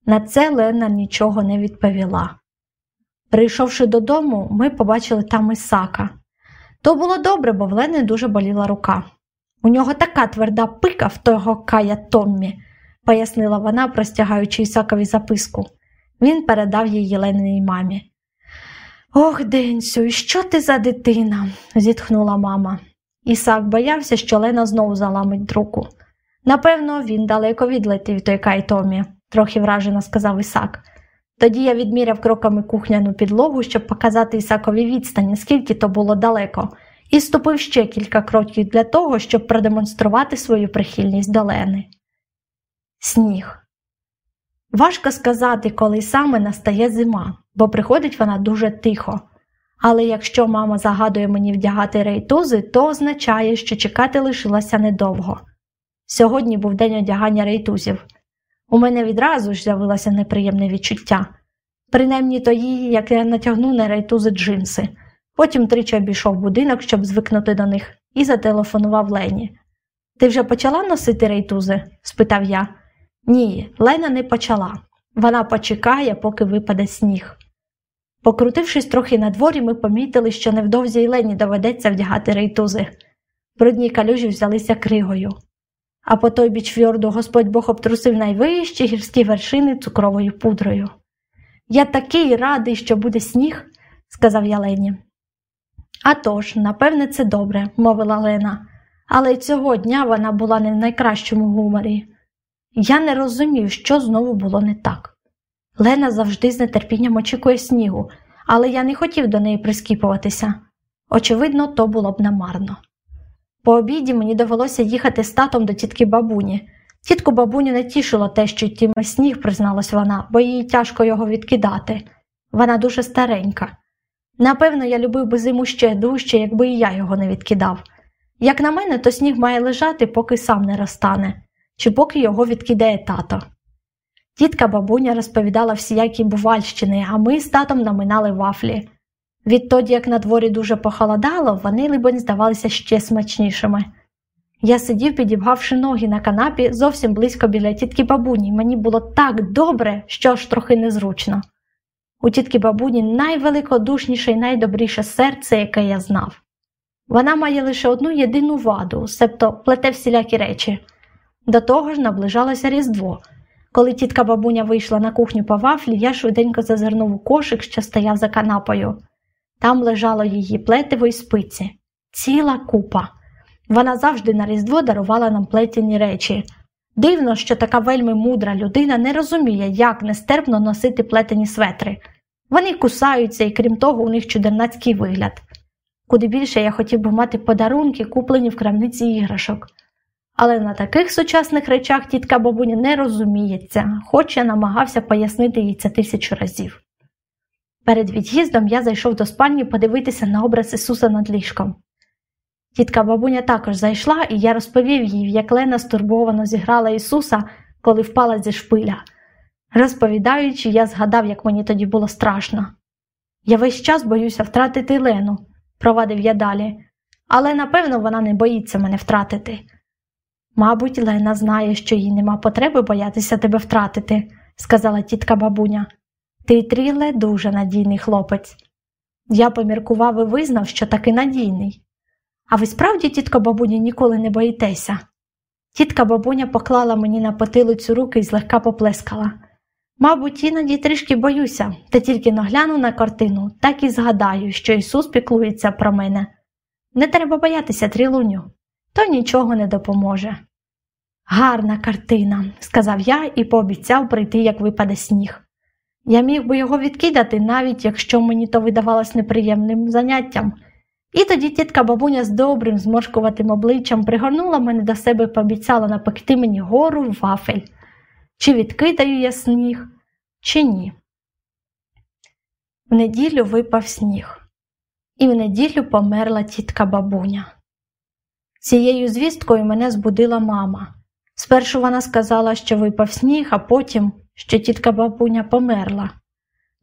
A: На це Лена нічого не відповіла. Прийшовши додому, ми побачили там Ісака. То було добре, бо в Лени дуже боліла рука. У нього така тверда пика в того кая Томмі, пояснила вона, простягаючи Ісакові записку. Він передав її Лениній мамі. Ох, Денсю, що ти за дитина? зітхнула мама. Ісак боявся, що Лена знову заламить руку. Напевно, він далеко відлетів той кай Томі, трохи вражено сказав Ісак. Тоді я відміряв кроками кухняну підлогу, щоб показати Ісакові відстані, скільки то було далеко, і ступив ще кілька кроків для того, щоб продемонструвати свою прихильність до Лени. Сніг. Важко сказати, коли саме настає зима, бо приходить вона дуже тихо. Але якщо мама загадує мені вдягати рейтузи, то означає, що чекати лишилося недовго. Сьогодні був день одягання рейтузів. У мене відразу ж з'явилося неприємне відчуття. Принаймні тоді, як я натягну на рейтузи джинси. Потім тричі обійшов будинок, щоб звикнути до них, і зателефонував Лені. Ти вже почала носити рейтузи? спитав я. Ні, Лена не почала. Вона почекає, поки випаде сніг. Покрутившись трохи на дворі, ми помітили, що невдовзі й Лені доведеться вдягати рейтузи. Брудні калюжі взялися кригою. А по той біч фьорду Господь Бог обтрусив найвищі гірські вершини цукровою пудрою. Я такий радий, що буде сніг, сказав я Лені. «А тож, напевне, це добре, мовила Лена, але й цього дня вона була не в найкращому гуморі. Я не розумів, що знову було не так. Лена завжди з нетерпінням очікує снігу, але я не хотів до неї прискіпуватися. Очевидно, то було б намарно. По обіді мені довелося їхати з татом до тітки бабуні. Тітку бабуню не тішило те, що йтиме сніг, призналась вона, бо їй тяжко його відкидати. Вона дуже старенька. Напевно, я любив би зиму ще дужче, якби і я його не відкидав. Як на мене, то сніг має лежати, поки сам не розтане, чи поки його відкидає тато. Тітка бабуня розповідала всіякі бувальщини, а ми з татом наминали вафлі. Відтоді, як на дворі дуже похолодало, вони, либонь, здавалися ще смачнішими. Я сидів, підібгавши ноги на канапі зовсім близько біля тітки бабуні, мені було так добре, що аж трохи незручно. У тітки бабуні найвеликодушніше і найдобріше серце, яке я знав. Вона має лише одну єдину ваду, себто плете всілякі речі. До того ж наближалося Різдво. Коли тітка бабуня вийшла на кухню по вафлі, я швиденько зазирнув у кошик, що стояв за канапою. Там лежало її плетиво й спиці, ціла купа. Вона завжди на Різдво дарувала нам плетяні речі. Дивно, що така вельми мудра людина не розуміє, як нестерпно носити плетені светри. Вони кусаються і, крім того, у них чудернацький вигляд. Куди більше я хотів би мати подарунки, куплені в крамниці іграшок. Але на таких сучасних речах тітка бабуня не розуміється, хоч я намагався пояснити їй це тисячу разів. Перед від'їздом я зайшов до спальні подивитися на образ Ісуса над ліжком. Тітка бабуня також зайшла, і я розповів їй, як Лена стурбовано зіграла Ісуса, коли впала зі шпиля. Розповідаючи, я згадав, як мені тоді було страшно. Я весь час боюся втратити Лену, провадив я далі, але напевно вона не боїться мене втратити. Мабуть, Лена знає, що їй нема потреби боятися тебе втратити, сказала тітка бабуня. Ти, Тріле, дуже надійний хлопець. Я поміркував і визнав, що таки надійний. А ви справді, тітко бабуня, ніколи не боїтеся? Тітка бабуня поклала мені на потилицю руки і злегка поплескала. Мабуть, іноді трішки боюся, та тільки нагляну на картину, так і згадаю, що Ісус піклується про мене. Не треба боятися, трілуню, то нічого не допоможе. Гарна картина, сказав я і пообіцяв прийти, як випаде сніг. Я міг би його відкидати, навіть якщо мені то видавалось неприємним заняттям. І тоді тітка бабуня з добрим, зморшкуватим обличчям пригорнула мене до себе і пообіцяла напекти мені гору вафель. Чи відкидаю я сніг, чи ні. В неділю випав сніг, і в неділю померла тітка бабуня. Цією звісткою мене збудила мама. Спершу вона сказала, що випав сніг, а потім, що тітка бабуня померла.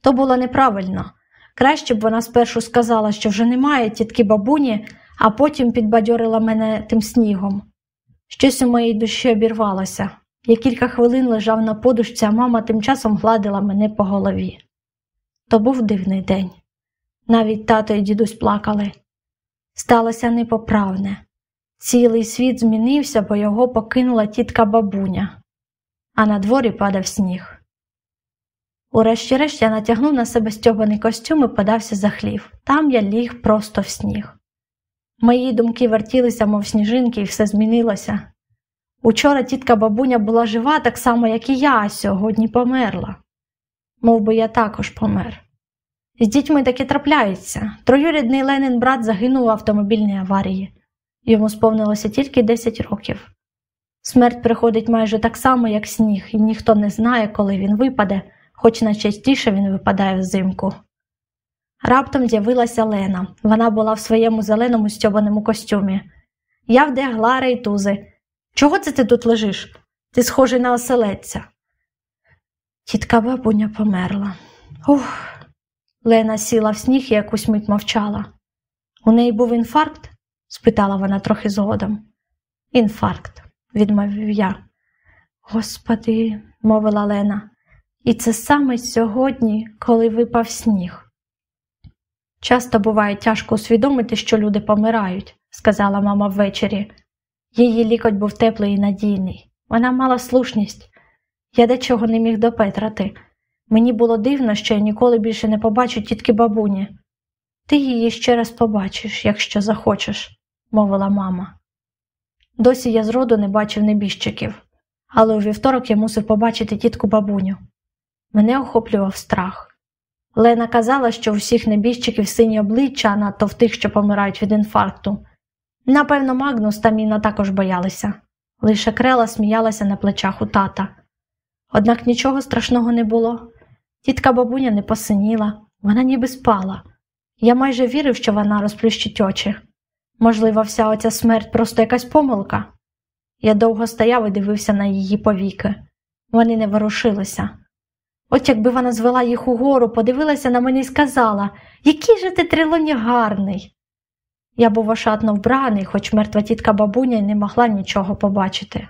A: То було неправильно. Краще б вона спершу сказала, що вже немає тітки бабуні, а потім підбадьорила мене тим снігом. Щось у моїй душі обірвалося. Я кілька хвилин лежав на подушці, а мама тим часом гладила мене по голові. То був дивний день. Навіть тато і дідусь плакали. Сталося непоправне. Цілий світ змінився, бо його покинула тітка бабуня, а на дворі падав сніг. Урешті-решт я натягнув на себе стьобаний костюм і подався за хлів. Там я ліг просто в сніг. Мої думки вертілися, мов сніжинки, і все змінилося. Учора тітка бабуня була жива так само, як і я, а сьогодні померла. Мов би я також помер. З дітьми таки трапляється. Троюрідний Ленин брат загинув в автомобільній аварії. Йому сповнилося тільки 10 років. Смерть приходить майже так само, як сніг, і ніхто не знає, коли він випаде, хоч найчастіше він випадає взимку. Раптом з'явилася Лена. Вона була в своєму зеленому стьобаному костюмі. Я вдягла рейтузи. Чого це ти тут лежиш? Ти схожий на оселедця. Тітка бабуня померла. Ух. Лена сіла в сніг і якусь мить мовчала. У неї був інфаркт? спитала вона трохи згодом. Інфаркт, відмовив я. Господи, мовила Лена, і це саме сьогодні, коли випав сніг. Часто буває тяжко усвідомити, що люди помирають, сказала мама ввечері. Її лікоть був теплий і надійний. Вона мала слушність. Я дечого не міг допетрати. Мені було дивно, що я ніколи більше не побачу тітки бабуні. Ти її ще раз побачиш, якщо захочеш, мовила мама. Досі я зроду не бачив небіжчиків, але у вівторок я мусив побачити тітку бабуню. Мене охоплював страх. Лена казала, що у всіх небіжчиків сині обличчя, надто в тих, що помирають від інфаркту. Напевно, Магнус та Міна також боялися, лише крела сміялася на плечах у тата. Однак нічого страшного не було. Тітка бабуня не посиніла, вона ніби спала. Я майже вірив, що вона розплющить очі. Можливо, вся оця смерть просто якась помилка. Я довго стояв і дивився на її повіки. Вони не ворушилися. От якби вона звела їх угору, подивилася на мене і сказала, який же ти трилоні гарний. Я був ошатно вбраний, хоч мертва тітка бабуня не могла нічого побачити.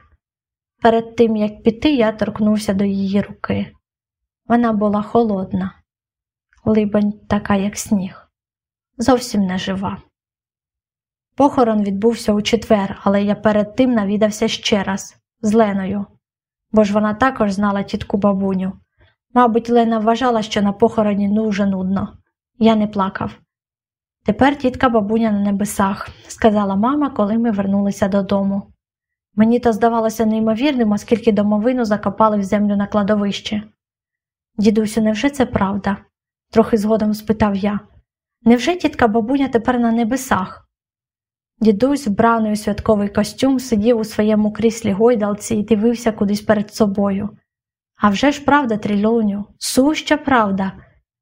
A: Перед тим, як піти, я торкнувся до її руки. Вона була холодна, либонь, така, як сніг, зовсім не жива. Похорон відбувся у четвер, але я перед тим навідався ще раз з Леною, бо ж вона також знала тітку бабуню. Мабуть, Лена вважала, що на похороні дуже нудно. Я не плакав. Тепер тітка бабуня на небесах, сказала мама, коли ми вернулися додому. Мені то здавалося неймовірним, оскільки домовину закопали в землю на кладовище. Дідусю, невже це правда? трохи згодом спитав я. Невже тітка бабуня тепер на небесах? Дідусь, вбраний у святковий костюм, сидів у своєму кріслі гойдалці і дивився кудись перед собою. А вже ж правда, трильоню, суща правда.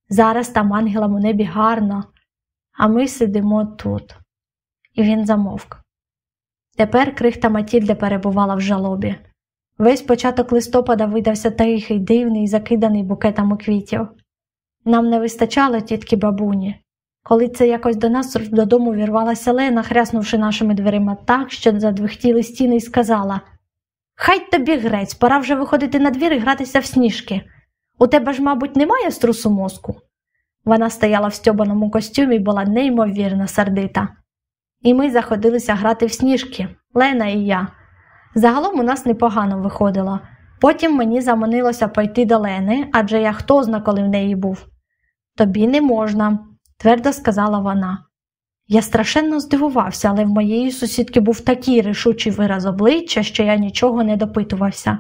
A: Зараз там ангелам у небі гарно, а ми сидимо тут. І він замовк. Тепер крихта Матільди перебувала в жалобі. Весь початок листопада видався тихий, дивний, закиданий букетами квітів. Нам не вистачало тітки бабуні. Коли це якось до нас додому вірвалася Лена, хряснувши нашими дверима так, що задвихтіли стіни, і сказала Хай тобі грець, пора вже виходити на двір і гратися в сніжки. У тебе ж, мабуть, немає струсу мозку. Вона стояла в стьобаному костюмі і була неймовірно сердита. І ми заходилися грати в сніжки, Лена і я. Загалом у нас непогано виходило. Потім мені заманилося пойти до Лени, адже я хто зна, коли в неї був. Тобі не можна, твердо сказала вона. Я страшенно здивувався, але в моєї сусідки був такий рішучий вираз обличчя, що я нічого не допитувався.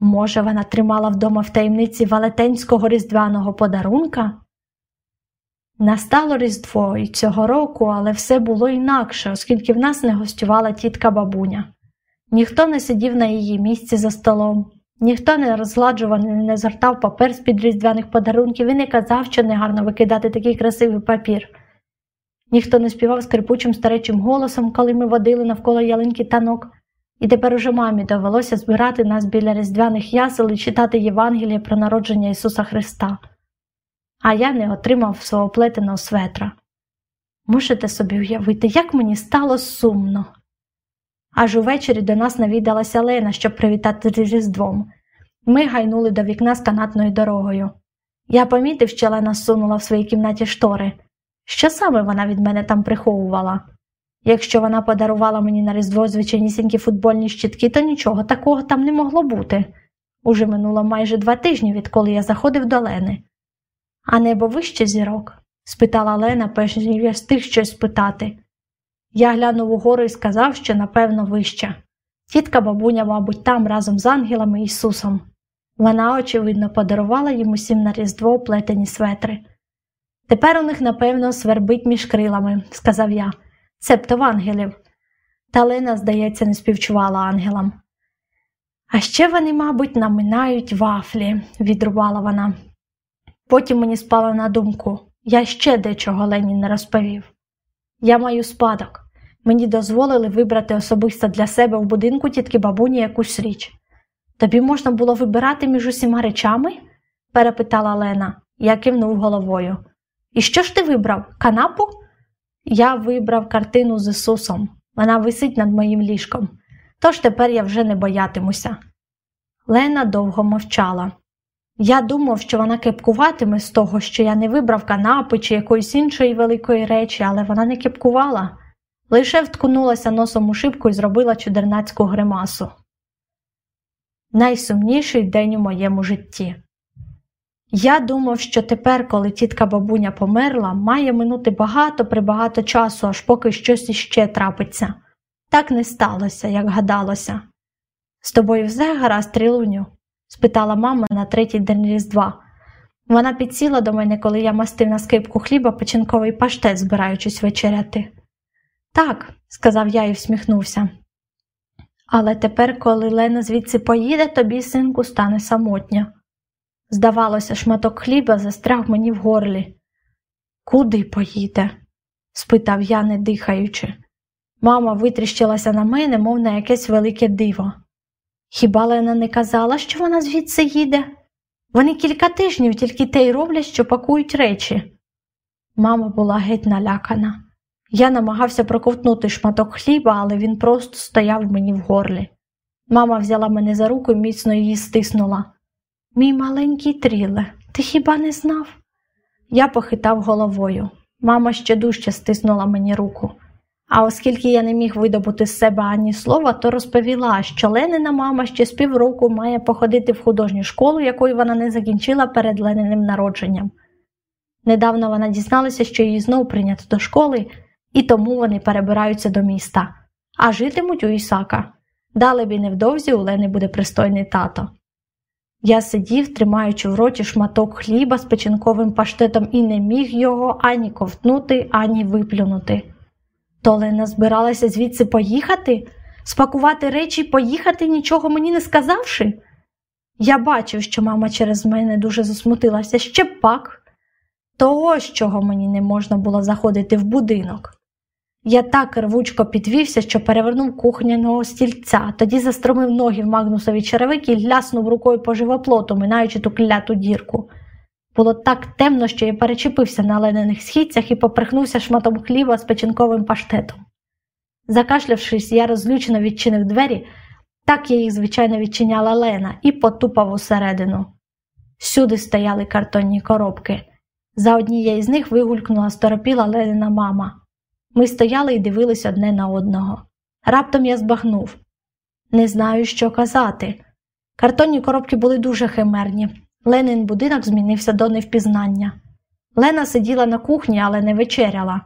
A: Може, вона тримала вдома в таємниці велетенського різдвяного подарунка? Настало Різдво і цього року, але все було інакше, оскільки в нас не гостювала тітка бабуня. Ніхто не сидів на її місці за столом, ніхто не розгладжував, не згортав папер з під різдвяних подарунків і не казав, що негарно викидати такий красивий папір. Ніхто не співав скрипучим старечим голосом, коли ми водили навколо ялинки танок, і тепер уже мамі довелося збирати нас біля різдвяних ясел і читати Євангеліє про народження Ісуса Христа. А я не отримав свого плетеного светра. Можете собі уявити, як мені стало сумно. Аж увечері до нас навідалася Лена, щоб привітати з Різдвом. Ми гайнули до вікна з канатною дорогою. Я помітив, що Лена сунула в своїй кімнаті штори. Що саме вона від мене там приховувала? Якщо вона подарувала мені на різдво звичайнісінькі футбольні щітки, то нічого такого там не могло бути. Уже минуло майже два тижні, відколи я заходив до Лени. А небо вище зірок? спитала Лена, перш ніж я встиг щось спитати. Я глянув угору і сказав, що напевно вище. Тітка бабуня, мабуть, там разом з ангелами Ісусом. Вона, очевидно, подарувала їм усім на різдво плетені светри. Тепер у них, напевно, свербить між крилами, сказав я, цебто в ангелів. Та Лена, здається, не співчувала ангелам. А ще вони, мабуть, наминають вафлі, відрубала вона. Потім мені спало на думку я ще дечого Лені не розповів. Я маю спадок. Мені дозволили вибрати особисто для себе в будинку тітки бабуні якусь річ. Тобі можна було вибирати між усіма речами? перепитала Лена. Я кивнув головою. І що ж ти вибрав? Канапу? Я вибрав картину з Ісусом. Вона висить над моїм ліжком. Тож тепер я вже не боятимуся. Лена довго мовчала. Я думав, що вона кепкуватиме з того, що я не вибрав канапи чи якоїсь іншої великої речі, але вона не кепкувала, лише вткнулася носом у шибку і зробила чудернацьку гримасу. Найсумніший день у моєму житті. Я думав, що тепер, коли тітка бабуня померла, має минути багато прибагато часу, аж поки щось іще трапиться. Так не сталося, як гадалося. З тобою все гаразд, трілуню? спитала мама на третій день Різдва. Вона підсіла до мене, коли я мастив на скипку хліба печінковий паштет, збираючись вечеряти. Так, сказав я і всміхнувся. Але тепер, коли Лена звідси поїде, тобі, синку, стане самотня. Здавалося, шматок хліба застряг мені в горлі. Куди поїде? спитав я, не дихаючи. Мама витріщилася на мене, мов на якесь велике диво. Хіба Лена не казала, що вона звідси їде? Вони кілька тижнів тільки те й роблять, що пакують речі. Мама була геть налякана. Я намагався проковтнути шматок хліба, але він просто стояв мені в горлі. Мама взяла мене за руку і міцно її стиснула. Мій маленький тріле, ти хіба не знав? Я похитав головою. Мама ще дужче стиснула мені руку. А оскільки я не міг видобути з себе ані слова, то розповіла, що Ленина мама ще з півроку має походити в художню школу, якою вона не закінчила перед Лениним народженням. Недавно вона дізналася, що її знову прийнято до школи, і тому вони перебираються до міста, а житимуть у Ісака. Далебі невдовзі у Лени буде пристойний тато. Я сидів, тримаючи в роті шматок хліба з печінковим паштетом, і не міг його ані ковтнути, ані виплюнути. То Лена збиралася звідси поїхати, спакувати речі і поїхати, нічого мені не сказавши. Я бачив, що мама через мене дуже засмутилася ще пак. То ось чого мені не можна було заходити в будинок. Я так рвучко підвівся, що перевернув кухняного стільця, тоді застромив ноги в магнусові черевики і ляснув рукою по живоплоту, минаючи ту кляту дірку. Було так темно, що я перечепився на ленених східцях і поприхнувся шматом хліба з печінковим паштетом. Закашлявшись, я розлючено відчинив двері, так я їх, звичайно, відчиняла Лена, і потупав усередину. Всюди стояли картонні коробки. За однією з них вигулькнула сторопіла Ленина мама. Ми стояли і дивились одне на одного. Раптом я збагнув. Не знаю, що казати. Картонні коробки були дуже химерні. Ленин будинок змінився до невпізнання. Лена сиділа на кухні, але не вечеряла.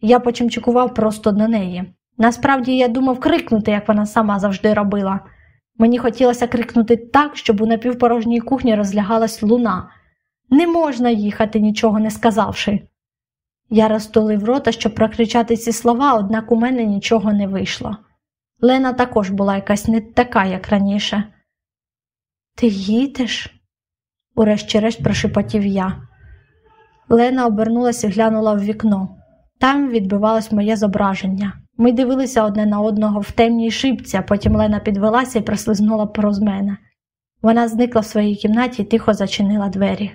A: Я почимчикував просто до неї. Насправді я думав крикнути, як вона сама завжди робила. Мені хотілося крикнути так, щоб у напівпорожній кухні розлягалась луна. Не можна їхати, нічого не сказавши. Я розтулив рота, щоб прокричати ці слова, однак у мене нічого не вийшло. Лена також була якась не така, як раніше. Ти їдеш? урешті-решт прошепотів я. Лена обернулася і глянула в вікно. Там відбивалось моє зображення. Ми дивилися одне на одного в темній шибці, а потім Лена підвелася і прослизнула повз мене. Вона зникла в своїй кімнаті і тихо зачинила двері.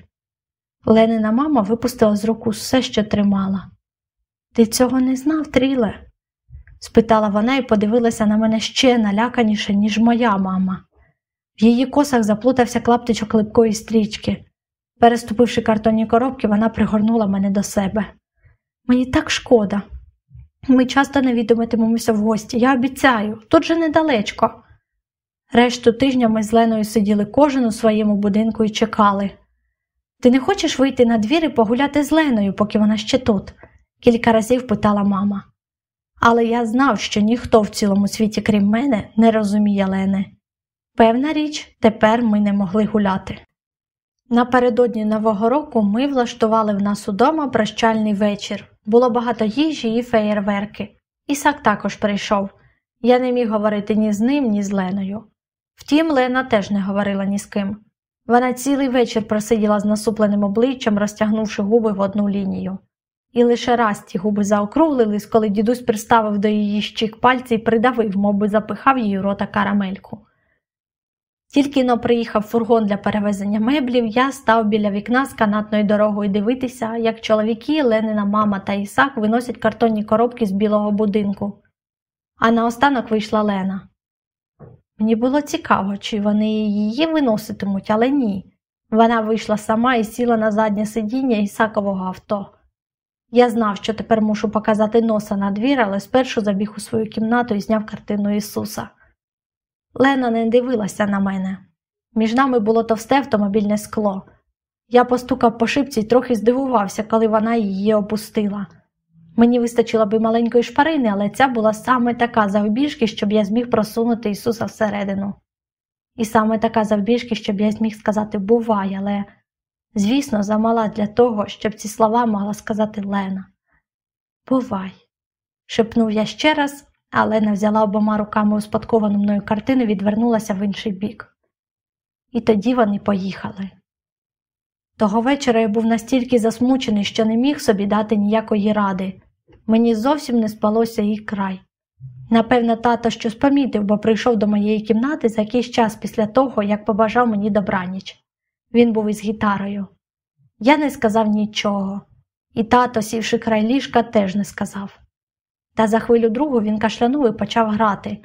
A: Ленина мама випустила з руку все, що тримала. Ти цього не знав, Тріле? спитала вона і подивилася на мене ще наляканіше, ніж моя мама. В її косах заплутався клаптичок липкої стрічки. Переступивши картонні коробки, вона пригорнула мене до себе. Мені так шкода. Ми часто не відомитимемося в гості, я обіцяю, тут же недалечко. Решту тижня ми з Леною сиділи кожен у своєму будинку і чекали. Ти не хочеш вийти на двір і погуляти з Леною, поки вона ще тут? кілька разів питала мама. Але я знав, що ніхто в цілому світі, крім мене, не розуміє Лени. Певна річ, тепер ми не могли гуляти. Напередодні Нового року ми влаштували в нас удома прощальний вечір. Було багато їжі і феєрверки. Ісак також прийшов. Я не міг говорити ні з ним, ні з Леною. Втім, Лена теж не говорила ні з ким. Вона цілий вечір просиділа з насупленим обличчям, розтягнувши губи в одну лінію. І лише раз ті губи заокруглились, коли дідусь приставив до її щік пальці і придавив, мовби запихав її рота карамельку. Тільки но приїхав фургон для перевезення меблів, я став біля вікна з канатною дорогою дивитися, як чоловіки, Ленина мама та Ісак виносять картонні коробки з білого будинку. А наостанок вийшла Лена. Мені було цікаво, чи вони її виноситимуть, але ні. Вона вийшла сама і сіла на заднє сидіння Ісакового авто. Я знав, що тепер мушу показати носа на двір, але спершу забіг у свою кімнату і зняв картину Ісуса. Лена не дивилася на мене. Між нами було товсте автомобільне скло. Я постукав по шипці і трохи здивувався, коли вона її опустила. Мені вистачило би маленької шпарини, але ця була саме така завбіжки, щоб я зміг просунути Ісуса всередину. І саме така завбіжки, щоб я зміг сказати бувай, але, звісно, замала для того, щоб ці слова могла сказати Лена. Бувай, шепнув я ще раз, а Лена взяла обома руками успадковану мною картину і відвернулася в інший бік. І тоді вони поїхали. Того вечора я був настільки засмучений, що не міг собі дати ніякої ради. Мені зовсім не спалося їх край. Напевно, тато щось помітив, бо прийшов до моєї кімнати за якийсь час після того, як побажав мені добраніч. Він був із гітарою. Я не сказав нічого, і тато, сівши край ліжка, теж не сказав. Та за хвилю другу він кашлянув і почав грати.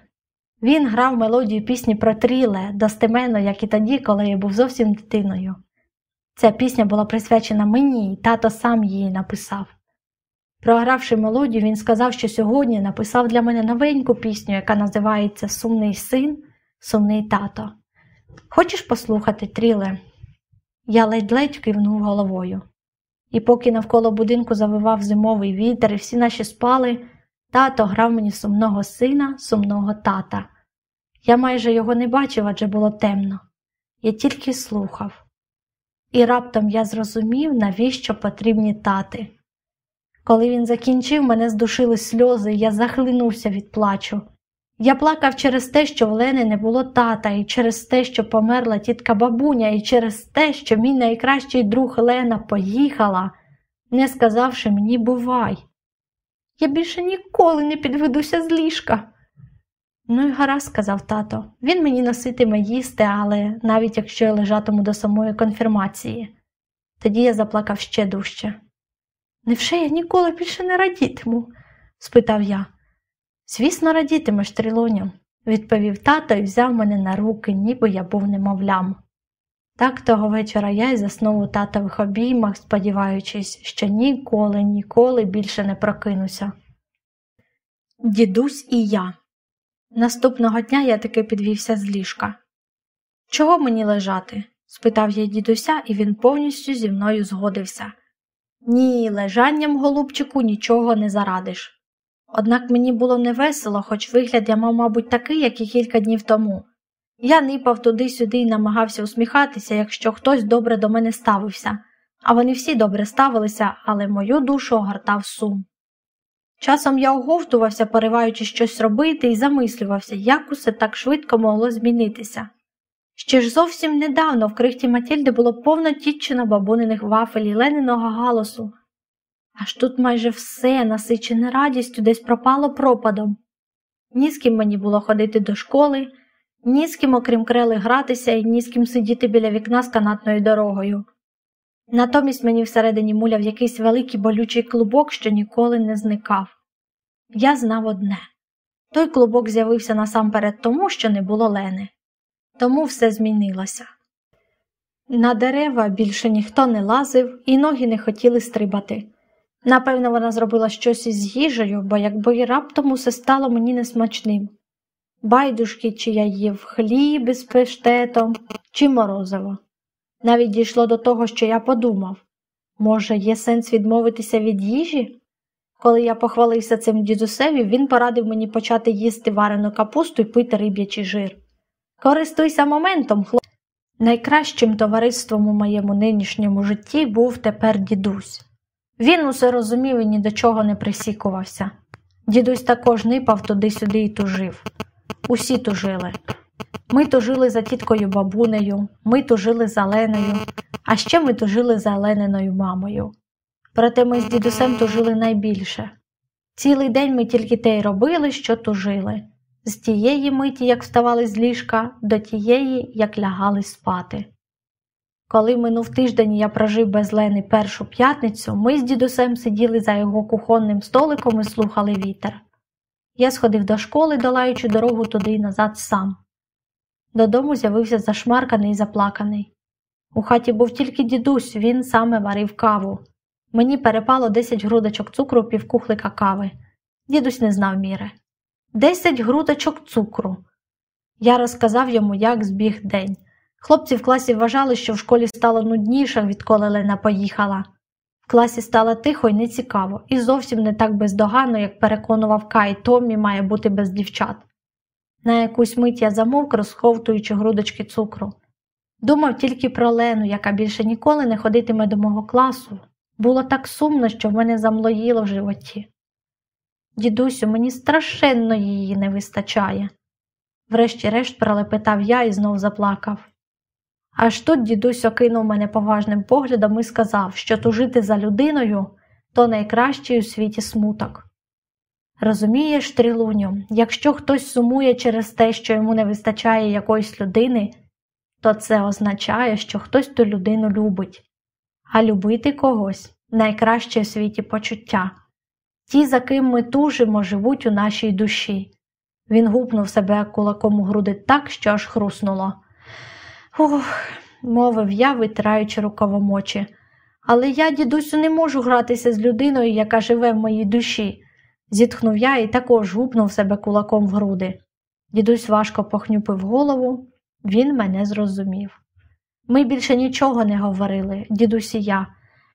A: Він грав мелодію пісні про тріле, достеменно, як і тоді, коли я був зовсім дитиною. Ця пісня була присвячена мені, і тато сам її написав. Програвши мелодію, він сказав, що сьогодні написав для мене новеньку пісню, яка називається Сумний син, сумний тато. Хочеш послухати, Тріле? Я ледь-ледь кивнув головою. І поки навколо будинку завивав зимовий вітер, і всі наші спали, тато грав мені сумного сина, сумного тата. Я майже його не бачив, адже було темно. Я тільки слухав. І раптом я зрозумів, навіщо потрібні тати. Коли він закінчив, мене здушили сльози, я захлинувся від плачу. Я плакав через те, що в Лени не було тата, і через те, що померла тітка бабуня, і через те, що мій найкращий друг Лена поїхала, не сказавши мені бувай. Я більше ніколи не підведуся з ліжка. Ну й гаразд, сказав тато, він мені носитиме їсти, але навіть якщо я лежатиму до самої конфірмації. Тоді я заплакав ще дужче. Невже я ніколи більше не радітиму? спитав я. Звісно, радітимеш, Трілоню, відповів тато і взяв мене на руки, ніби я був немовлям. Так того вечора я й заснув у татових обіймах, сподіваючись, що ніколи, ніколи більше не прокинуся. Дідусь і я. Наступного дня я таки підвівся з ліжка. Чого мені лежати? спитав я дідуся, і він повністю зі мною згодився. Ні, лежанням, голубчику, нічого не зарадиш. Однак мені було невесело, хоч вигляд я мав, мабуть, такий, як і кілька днів тому. Я нипав туди-сюди і намагався усміхатися, якщо хтось добре до мене ставився, а вони всі добре ставилися, але мою душу огортав сум. Часом я оговтувався, пориваючи щось робити, і замислювався, як усе так швидко могло змінитися. Ще ж зовсім недавно в крихті Матільди було повно тітчина бабуниних вафель і лениного галосу. Аж тут майже все, насичене радістю, десь пропало пропадом. Ні з ким мені було ходити до школи, ні з ким, окрім крели, гратися і ні з ким сидіти біля вікна з канатною дорогою. Натомість мені всередині муляв якийсь великий болючий клубок, що ніколи не зникав. Я знав одне той клубок з'явився насамперед тому, що не було Лени. Тому все змінилося. На дерева більше ніхто не лазив, і ноги не хотіли стрибати. Напевно, вона зробила щось із їжею, бо якби раптом усе стало мені несмачним. Байдужки, чи я їв хліб із пештетом, чи морозиво. Навіть дійшло до того, що я подумав може, є сенс відмовитися від їжі? Коли я похвалився цим дідусеві, він порадив мені почати їсти варену капусту і пити риб'ячий жир. Користуйся моментом, хлоп. Найкращим товариством у моєму нинішньому житті був тепер дідусь. Він усе розумів і ні до чого не присікувався. Дідусь також нипав туди-сюди і тужив. Усі тужили. Ми тужили за тіткою бабунею, ми тужили за Леною, а ще ми тужили за Лениною мамою. Проте ми з дідусем тужили найбільше. Цілий день ми тільки те й робили, що тужили, з тієї миті, як вставали з ліжка, до тієї, як лягали спати. Коли минув тиждень я прожив без Лени першу п'ятницю, ми з дідусем сиділи за його кухонним столиком і слухали вітер. Я сходив до школи, долаючи дорогу туди й назад сам. Додому з'явився зашмарканий і заплаканий. У хаті був тільки дідусь, він саме варив каву. Мені перепало десять грудочок цукру півкухлика кави. Дідусь не знав міри. Десять грудочок цукру. Я розказав йому, як збіг день. Хлопці в класі вважали, що в школі стало нудніше, відколи Лена поїхала. В класі стало тихо і нецікаво, і зовсім не так бездоганно, як переконував Кай, Томмі має бути без дівчат. На якусь мить я замовк, розховтуючи грудочки цукру. Думав тільки про Лену, яка більше ніколи не ходитиме до мого класу. Було так сумно, що в мене замлоїло в животі. Дідусю, мені страшенно її не вистачає. Врешті-решт пролепетав я і знов заплакав. Аж тут дідусь окинув мене поважним поглядом і сказав, що тужити за людиною то найкращий у світі смуток. Розумієш, Трілуню, якщо хтось сумує через те, що йому не вистачає якоїсь людини, то це означає, що хтось ту людину любить, а любити когось найкраще у світі почуття. Ті, за ким ми тужимо, живуть у нашій душі. Він гупнув себе кулаком у груди так, що аж хруснуло. Ух, мовив я, витираючи рукавом очі. Але я, дідусю, не можу гратися з людиною, яка живе в моїй душі. Зітхнув я і також гупнув себе кулаком в груди. Дідусь важко похнюпив голову, він мене зрозумів. Ми більше нічого не говорили, дідусь і я.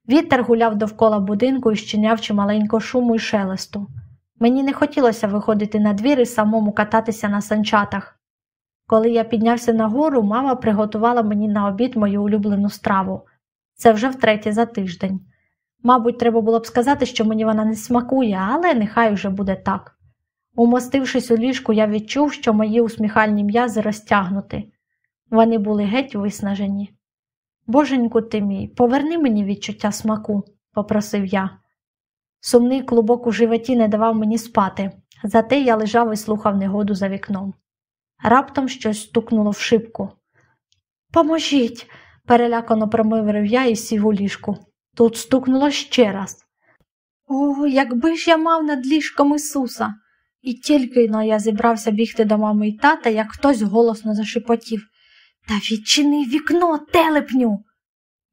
A: Вітер гуляв довкола будинку і щиняв чималенько шуму й шелесту. Мені не хотілося виходити на двір і самому кататися на санчатах. Коли я піднявся нагору, мама приготувала мені на обід мою улюблену страву. Це вже втретє за тиждень. Мабуть, треба було б сказати, що мені вона не смакує, але нехай уже буде так. Умостившись у ліжку, я відчув, що мої усміхальні м'язи розтягнуті. Вони були геть виснажені. Боженьку ти мій, поверни мені відчуття смаку, попросив я. Сумний клубок у животі не давав мені спати, зате я лежав і слухав негоду за вікном. Раптом щось стукнуло в шибку. Поможіть, перелякано промиврив я і сів у ліжку. Тут стукнуло ще раз. О, якби ж я мав над ліжком Ісуса. І тільки но я зібрався бігти до мами й тата, як хтось голосно зашепотів Та відчини вікно, телепню.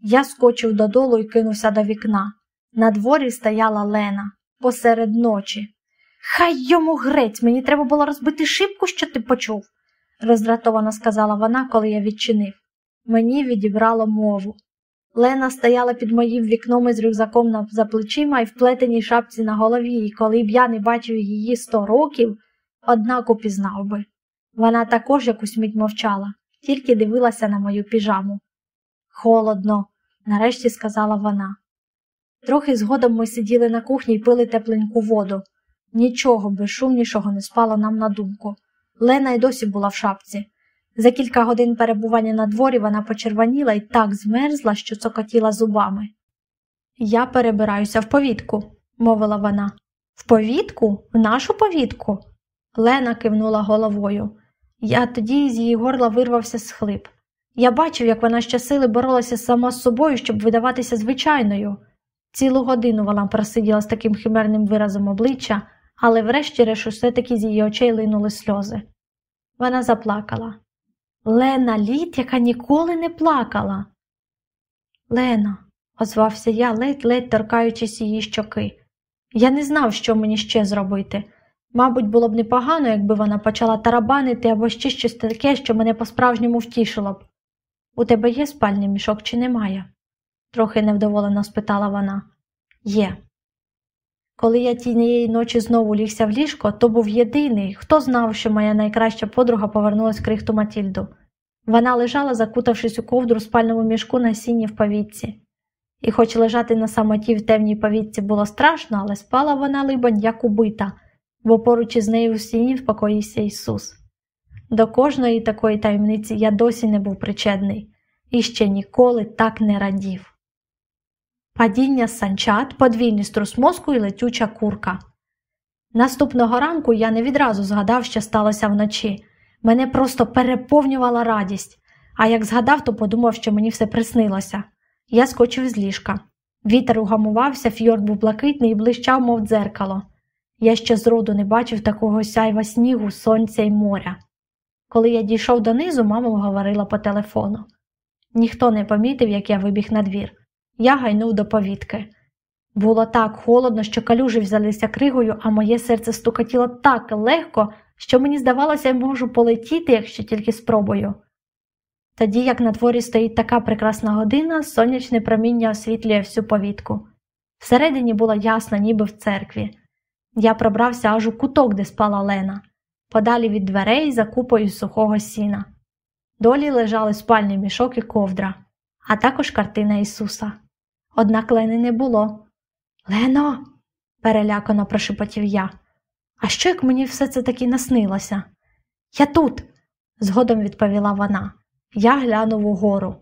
A: Я скочив додолу і кинувся до вікна. На дворі стояла Лена посеред ночі. Хай йому грець, мені треба було розбити шибку, що ти почув. роздратовано сказала вона, коли я відчинив. Мені відібрало мову. Лена стояла під моїм вікном із рюкзаком за плечима і в плетеній шапці на голові, і коли б я не бачив її сто років, однак упізнав би. Вона також якусь мить мовчала, тільки дивилася на мою піжаму. Холодно, нарешті сказала вона. Трохи згодом ми сиділи на кухні і пили тепленьку воду. Нічого безшумнішого не спало нам на думку. Лена й досі була в шапці. За кілька годин перебування на дворі вона почервоніла і так змерзла, що цокотіла зубами. Я перебираюся в повітку, мовила вона. В повітку? В нашу повітку? Лена кивнула головою. Я тоді з її горла вирвався схлип. Я бачив, як вона щасили боролася сама з собою, щоб видаватися звичайною. Цілу годину вона просиділа з таким химерним виразом обличчя, але врешті-решт усе таки з її очей линули сльози. Вона заплакала. Лена літ, яка ніколи не плакала. Лена, озвався я, ледь-ледь торкаючись її щоки. Я не знав, що мені ще зробити. Мабуть, було б непогано, якби вона почала тарабанити або ще щось таке, що мене по-справжньому втішило б. У тебе є спальний мішок чи немає? трохи невдоволено спитала вона. Є. Коли я тієї ночі знову лігся в ліжко, то був єдиний, хто знав, що моя найкраща подруга повернулась крихту Матільду. Вона лежала, закутавшись у ковдру спальному мішку на сіні в повітці. І, хоч лежати на самоті в темній повітці було страшно, але спала вона, либонь, як убита, бо поруч із нею в сіні впокоївся Ісус. До кожної такої таємниці я досі не був причедний і ще ніколи так не радів. Падіння санчат, подвійний струс мозку і летюча курка. Наступного ранку я не відразу згадав, що сталося вночі. Мене просто переповнювала радість, а як згадав, то подумав, що мені все приснилося. Я скочив з ліжка. Вітер угамувався, фьорд був блакитний і блищав, мов дзеркало. Я ще зроду не бачив такого сяйва снігу, сонця й моря. Коли я дійшов донизу, мама говорила по телефону. Ніхто не помітив, як я вибіг на двір. Я гайнув до повітки. Було так холодно, що калюжі взялися кригою, а моє серце стукатіло так легко, що мені здавалося, я можу полетіти, якщо тільки спробую. Тоді, як на дворі стоїть така прекрасна година, сонячне проміння освітлює всю повітку. Всередині було ясно, ніби в церкві. Я пробрався аж у куток, де спала Лена, подалі від дверей за купою сухого сіна. Долі лежали спальний мішок і ковдра, а також картина Ісуса. Однак Лени не було. Лено, перелякано прошепотів я. А що як мені все це таки наснилося? Я тут, згодом відповіла вона. Я глянув угору.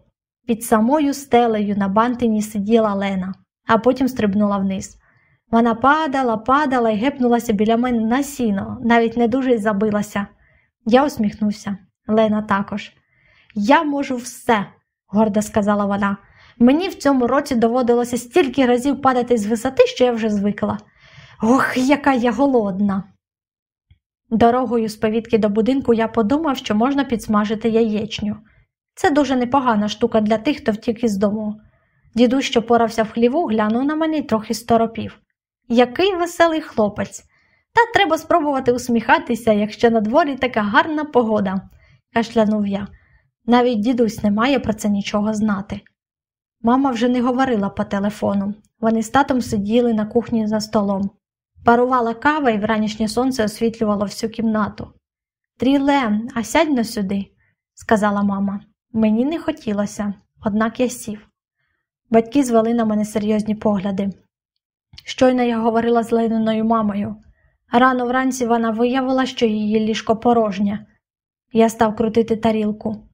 A: Під самою стелею на бантині сиділа Лена, а потім стрибнула вниз. Вона падала, падала і гепнулася біля мене на сіно, навіть не дуже й забилася. Я усміхнувся. Лена також. Я можу все, гордо сказала вона. Мені в цьому році доводилося стільки разів падати з висоти, що я вже звикла. Ох, яка я голодна. Дорогою з повітки до будинку я подумав, що можна підсмажити яєчню. Це дуже непогана штука для тих, хто втік із дому. Дідусь, що порався в хліву, глянув на мене і трохи сторопів. Який веселий хлопець. Та треба спробувати усміхатися, якщо на дворі така гарна погода, кашлянув я. Навіть дідусь не має про це нічого знати. Мама вже не говорила по телефону. Вони з татом сиділи на кухні за столом. Парувала кава і вранішнє сонце освітлювало всю кімнату. Тріле, а сядь на сюди, сказала мама. Мені не хотілося, однак я сів. Батьки звели на мене серйозні погляди. Щойно я говорила з Лениною мамою. Рано вранці вона виявила, що її ліжко порожнє. Я став крутити тарілку.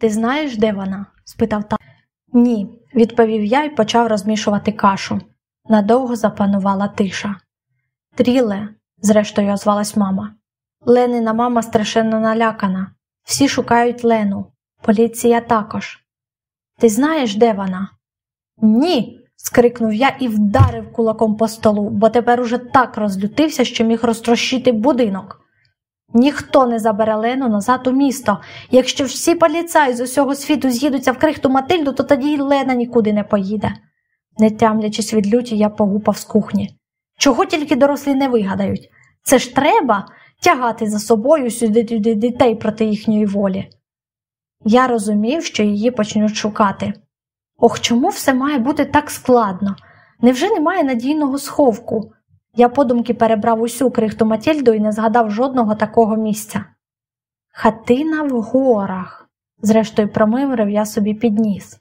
A: Ти знаєш, де вона? спитав тато. Ні, відповів я і почав розмішувати кашу. Надовго запанувала тиша. Тріле, зрештою озвалась мама. Ленина мама страшенно налякана. Всі шукають Лену. Поліція також. Ти знаєш, де вона? Ні. Скрикнув я і вдарив кулаком по столу, бо тепер уже так розлютився, що міг розтрощити будинок. Ніхто не забере Лену назад у місто. Якщо всі поліцаї з усього світу з'їдуться в крихту Матильду, то тоді й Лена нікуди не поїде. Не тямлячись від люті, я погупав з кухні. Чого тільки дорослі не вигадають? Це ж треба. тягати за собою сюди дітей проти їхньої волі. Я розумів, що її почнуть шукати. Ох, чому все має бути так складно? Невже немає надійного сховку? Я подумки перебрав усю крихту Матільду і не згадав жодного такого місця. Хатина в горах, зрештою, промимрив я собі підніс.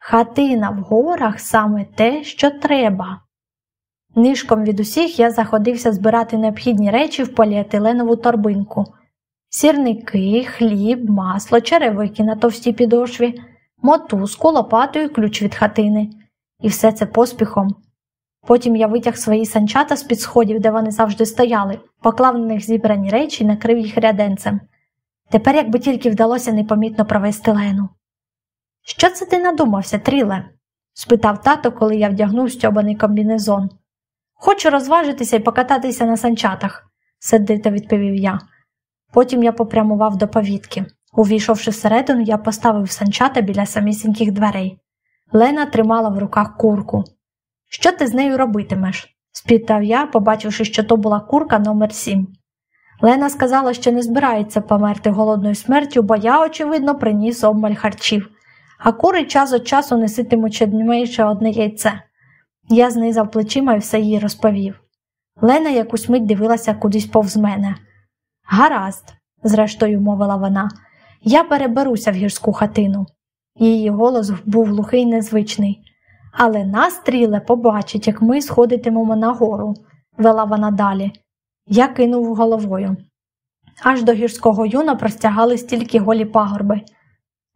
A: Хатина в горах саме те, що треба. Нишком від усіх я заходився збирати необхідні речі в поліетиленову торбинку сірники, хліб, масло, черевики на товстій підошві, мотузку, лопату і ключ від хатини. І все це поспіхом. Потім я витяг свої санчата з під сходів, де вони завжди стояли, поклав на них зібрані речі і накрив їх ряденцем. Тепер, якби тільки вдалося непомітно провести Лену. Що це ти надумався, Тріле? спитав тато, коли я вдягнув стьобаний комбінезон. Хочу розважитися і покататися на санчатах, сердито відповів я. Потім я попрямував до повітки. Увійшовши всередину, я поставив санчата біля самісіньких дверей. Лена тримала в руках курку. Що ти з нею робитимеш? спитав я, побачивши, що то була курка номер сім. Лена сказала, що не збирається померти голодною смертю, бо я, очевидно, приніс обмаль харчів, а кури час від часу неситимуть щоднімейше одне яйце. Я знизав плечима і все їй розповів. Лена якусь мить дивилася кудись повз мене. Гаразд, зрештою мовила вона, я переберуся в гірську хатину. Її голос був глухий незвичний. Але нас стріле побачить, як ми сходитимемо нагору, вела вона далі. Я кинув головою. Аж до гірського юна простягали стільки голі пагорби.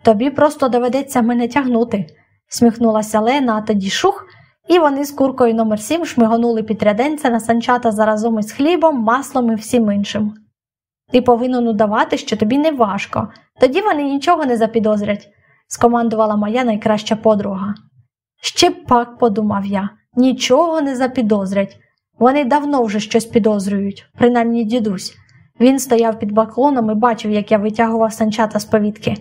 A: Тобі просто доведеться мене тягнути, сміхнулася Лена, а тоді шух, і вони з куркою номер сім шмигонули під ряденця на санчата заразом із хлібом, маслом і всім іншим. Ти повинен удавати, що тобі не важко, тоді вони нічого не запідозрять, скомандувала моя найкраща подруга. Ще пак, подумав я, нічого не запідозрять. Вони давно вже щось підозрюють, принаймні дідусь. Він стояв під баклоном і бачив, як я витягував санчата з повітки.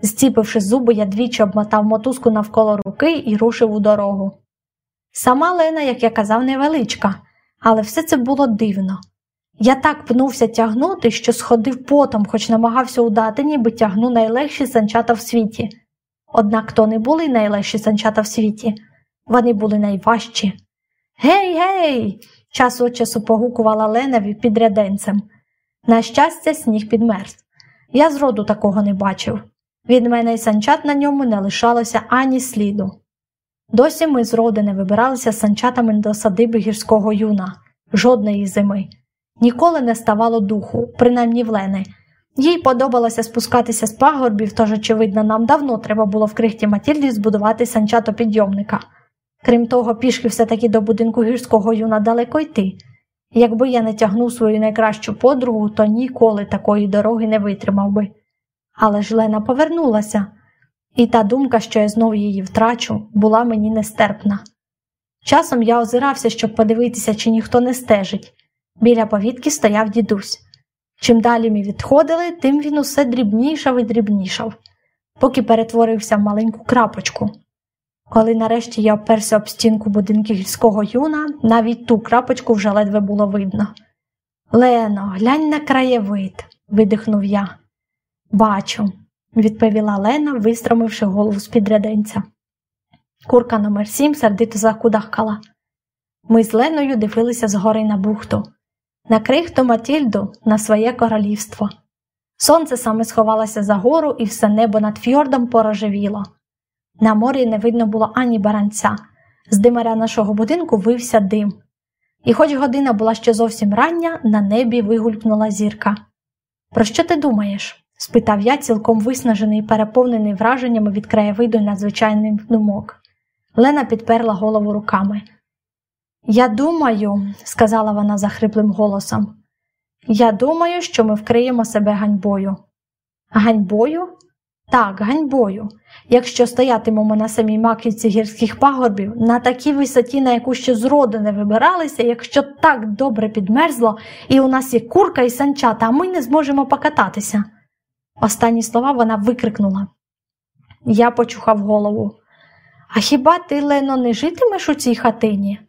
A: Зціпивши зуби, я двічі обмотав мотузку навколо руки і рушив у дорогу. Сама Лена, як я казав, невеличка, але все це було дивно. Я так пнувся тягнути, що сходив потом, хоч намагався удати, ніби тягну найлегші санчата в світі. Однак то не були найлегші санчата в світі, вони були найважчі. Гей, гей! час від часу погукувала Лена під ряденцем. На щастя, сніг підмерз. Я зроду такого не бачив. Від мене й санчат на ньому не лишалося ані сліду. Досі ми з роди вибиралися санчатами до садиби гірського юна, жодної зими. Ніколи не ставало духу, принаймні в Лени. Їй подобалося спускатися з пагорбів, тож, очевидно, нам давно треба було в крихті Матільді збудувати санчато підйомника. Крім того, пішки все таки до будинку гірського юна далеко йти. Якби я не тягнув свою найкращу подругу, то ніколи такої дороги не витримав би. Але ж Лена повернулася, і та думка, що я знову її втрачу, була мені нестерпна. Часом я озирався, щоб подивитися, чи ніхто не стежить. Біля повітки стояв дідусь. Чим далі ми відходили, тим він усе дрібнішав і дрібнішав, поки перетворився в маленьку крапочку. Коли нарешті я оперся об стінку будинку гірського юна, навіть ту крапочку вже ледве було видно. Лено, глянь на краєвид, видихнув я. Бачу, відповіла Лена, вистромивши голову з під ряденця. Курка номер сім сердито закудахкала. Ми з Леною дивилися згори на бухту на крихту Матільду на своє королівство. Сонце саме сховалося за гору, і все небо над фьордом порожевіло. На морі не видно було ані баранця, з димаря нашого будинку вився дим. І хоч година була ще зовсім рання, на небі вигулькнула зірка. Про що ти думаєш? спитав я, цілком виснажений і переповнений враженнями від краєвиду надзвичайних думок. Лена підперла голову руками. Я думаю, сказала вона захриплим голосом, я думаю, що ми вкриємо себе ганьбою. Ганьбою? Так, ганьбою. Якщо стоятимемо на самій маківці гірських пагорбів, на такій висоті, на яку ще зроду не вибиралися, якщо так добре підмерзло, і у нас є курка і санчата, а ми не зможемо покататися. Останні слова вона викрикнула. Я почухав голову. А хіба ти, Лено, не житимеш у цій хатині?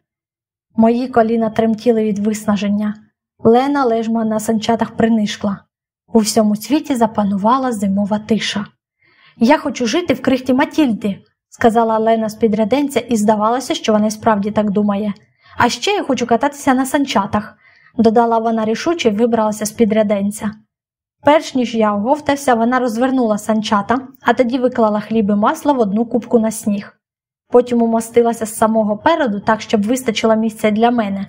A: Мої коліна тремтіли від виснаження. Лена лежма на санчатах принишкла. У всьому світі запанувала зимова тиша. Я хочу жити в крихті Матільди, сказала Лена з підряденця, і здавалося, що вона справді так думає. А ще я хочу кататися на санчатах, додала вона рішуче і вибралася з підряденця. Перш ніж я оговтався, вона розвернула санчата, а тоді виклала хліб і масло в одну кубку на сніг. Потім умостилася з самого переду, так, щоб вистачило місця для мене.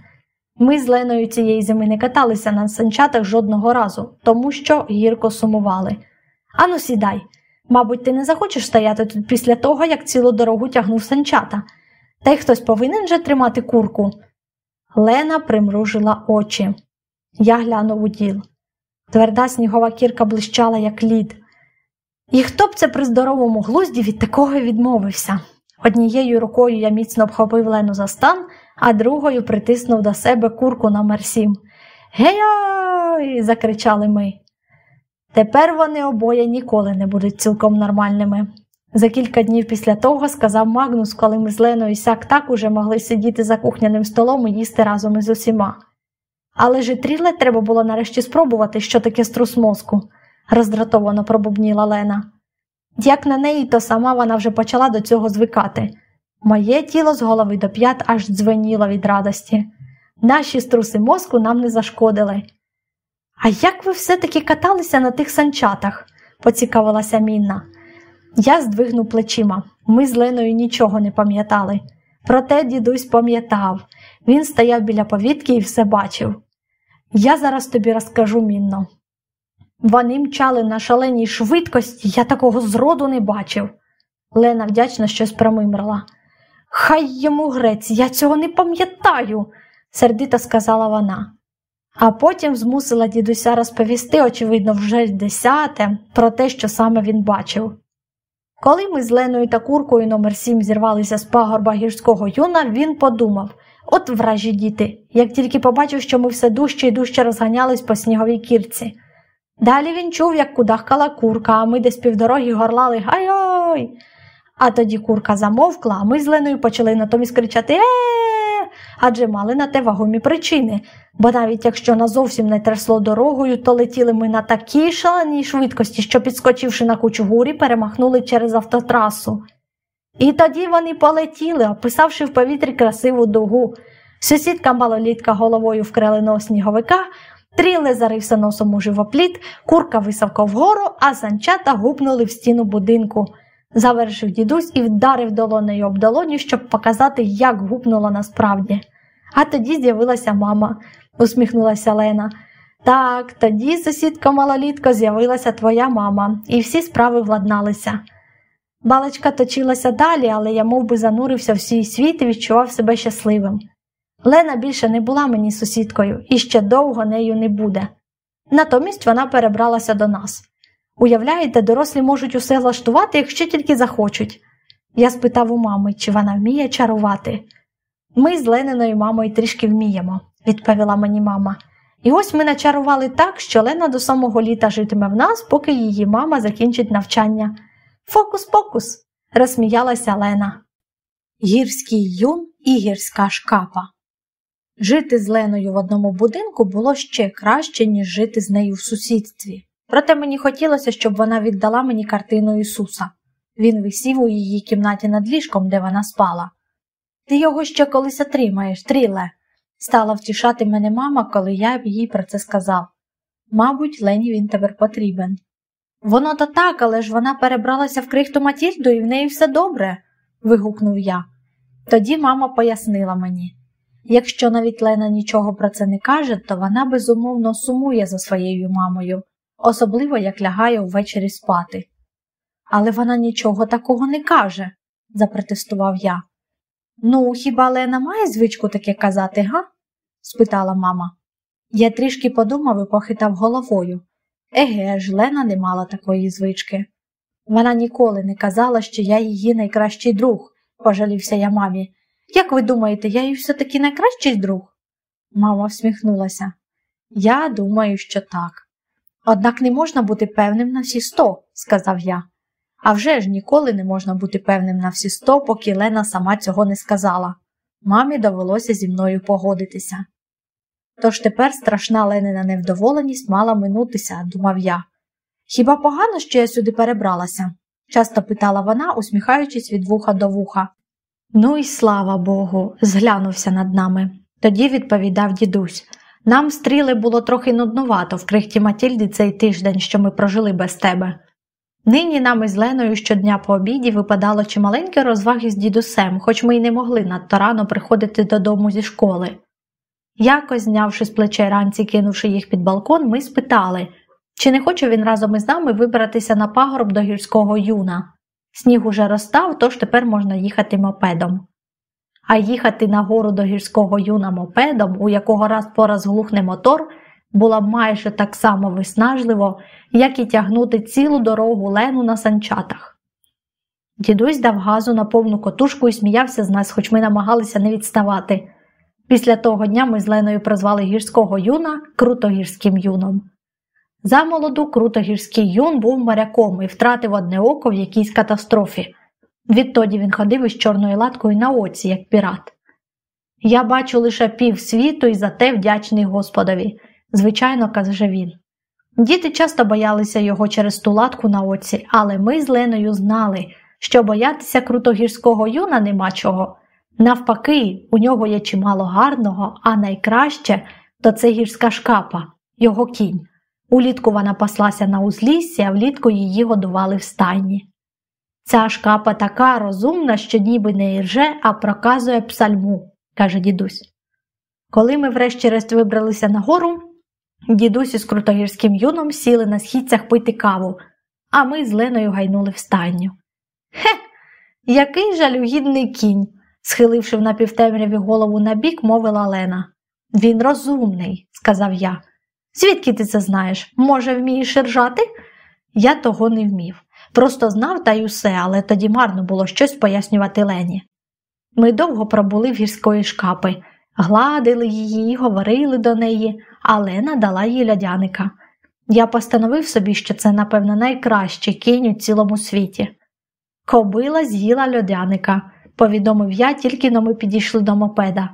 A: Ми з Леною цієї зими не каталися на санчатах жодного разу, тому що гірко сумували. Ану, сідай. Мабуть, ти не захочеш стояти тут після того, як цілу дорогу тягнув санчата. Та й хтось повинен же тримати курку. Лена примружила очі. Я глянув у діл. Тверда снігова кірка блищала, як лід. І хто б це при здоровому глузді від такого відмовився? Однією рукою я міцно обхопив Лену за стан, а другою притиснув до себе курку номер сім. Гей! закричали ми. Тепер вони обоє ніколи не будуть цілком нормальними. За кілька днів після того сказав Магнус, коли ми з Леною сяк так уже могли сидіти за кухняним столом і їсти разом із усіма. Але ж тріле треба було нарешті спробувати, що таке струс мозку, роздратовано пробубніла Лена. Як на неї, то сама вона вже почала до цього звикати. Моє тіло з голови до п'ят аж дзвеніло від радості. Наші струси мозку нам не зашкодили. А як ви все-таки каталися на тих санчатах? поцікавилася Мінна. Я здвигнув плечима. Ми з Леною нічого не пам'ятали. Проте дідусь пам'ятав. Він стояв біля повітки і все бачив. Я зараз тобі розкажу мінно. Вони мчали на шаленій швидкості, я такого зроду не бачив. Лена вдячно щось промимрила. Хай йому грець, я цього не пам'ятаю, сердито сказала вона. А потім змусила дідуся розповісти, очевидно, вже десяте, про те, що саме він бачив. Коли ми з Леною та куркою номер 7 зірвалися з пагорба гірського юна, він подумав от вражі діти, як тільки побачив, що ми все дужче і дужче розганялись по сніговій кірці. Далі він чув, як кудахкала курка, а ми десь півдороги горлали гай-ой. А тоді курка замовкла, а ми з Леною почали натомість кричати е адже мали на те вагомі причини, бо навіть якщо назовсім не трясло дорогою, то летіли ми на такій шаленій швидкості, що, підскочивши на кучугурі, перемахнули через автотрасу. І тоді вони полетіли, описавши в повітрі красиву дугу. Сусідка малолітка головою вкреленого сніговика, тріле зарився носом у живопліт, курка висавка вгору, а санчата гупнули в стіну будинку. Завершив дідусь і вдарив долонею об долоню, щоб показати, як гупнуло насправді. А тоді з'явилася мама, усміхнулася Лена. Так, тоді, сусідка малолітко, з'явилася твоя мама, і всі справи владналися. Балочка точилася далі, але я мов би, занурився в свій світ і відчував себе щасливим. Лена більше не була мені сусідкою і ще довго нею не буде. Натомість вона перебралася до нас. Уявляєте, дорослі можуть усе влаштувати, якщо тільки захочуть. Я спитав у мами, чи вона вміє чарувати. Ми з Лениною мамою трішки вміємо, відповіла мені мама. І ось ми начарували так, що Лена до самого літа житиме в нас, поки її мама закінчить навчання. Фокус-покус, розсміялася Лена. Гірський юн і гірська шкапа. Жити з Леною в одному будинку було ще краще, ніж жити з нею в сусідстві. Проте мені хотілося, щоб вона віддала мені картину Ісуса. Він висів у її кімнаті над ліжком, де вона спала. Ти його ще колись отримаєш, тріле, стала втішати мене мама, коли я їй про це сказав. Мабуть, Лені він тепер потрібен. Воно то так, але ж вона перебралася в крихту Матільду і в неї все добре, вигукнув я. Тоді мама пояснила мені якщо навіть Лена нічого про це не каже, то вона безумовно сумує за своєю мамою, особливо як лягає ввечері спати. Але вона нічого такого не каже, запротестував я. Ну, хіба Лена має звичку таке казати, га? спитала мама. Я трішки подумав і похитав головою. Еге ж, Лена не мала такої звички. Вона ніколи не казала, що я її найкращий друг, пожалівся я мамі. Як ви думаєте, я їй все таки найкращий друг? Мама всміхнулася. Я думаю, що так. Однак не можна бути певним на всі сто, сказав я. А вже ж ніколи не можна бути певним на всі сто, поки Лена сама цього не сказала. Мамі довелося зі мною погодитися. Тож тепер страшна Ленина невдоволеність мала минутися, думав я. Хіба погано, що я сюди перебралася? часто питала вона, усміхаючись від вуха до вуха. Ну і слава Богу, зглянувся над нами. Тоді відповідав дідусь. Нам стріли було трохи нуднувато в крихті Матільди цей тиждень, що ми прожили без тебе. Нині нам із Леною щодня по обіді випадало чималенькі розваги з дідусем, хоч ми й не могли надто рано приходити додому зі школи. Якось, знявши з плечей ранці, кинувши їх під балкон, ми спитали, чи не хоче він разом із нами вибратися на пагорб до гірського юна. Сніг уже розстав, тож тепер можна їхати мопедом. А їхати на гору до гірського юна мопедом, у якого раз по раз глухне мотор, було майже так само виснажливо, як і тягнути цілу дорогу лену на санчатах. Дідусь дав газу на повну котушку і сміявся з нас, хоч ми намагалися не відставати. Після того дня ми з Леною прозвали гірського юна крутогірським юном. За молоду крутогірський юн був моряком і втратив одне око в якійсь катастрофі. Відтоді він ходив із чорною латкою на оці, як пірат. Я бачу лише пів світу і за те вдячний Господові, звичайно, каже він. Діти часто боялися його через ту латку на оці, але ми з Леною знали, що боятися крутогірського юна нема чого. Навпаки, у нього є чимало гарного, а найкраще то це гірська шкапа, його кінь. Улітку вона паслася на узліссі, а влітку її годували в стайні. Ця шкапа така розумна, що ніби не ірже, а проказує псальму, каже дідусь. Коли ми врешті-решт вибралися на гору, дідусь із крутогірським юном сіли на східцях пити каву, а ми з Леною гайнули в стайню. Хе, який жалюгідний кінь, схиливши в напівтемряві голову на бік, мовила Лена. Він розумний, сказав я. Звідки ти це знаєш? Може, вмієш ржати? Я того не вмів. Просто знав та й усе, але тоді марно було щось пояснювати Лені. Ми довго пробули в гірської шкапи, гладили її, говорили до неї, а Лена дала їй льодяника. Я постановив собі, що це, напевно, найкращий кінь у цілому світі. Кобила з'їла льодяника, повідомив я, тільки но ми підійшли до мопеда.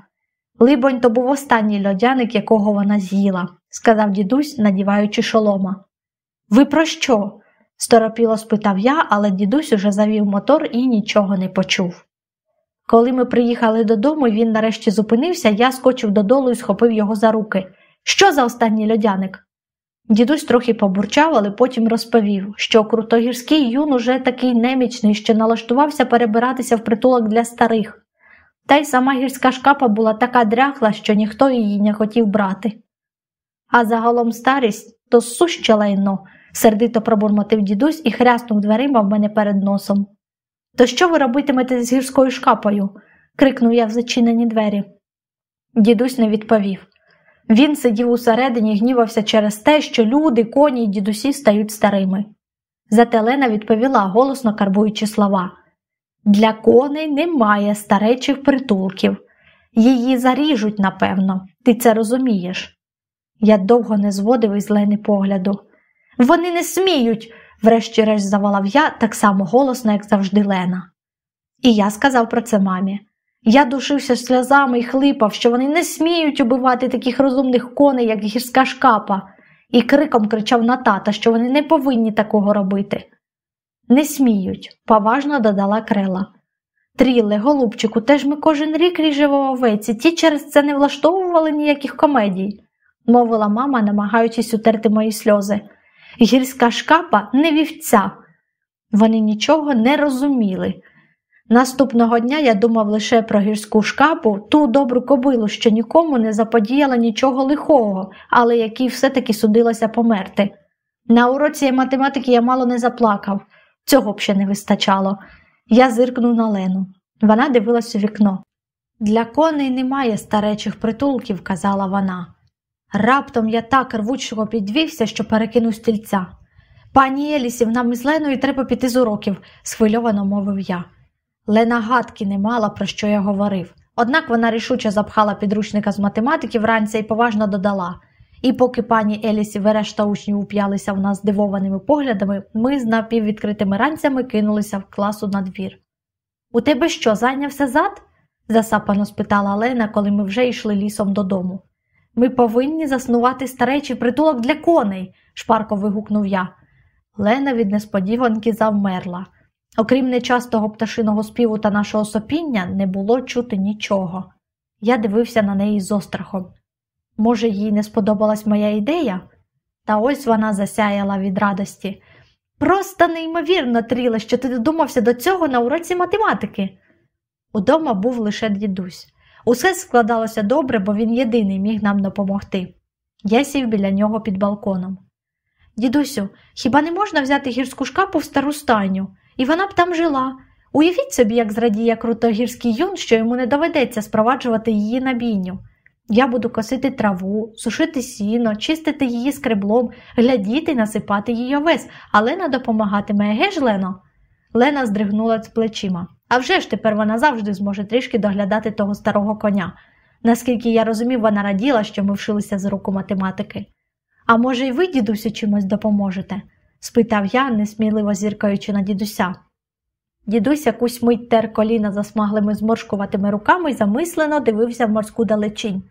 A: Либонь, то був останній льодяник, якого вона з'їла, сказав дідусь, надіваючи шолома. Ви про що? сторопіло спитав я, але дідусь уже завів мотор і нічого не почув. Коли ми приїхали додому і він нарешті зупинився, я скочив додолу і схопив його за руки. Що за останній льодяник? Дідусь трохи побурчав, але потім розповів, що крутогірський юн уже такий немічний, що налаштувався перебиратися в притулок для старих. Та й сама гірська шкапа була така дряхла, що ніхто її не хотів брати. А загалом старість то суще лайно, сердито пробурмотив дідусь і хряснув дверима в мене перед носом. То що ви робитимете з гірською шкапою? крикнув я в зачинені двері. Дідусь не відповів. Він сидів усередині і гнівався через те, що люди, коні й дідусі стають старими. Зате Лена відповіла, голосно карбуючи слова. Для коней немає старечих притулків. Її заріжуть, напевно, ти це розумієш. Я довго не зводив із Лени погляду. Вони не сміють, врешті-решт заволав я так само голосно, як завжди Лена. І я сказав про це мамі. Я душився сльозами і хлипав, що вони не сміють убивати таких розумних коней, як гірська шкапа, і криком кричав на тата, що вони не повинні такого робити. Не сміють, поважно додала крела. Тріле, голубчику, теж ми кожен рік ріжемо овеці, ті через це не влаштовували ніяких комедій, мовила мама, намагаючись утерти мої сльози. Гірська шкапа не вівця. Вони нічого не розуміли. Наступного дня я думав лише про гірську шкапу, ту добру кобилу, що нікому не заподіяла нічого лихого, але якій все-таки судилося померти. На уроці математики я мало не заплакав. Цього б ще не вистачало. Я зиркнув на Лену. Вона дивилась у вікно. Для коней немає старечих притулків, казала вона. Раптом я так рвучко підвівся, що перекинув стільця. Пані Елісів, нам із Леною треба піти з уроків, схвильовано мовив я. Лена гадки не мала, про що я говорив. Однак вона рішуче запхала підручника з математики вранці і поважно додала. І поки пані Елісів і решта учнів уп'ялися в нас здивованими поглядами, ми з напіввідкритими ранцями кинулися в класу на двір. У тебе що, зайнявся зад? засапано спитала Лена, коли ми вже йшли лісом додому. Ми повинні заснувати старечий притулок для коней, шпарко вигукнув я. Лена від несподіванки завмерла. Окрім нечастого пташиного співу та нашого сопіння, не було чути нічого. Я дивився на неї з острахом. Може, їй не сподобалась моя ідея? Та ось вона засяяла від радості. Просто неймовірно, Тріле, що ти додумався до цього на уроці математики. Удома був лише дідусь. Усе складалося добре, бо він єдиний міг нам допомогти. Я сів біля нього під балконом. Дідусю, хіба не можна взяти гірську шкапу в стару стайню? І вона б там жила. Уявіть собі, як зрадіє крутогірський юн, що йому не доведеться спроваджувати її на бійню. Я буду косити траву, сушити сіно, чистити її скреблом, глядіти, насипати її овес, а Лена допомагатиме, еге ж, Лено? Лена здригнула з плечима. А вже ж тепер вона завжди зможе трішки доглядати того старого коня. Наскільки я розумів, вона раділа, що ми вшилися з руку математики. А може, й ви, дідусю, чимось допоможете? спитав я, несміливо зіркаючи на дідуся. Дідусь якусь мить тер коліна засмаглими зморшкуватими руками і замислено дивився в морську далечінь.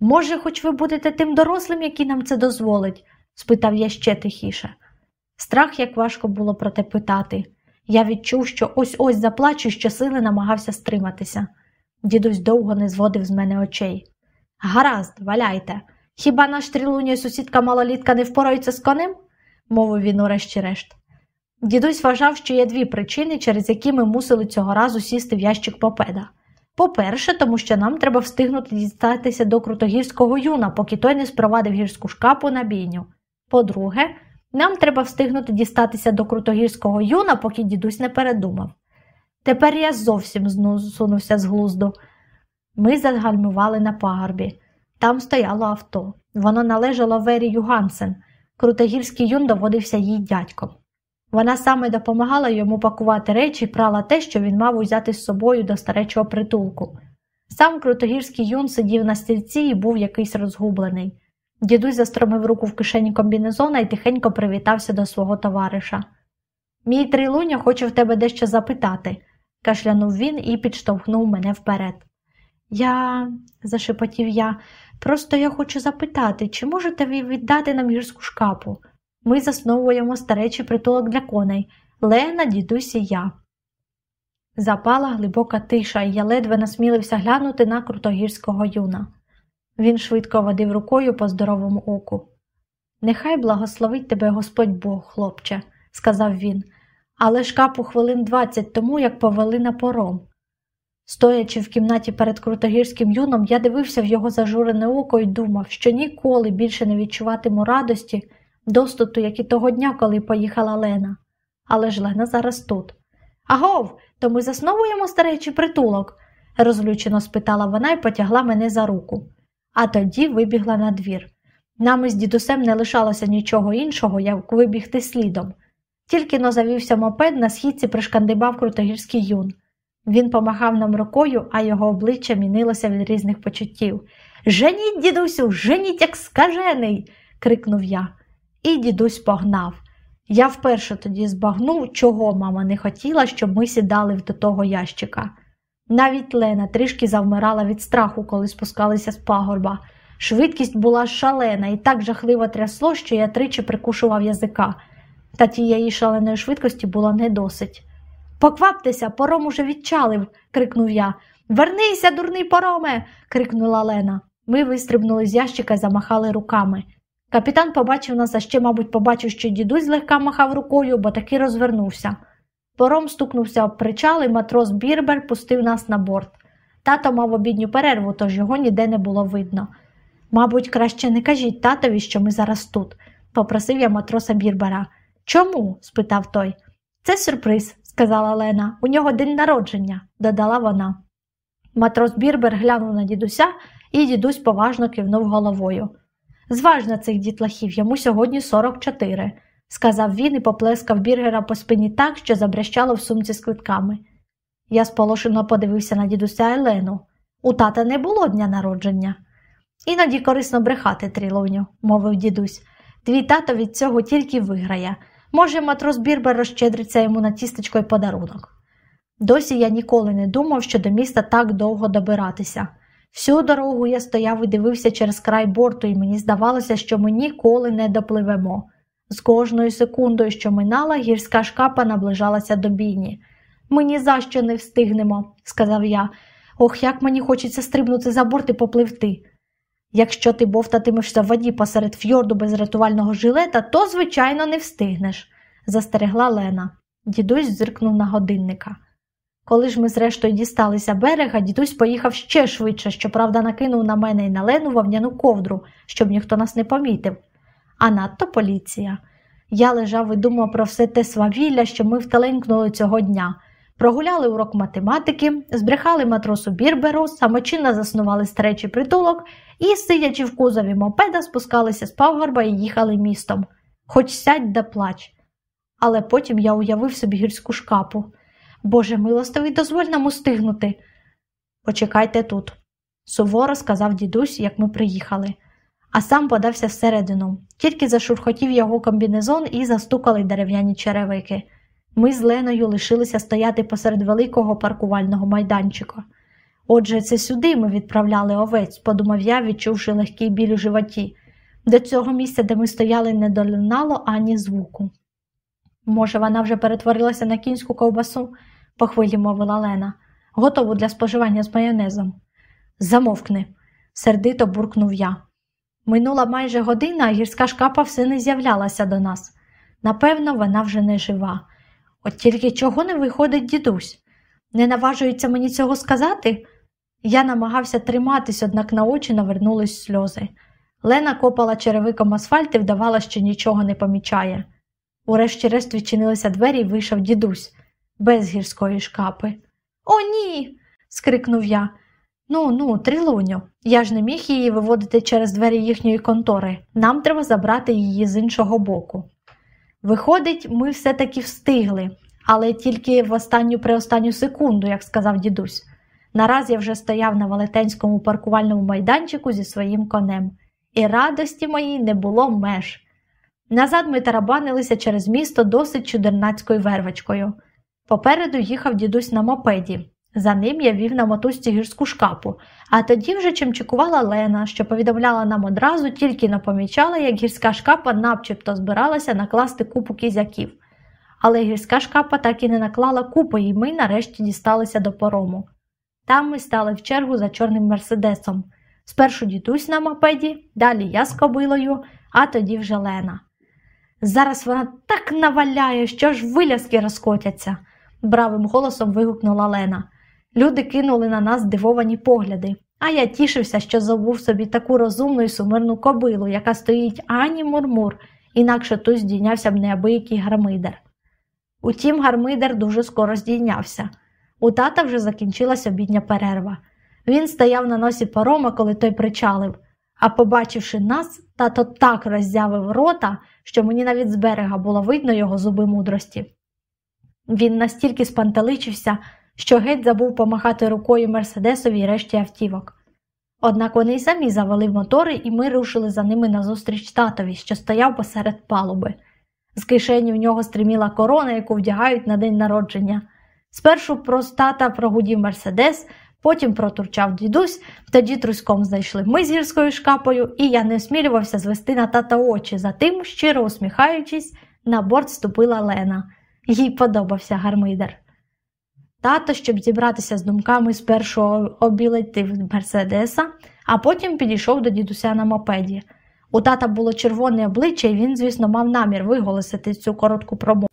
A: Може, хоч ви будете тим дорослим, який нам це дозволить? спитав я ще тихіше. Страх, як важко було про те питати. Я відчув, що ось ось заплачу, що сили намагався стриматися. Дідусь довго не зводив з мене очей. Гаразд, валяйте. Хіба наш трілуня і сусідка малолітка не впораються з конем? мовив він урешті-решт. Дідусь вважав, що є дві причини, через які ми мусили цього разу сісти в ящик попеда. По-перше, тому що нам треба встигнути дістатися до крутогірського юна, поки той не спровадив гірську шкапу на бійню. По-друге, нам треба встигнути дістатися до крутогірського юна, поки дідусь не передумав. Тепер я зовсім зсунувся з глузду. Ми загальмували на пагорбі. Там стояло авто. Воно належало Вері Югансен. Крутогірський юн доводився їй дядьком. Вона саме допомагала йому пакувати речі і прала те, що він мав узяти з собою до старечого притулку. Сам крутогірський юн сидів на стільці і був якийсь розгублений. Дідусь застромив руку в кишені комбінезона і тихенько привітався до свого товариша. Мій трилуня хоче в тебе дещо запитати, кашлянув він і підштовхнув мене вперед. Я, зашепотів я, просто я хочу запитати, чи можете ви віддати нам гірську шкапу? Ми засновуємо старечий притулок для коней Лена, дідусь і я. Запала глибока тиша, і я ледве насмілився глянути на крутогірського юна. Він швидко водив рукою по здоровому оку. Нехай благословить тебе Господь Бог, хлопче, сказав він, але шкапу хвилин двадцять тому, як повели на пором. Стоячи в кімнаті перед крутогірським юном, я дивився в його зажурене око і думав, що ніколи більше не відчуватиму радості, доступу, як і того дня, коли поїхала Лена. Але ж Лена зараз тут. Агов, то ми засновуємо старечий притулок? розлючено спитала вона і потягла мене за руку а тоді вибігла на двір. Нам із дідусем не лишалося нічого іншого, як вибігти слідом. Тільки но завівся мопед, на східці пришкандибав крутогірський юн. Він помахав нам рукою, а його обличчя мінилося від різних почуттів. Женіть, дідусю, женіть, як скажений. крикнув я. І дідусь погнав. Я вперше тоді збагнув, чого мама не хотіла, щоб ми сідали до того ящика. Навіть Лена трішки завмирала від страху, коли спускалися з пагорба. Швидкість була шалена і так жахливо трясло, що я тричі прикушував язика, та тієї шаленої швидкості було не досить. Покваптеся, пором уже відчалив, крикнув я. Вернися, дурний пороме. крикнула Лена. Ми вистрибнули з ящика і замахали руками. Капітан побачив нас, а ще, мабуть, побачив, що дідусь злегка махав рукою, бо таки розвернувся. Пором стукнувся об причал і матрос Бірбер пустив нас на борт. Тато мав обідню перерву, тож його ніде не було видно. Мабуть, краще не кажіть татові, що ми зараз тут, попросив я матроса Бірбера. Чому? спитав той. Це сюрприз, сказала Лена. У нього день народження, додала вона. Матрос Бірбер глянув на дідуся, і дідусь поважно кивнув головою. Зваж на цих дітлахів, йому сьогодні 44 сказав він і поплескав біргера по спині так, що забрящало в сумці з квитками. Я сполошено подивився на дідуся Елену. У тата не було дня народження. Іноді корисно брехати, трілоню, мовив дідусь. Твій тато від цього тільки виграє. Може, матрос Бірбер розщедриться йому на тістечко й подарунок. Досі я ніколи не думав, що до міста так довго добиратися. Всю дорогу я стояв і дивився через край борту, і мені здавалося, що ми ніколи не допливемо. З кожною секундою, що минала, гірська шкапа наближалася до бійні. Ми ні за що не встигнемо, сказав я. Ох, як мені хочеться стрибнути за борт і попливти. Якщо ти бовтатимешся в воді посеред фьорду без рятувального жилета, то, звичайно, не встигнеш, застерегла Лена. Дідусь зиркнув на годинника. Коли ж ми зрештою дісталися берега, дідусь поїхав ще швидше, щоправда, накинув на мене і на Лену вовняну ковдру, щоб ніхто нас не помітив. А надто поліція. Я лежав і думав про все те свавілля, що ми вталенькнули цього дня. Прогуляли урок математики, збрехали матросу Бірберу, самочинно заснували старечий притулок і, сидячи в кузові мопеда, спускалися з пагорба і їхали містом. Хоч сядь да плач. Але потім я уявив собі гірську шкапу. Боже милостивий, дозволь нам устигнути. Почекайте тут, суворо сказав дідусь, як ми приїхали, а сам подався всередину. Тільки зашурхотів його комбінезон і застукали дерев'яні черевики. Ми з Леною лишилися стояти посеред великого паркувального майданчика. Отже, це сюди ми відправляли овець, подумав я, відчувши легкий біль у животі. До цього місця, де ми стояли, не долинало ані звуку. Може, вона вже перетворилася на кінську ковбасу, по хвилі мовила Лена, готову для споживання з майонезом. Замовкни, сердито буркнув я. Минула майже година, а гірська шкапа все не з'являлася до нас. Напевно, вона вже не жива. От тільки чого не виходить дідусь? Не наважується мені цього сказати? Я намагався триматись, однак на очі навернулись сльози. Лена копала черевиком асфальт і вдавала, що нічого не помічає. Урешті-решт відчинилися двері і вийшов дідусь без гірської шкапи. О, ні. скрикнув я. Ну, ну, трилуню. Я ж не міг її виводити через двері їхньої контори. Нам треба забрати її з іншого боку. Виходить, ми все-таки встигли, але тільки в останню преостанню секунду, як сказав дідусь. Нараз я вже стояв на велетенському паркувальному майданчику зі своїм конем, і радості моїй не було меж. Назад ми тарабанилися через місто досить чудернацькою вервочкою. Попереду їхав дідусь на мопеді. За ним я вів на мотузці гірську шкапу, а тоді вже чимчикувала Лена, що повідомляла нам одразу, тільки напомічала, як гірська шкапа начебто збиралася накласти купу кізяків. Але гірська шкапа так і не наклала купи, і ми нарешті дісталися до порому. Там ми стали в чергу за чорним мерседесом. Спершу дідусь на мопеді, далі я з кобилою, а тоді вже Лена. Зараз вона так наваляє, що ж виляски розкотяться, бравим голосом вигукнула Лена. Люди кинули на нас здивовані погляди, а я тішився, що забув собі таку розумну і сумирну кобилу, яка стоїть ані мурмур, інакше тут здійнявся б неабиякий гармидер. Утім, гармидер дуже скоро здійнявся. У тата вже закінчилась обідня перерва. Він стояв на носі парома, коли той причалив, а побачивши нас, тато так роззявив рота, що мені навіть з берега було видно його зуби мудрості. Він настільки спантеличився, що геть забув помахати рукою Мерседесові і решті автівок. Однак вони й самі завели мотори, і ми рушили за ними назустріч татові, що стояв посеред палуби. З кишені в нього стриміла корона, яку вдягають на день народження. Спершу про тата прогудів Мерседес, потім протурчав дідусь, тоді труськом знайшли ми з гірською шкапою, і я не осмілювався звести на тата очі. Затим, щиро усміхаючись, на борт ступила Лена. Їй подобався гармидер. Тато, щоб зібратися з думками, спершу обілетив Мерседеса, а потім підійшов до дідуся на мопеді. У тата було червоне обличчя, і він, звісно, мав намір виголосити цю коротку промову.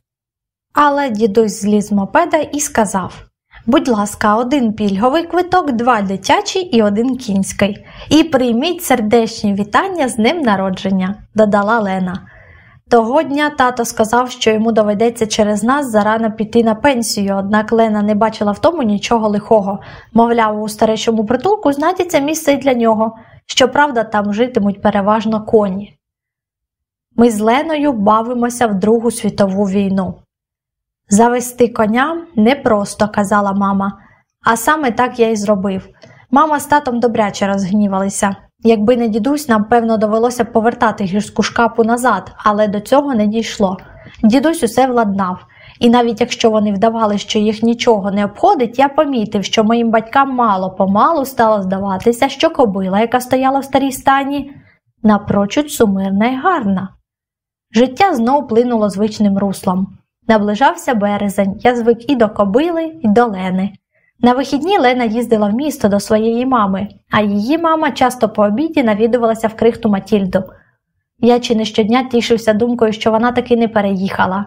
A: Але дідусь зліз з мопеда і сказав Будь ласка, один пільговий квиток, два дитячі і один кінський. І прийміть сердечні вітання з ним народження, додала Лена. Того дня тато сказав, що йому доведеться через нас зарано піти на пенсію, однак Лена не бачила в тому нічого лихого. Мовляв, у старечому притулку знайдеться місце й для нього. Щоправда, там житимуть переважно коні. Ми з Леною бавимося в Другу світову війну. Завести коня непросто, казала мама, а саме так я й зробив. Мама з татом добряче розгнівалися. Якби не дідусь, нам, певно, довелося повертати гірську шкапу назад, але до цього не дійшло. Дідусь усе владнав, І навіть якщо вони вдавали, що їх нічого не обходить, я помітив, що моїм батькам мало помалу стало здаватися, що кобила, яка стояла в старій стані, напрочуд сумирна і гарна. Життя знов плинуло звичним руслом. Наближався березень, я звик і до кобили, і до Лени. На вихідні Лена їздила в місто до своєї мами, а її мама часто по обіді навідувалася в крихту Матільду. Я чи не щодня тішився думкою, що вона таки не переїхала.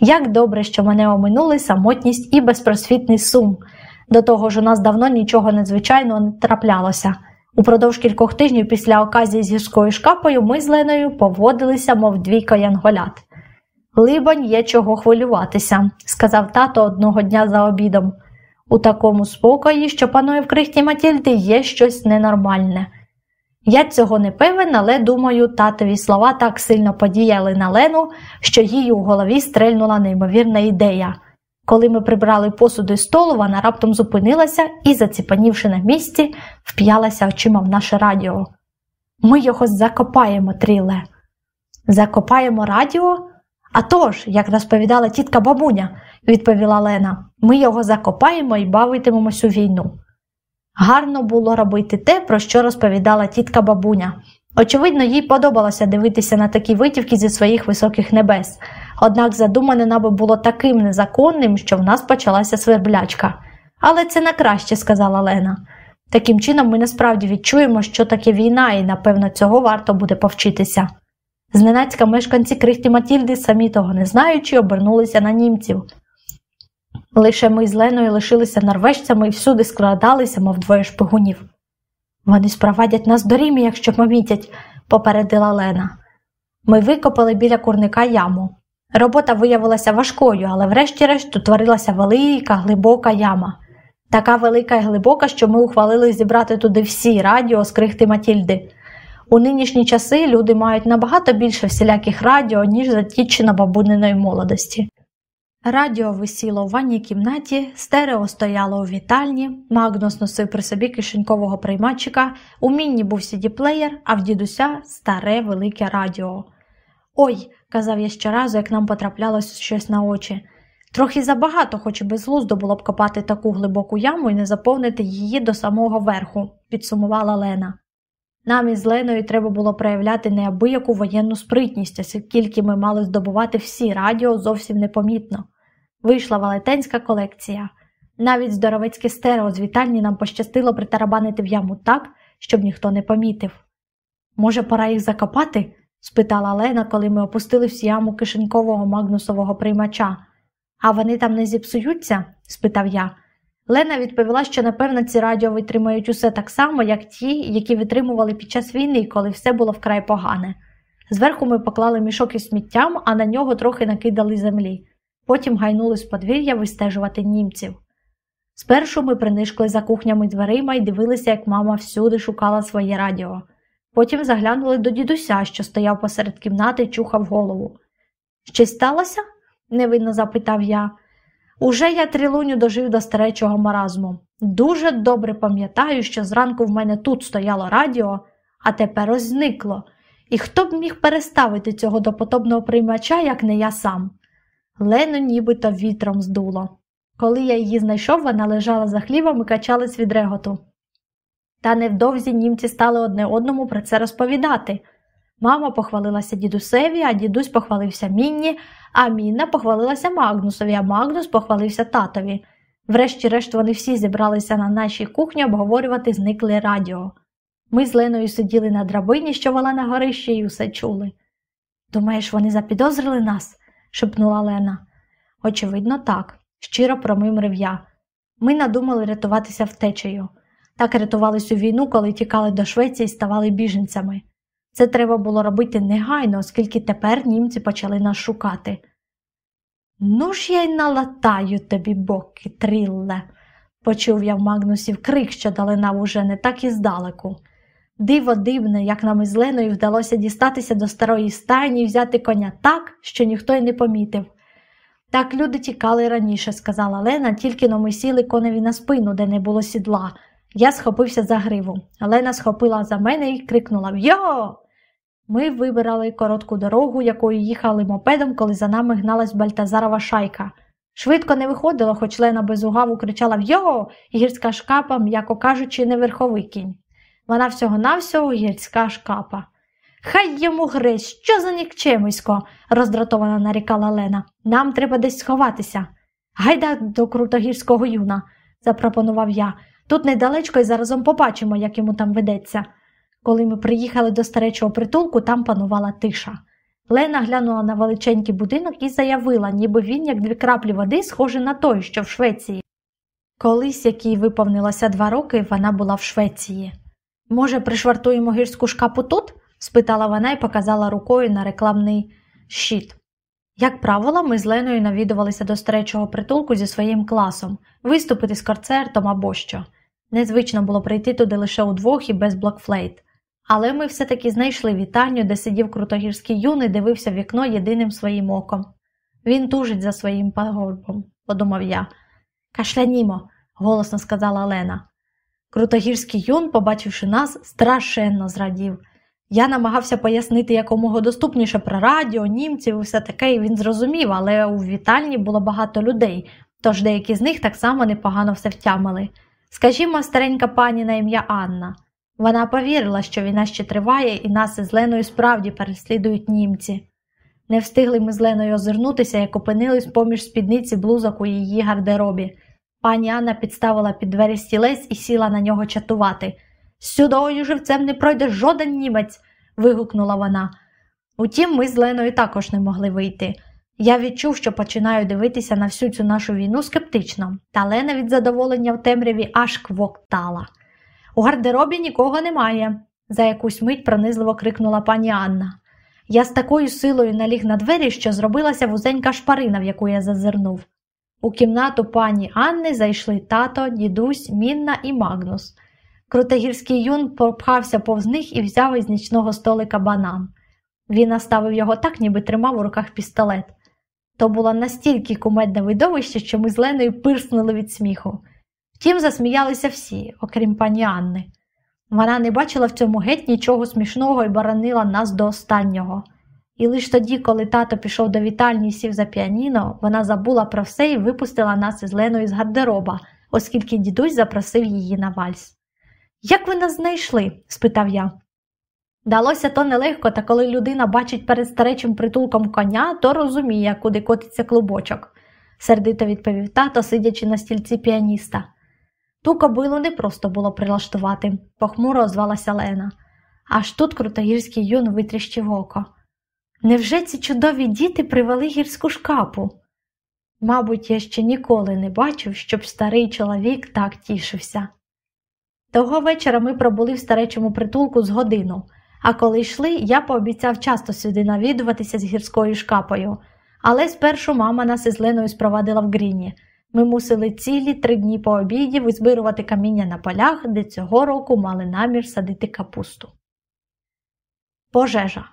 A: Як добре, що мене оминули самотність і безпросвітний сум. До того ж, у нас давно нічого надзвичайного не траплялося. Упродовж кількох тижнів після оказії з гірською шкапою ми з Леною поводилися, мов двійка янголят. Либонь, є чого хвилюватися, сказав тато одного дня за обідом. У такому спокої, що панує в крихті Матільди, є щось ненормальне. Я цього не певен, але думаю, татові слова так сильно подіяли на Лену, що їй у голові стрельнула неймовірна ідея. Коли ми прибрали посуди столу, вона раптом зупинилася і, заціпанівши на місці, вп'ялася очима в наше радіо. Ми його закопаємо, тріле. Закопаємо радіо? «А тож, як розповідала тітка бабуня, відповіла Лена, ми його закопаємо і бавитимемось у війну. Гарно було робити те, про що розповідала тітка бабуня. Очевидно, їй подобалося дивитися на такі витівки зі своїх високих небес, однак задумане нами було таким незаконним, що в нас почалася сверблячка. Але це на краще, сказала Лена. Таким чином, ми насправді відчуємо, що таке війна, і, напевно, цього варто буде повчитися. Зненацька мешканці крихті Матільди, самі того не знаючи, обернулися на німців. Лише ми з Леною лишилися норвежцями і всюди складалися, мов двоє шпигунів. Вони спровадять нас до Рімі, якщо помітять, попередила Лена. Ми викопали біля курника яму. Робота виявилася важкою, але врешті-решт утворилася велика, глибока яма. Така велика і глибока, що ми ухвалили зібрати туди всі радіо з крихти Матільди. У нинішні часи люди мають набагато більше всіляких радіо, ніж за тітчина бабуниної молодості. Радіо висіло в ванній кімнаті, стерео стояло у вітальні, Магнус носив при собі кишенькового приймачика, у Мінні був CD-плеєр, а в дідуся старе велике радіо. Ой, казав я щоразу, як нам потраплялось щось на очі. Трохи забагато, хоч і безглуздо було б копати таку глибоку яму і не заповнити її до самого верху, підсумувала Лена. Нам із Леною треба було проявляти неабияку воєнну спритність, оскільки ми мали здобувати всі радіо зовсім непомітно. Вийшла велетенська колекція. Навіть здоровецьке стерео з вітальні нам пощастило притарабанити в яму так, щоб ніхто не помітив. Може, пора їх закопати? спитала Лена, коли ми опустились в яму кишенькового магнусового приймача. А вони там не зіпсуються? спитав я. Лена відповіла, що напевно ці радіо витримають усе так само, як ті, які витримували під час війни, коли все було вкрай погане. Зверху ми поклали мішок із сміттям, а на нього трохи накидали землі. Потім гайнули з подвір'я вистежувати німців. Спершу ми принишкли за кухнями дверима і дивилися, як мама всюди шукала своє радіо. Потім заглянули до дідуся, що стояв посеред кімнати і чухав голову. Щось сталося? невинно запитав я. Уже я трілуню дожив до старечого маразму. Дуже добре пам'ятаю, що зранку в мене тут стояло радіо, а тепер ось зникло. І хто б міг переставити цього допотопного приймача, як не я сам. Лену нібито вітром здуло. Коли я її знайшов, вона лежала за хлібом і качалась від реготу. Та невдовзі німці стали одне одному про це розповідати. Мама похвалилася дідусеві, а дідусь похвалився Мінні, а Мінна похвалилася Магнусові, а Магнус похвалився татові. Врешті-решт вони всі зібралися на нашій кухні обговорювати зникле радіо. Ми з Леною сиділи на драбині, що вела на горище, і усе чули. Думаєш, вони запідозрили нас? Шепнула Лена. Очевидно, так, щиро промимрив я. Ми надумали рятуватися втечею. Так рятувались у війну, коли тікали до Швеції і ставали біженцями. Це треба було робити негайно, оскільки тепер німці почали нас шукати. Ну ж я й налатаю тобі боки, трілле, почув я в Магнусів крик, що долинав уже не так і здалеку. Диво дивне, як нам із Леною вдалося дістатися до старої стайні і взяти коня так, що ніхто й не помітив. Так люди тікали раніше, сказала Лена, тільки но ми сіли коневі на спину, де не було сідла. Я схопився за гриву. Лена схопила за мене і крикнула Йо! Ми вибирали коротку дорогу, якою їхали мопедом, коли за нами гналась Бальтазарова шайка. Швидко не виходило, хоч Лена без угаву кричала Вйо, гірська шкапа, м'яко кажучи, не верховий кінь. Вона всього-навсього гірська шкапа. Хай йому грись, що за нікчемисько, роздратовано нарікала Лена. Нам треба десь сховатися. Гайда до крутогірського юна, запропонував я. Тут недалечко і заразом побачимо, як йому там ведеться. Коли ми приїхали до старечого притулку, там панувала тиша. Лена глянула на величенький будинок і заявила, ніби він, як дві краплі води, схожий на той, що в Швеції. Колись, якій виповнилося два роки, вона була в Швеції. Може, пришвартуємо гірську шкапу тут? спитала вона і показала рукою на рекламний щит. Як правило, ми з Леною навідувалися до старечого притулку зі своїм класом, виступити з концертом або що. Незвично було прийти туди лише удвох і без блокфлейт. Але ми все-таки знайшли вітальню, де сидів крутогірський юн і дивився в вікно єдиним своїм оком. Він тужить за своїм пагорбом, подумав я. Кашлянімо, голосно сказала Лена. Крутогірський юн, побачивши нас, страшенно зрадів. Я намагався пояснити якомога доступніше про радіо, німців і все таке, і він зрозумів, але у вітальні було багато людей, тож деякі з них так само непогано все втямили. Скажімо, старенька пані на ім'я Анна. Вона повірила, що війна ще триває, і нас із Леною справді переслідують німці. Не встигли ми з Леною озирнутися, як опинились поміж спідниці блузок у її гардеробі. Пані Анна підставила під двері стілець і сіла на нього чатувати. Сюдою живцем не пройде жоден німець. вигукнула вона. Утім, ми з Леною також не могли вийти. Я відчув, що починаю дивитися на всю цю нашу війну скептично, та Лена від задоволення в темряві аж квоктала. У гардеробі нікого немає, за якусь мить пронизливо крикнула пані Анна. Я з такою силою наліг на двері, що зробилася вузенька шпарина, в яку я зазирнув. У кімнату пані Анни зайшли тато, дідусь, Мінна і Магнус. Крутогірський юн попхався повз них і взяв із нічного столика банан. Він наставив його так, ніби тримав у руках пістолет. То було настільки кумедне видовище, що ми з Леною пирснули від сміху. Втім, засміялися всі, окрім пані Анни. Вона не бачила в цьому геть нічого смішного і баранила нас до останнього. І лише тоді, коли тато пішов до вітальні і сів за піаніно, вона забула про все і випустила нас із Леною з гардероба, оскільки дідусь запросив її на вальс. Як ви нас знайшли? спитав я. Далося то нелегко, та коли людина бачить перед старечим притулком коня, то розуміє, куди котиться клубочок, сердито відповів тато, сидячи на стільці піаніста. Ту кобилу не просто було прилаштувати, похмуро озвалася Лена. Аж тут крутогірський юн витріщив око. Невже ці чудові діти привели гірську шкапу? Мабуть, я ще ніколи не бачив, щоб старий чоловік так тішився. Того вечора ми пробули в старечому притулку з годину, а коли йшли, я пообіцяв часто сюди навідуватися з гірською шкапою, але спершу мама нас із Леною спровадила в Гріні. Ми мусили цілі три дні по обіді визбирувати каміння на полях, де цього року мали намір садити капусту. Пожежа.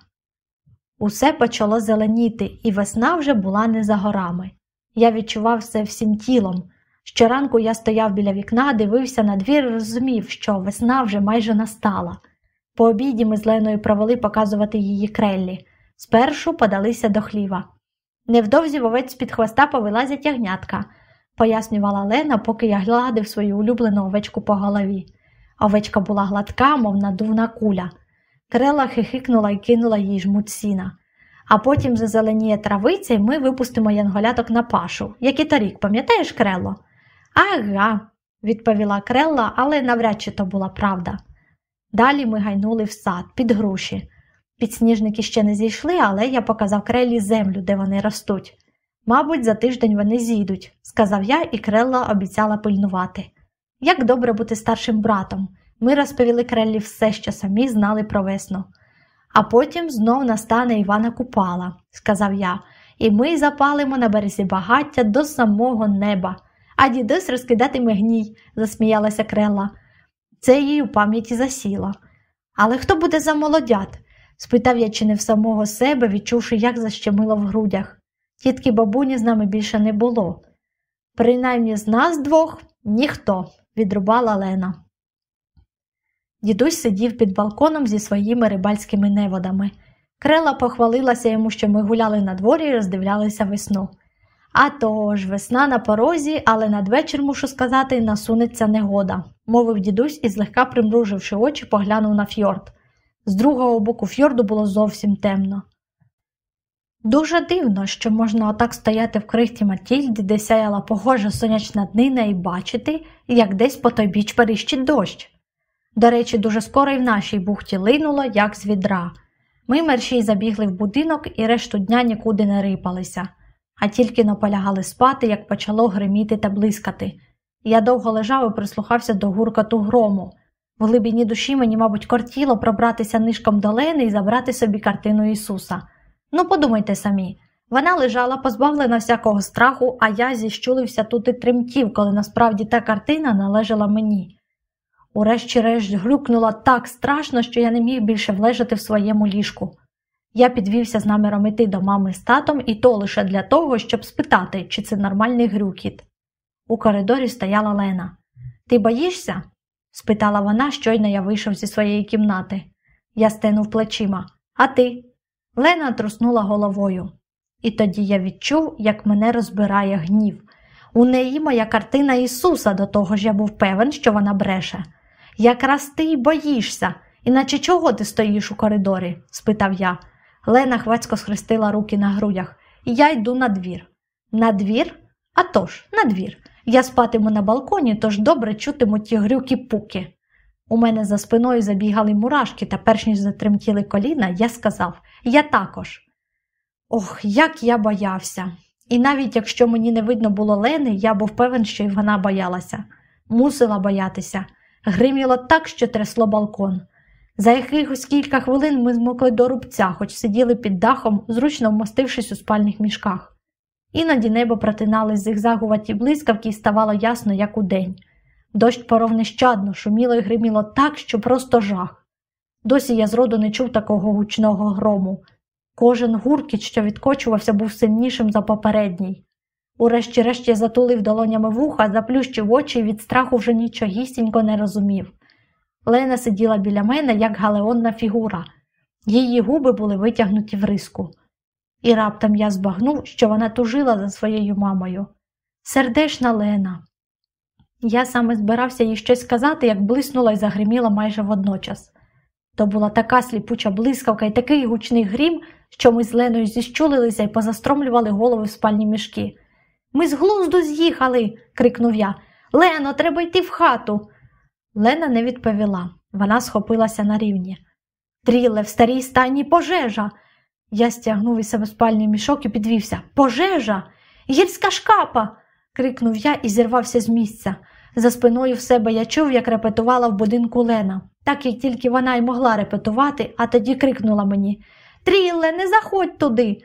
A: Усе почало зеленіти, і весна вже була не за горами. Я відчував це всім тілом. Щоранку я стояв біля вікна, дивився на двір і розумів, що весна вже майже настала. По обіді ми з Леною провели показувати її креллі. Спершу подалися до хліва. Невдовзі вовець під хвоста повилазять ягнятка, пояснювала Лена, поки я гладив свою улюблену овечку по голові. Овечка була гладка, мов надувна куля. Крела хихикнула і кинула їй жмут сіна. А потім зазеленіє травиця, і ми випустимо янголяток на пашу, як і торік, пам'ятаєш, Крело? Ага, відповіла Крелла, але навряд чи то була правда. Далі ми гайнули в сад, під груші. Підсніжники ще не зійшли, але я показав крелі землю, де вони ростуть. Мабуть, за тиждень вони зійдуть, сказав я, і Крелла обіцяла пильнувати. Як добре бути старшим братом. Ми розповіли Креллі все, що самі знали про весну. А потім знов настане Івана Купала, сказав я, і ми запалимо на березі багаття до самого неба. А дідусь розкидатиме гній, засміялася Крелла. Це їй у пам'яті засіло. Але хто буде за молодят? спитав я чи не в самого себе, відчувши, як защемило в грудях. Тітки бабуні з нами більше не було. Принаймні з нас двох ніхто, відрубала Лена. Дідусь сидів під балконом зі своїми рибальськими неводами. Крела похвалилася йому, що ми гуляли на дворі і роздивлялися весну. А тож, весна на порозі, але надвечір, мушу сказати, насунеться негода, мовив дідусь і, злегка примруживши очі, поглянув на фьорд. З другого боку фьорду було зовсім темно. Дуже дивно, що можна отак стояти в крихті Матільді, де сяяла погожа сонячна днина, і бачити, як десь по той біч періщить дощ. До речі, дуже скоро і в нашій бухті линуло, як з відра. Ми мерщій забігли в будинок і решту дня нікуди не рипалися, а тільки наполягали спати, як почало гриміти та блискати. Я довго лежав і прислухався до гуркоту грому. В глибині душі мені, мабуть, кортіло пробратися нишком до Лени і забрати собі картину Ісуса. Ну, подумайте самі. Вона лежала, позбавлена всякого страху, а я зіщулився тут і тремтів, коли насправді та картина належала мені. Урешті-решт грюкнула так страшно, що я не міг більше влежати в своєму ліжку. Я підвівся з наміром іти до мами з татом, і то лише для того, щоб спитати, чи це нормальний грюкіт. У коридорі стояла Лена. Ти боїшся? спитала вона, щойно я вийшов зі своєї кімнати. Я стенув плечима. А ти? Лена труснула головою. І тоді я відчув, як мене розбирає гнів. У неї моя картина Ісуса, до того ж я був певен, що вона бреше. Якраз ти й боїшся, іначе чого ти стоїш у коридорі? спитав я. Лена хвацько схрестила руки на грудях. Я йду на двір. На двір? А тож, на двір. Я спатиму на балконі, тож добре чутиму ті грюки пуки. У мене за спиною забігали мурашки, та перш ніж затремтіли коліна, я сказав Я також. Ох, як я боявся. І навіть якщо мені не видно було Лени, я був певен, що й вона боялася, мусила боятися. Гриміло так, що трясло балкон. За якихось кілька хвилин ми змокли до рубця, хоч сиділи під дахом, зручно вмостившись у спальних мішках. Іноді небо протинали зигзагуваті блискавки і ставало ясно, як удень. Дощ поров нещадно, шуміло і гриміло так, що просто жах. Досі я зроду не чув такого гучного грому. Кожен гуркіт, що відкочувався, був сильнішим за попередній. Урешті-решт я затулив долонями вуха, заплющив очі і від страху вже нічогісінько не розумів. Лена сиділа біля мене, як галеонна фігура. Її губи були витягнуті в риску. І раптом я збагнув, що вона тужила за своєю мамою. Сердешна Лена. Я саме збирався їй щось сказати, як блиснула і загриміла майже водночас. То була така сліпуча блискавка і такий гучний грім, що ми з Леною зіщулилися і позастромлювали голови в спальні мішки. Ми з глузду з'їхали, крикнув я. Лено, треба йти в хату. Лена не відповіла. Вона схопилася на рівні. Тріле, в старій стайні пожежа. Я стягнув із себе спальний мішок і підвівся. Пожежа! Гірська шкапа. крикнув я і зірвався з місця. За спиною в себе я чув, як репетувала в будинку Лена, так як тільки вона й могла репетувати, а тоді крикнула мені Тріле, не заходь туди.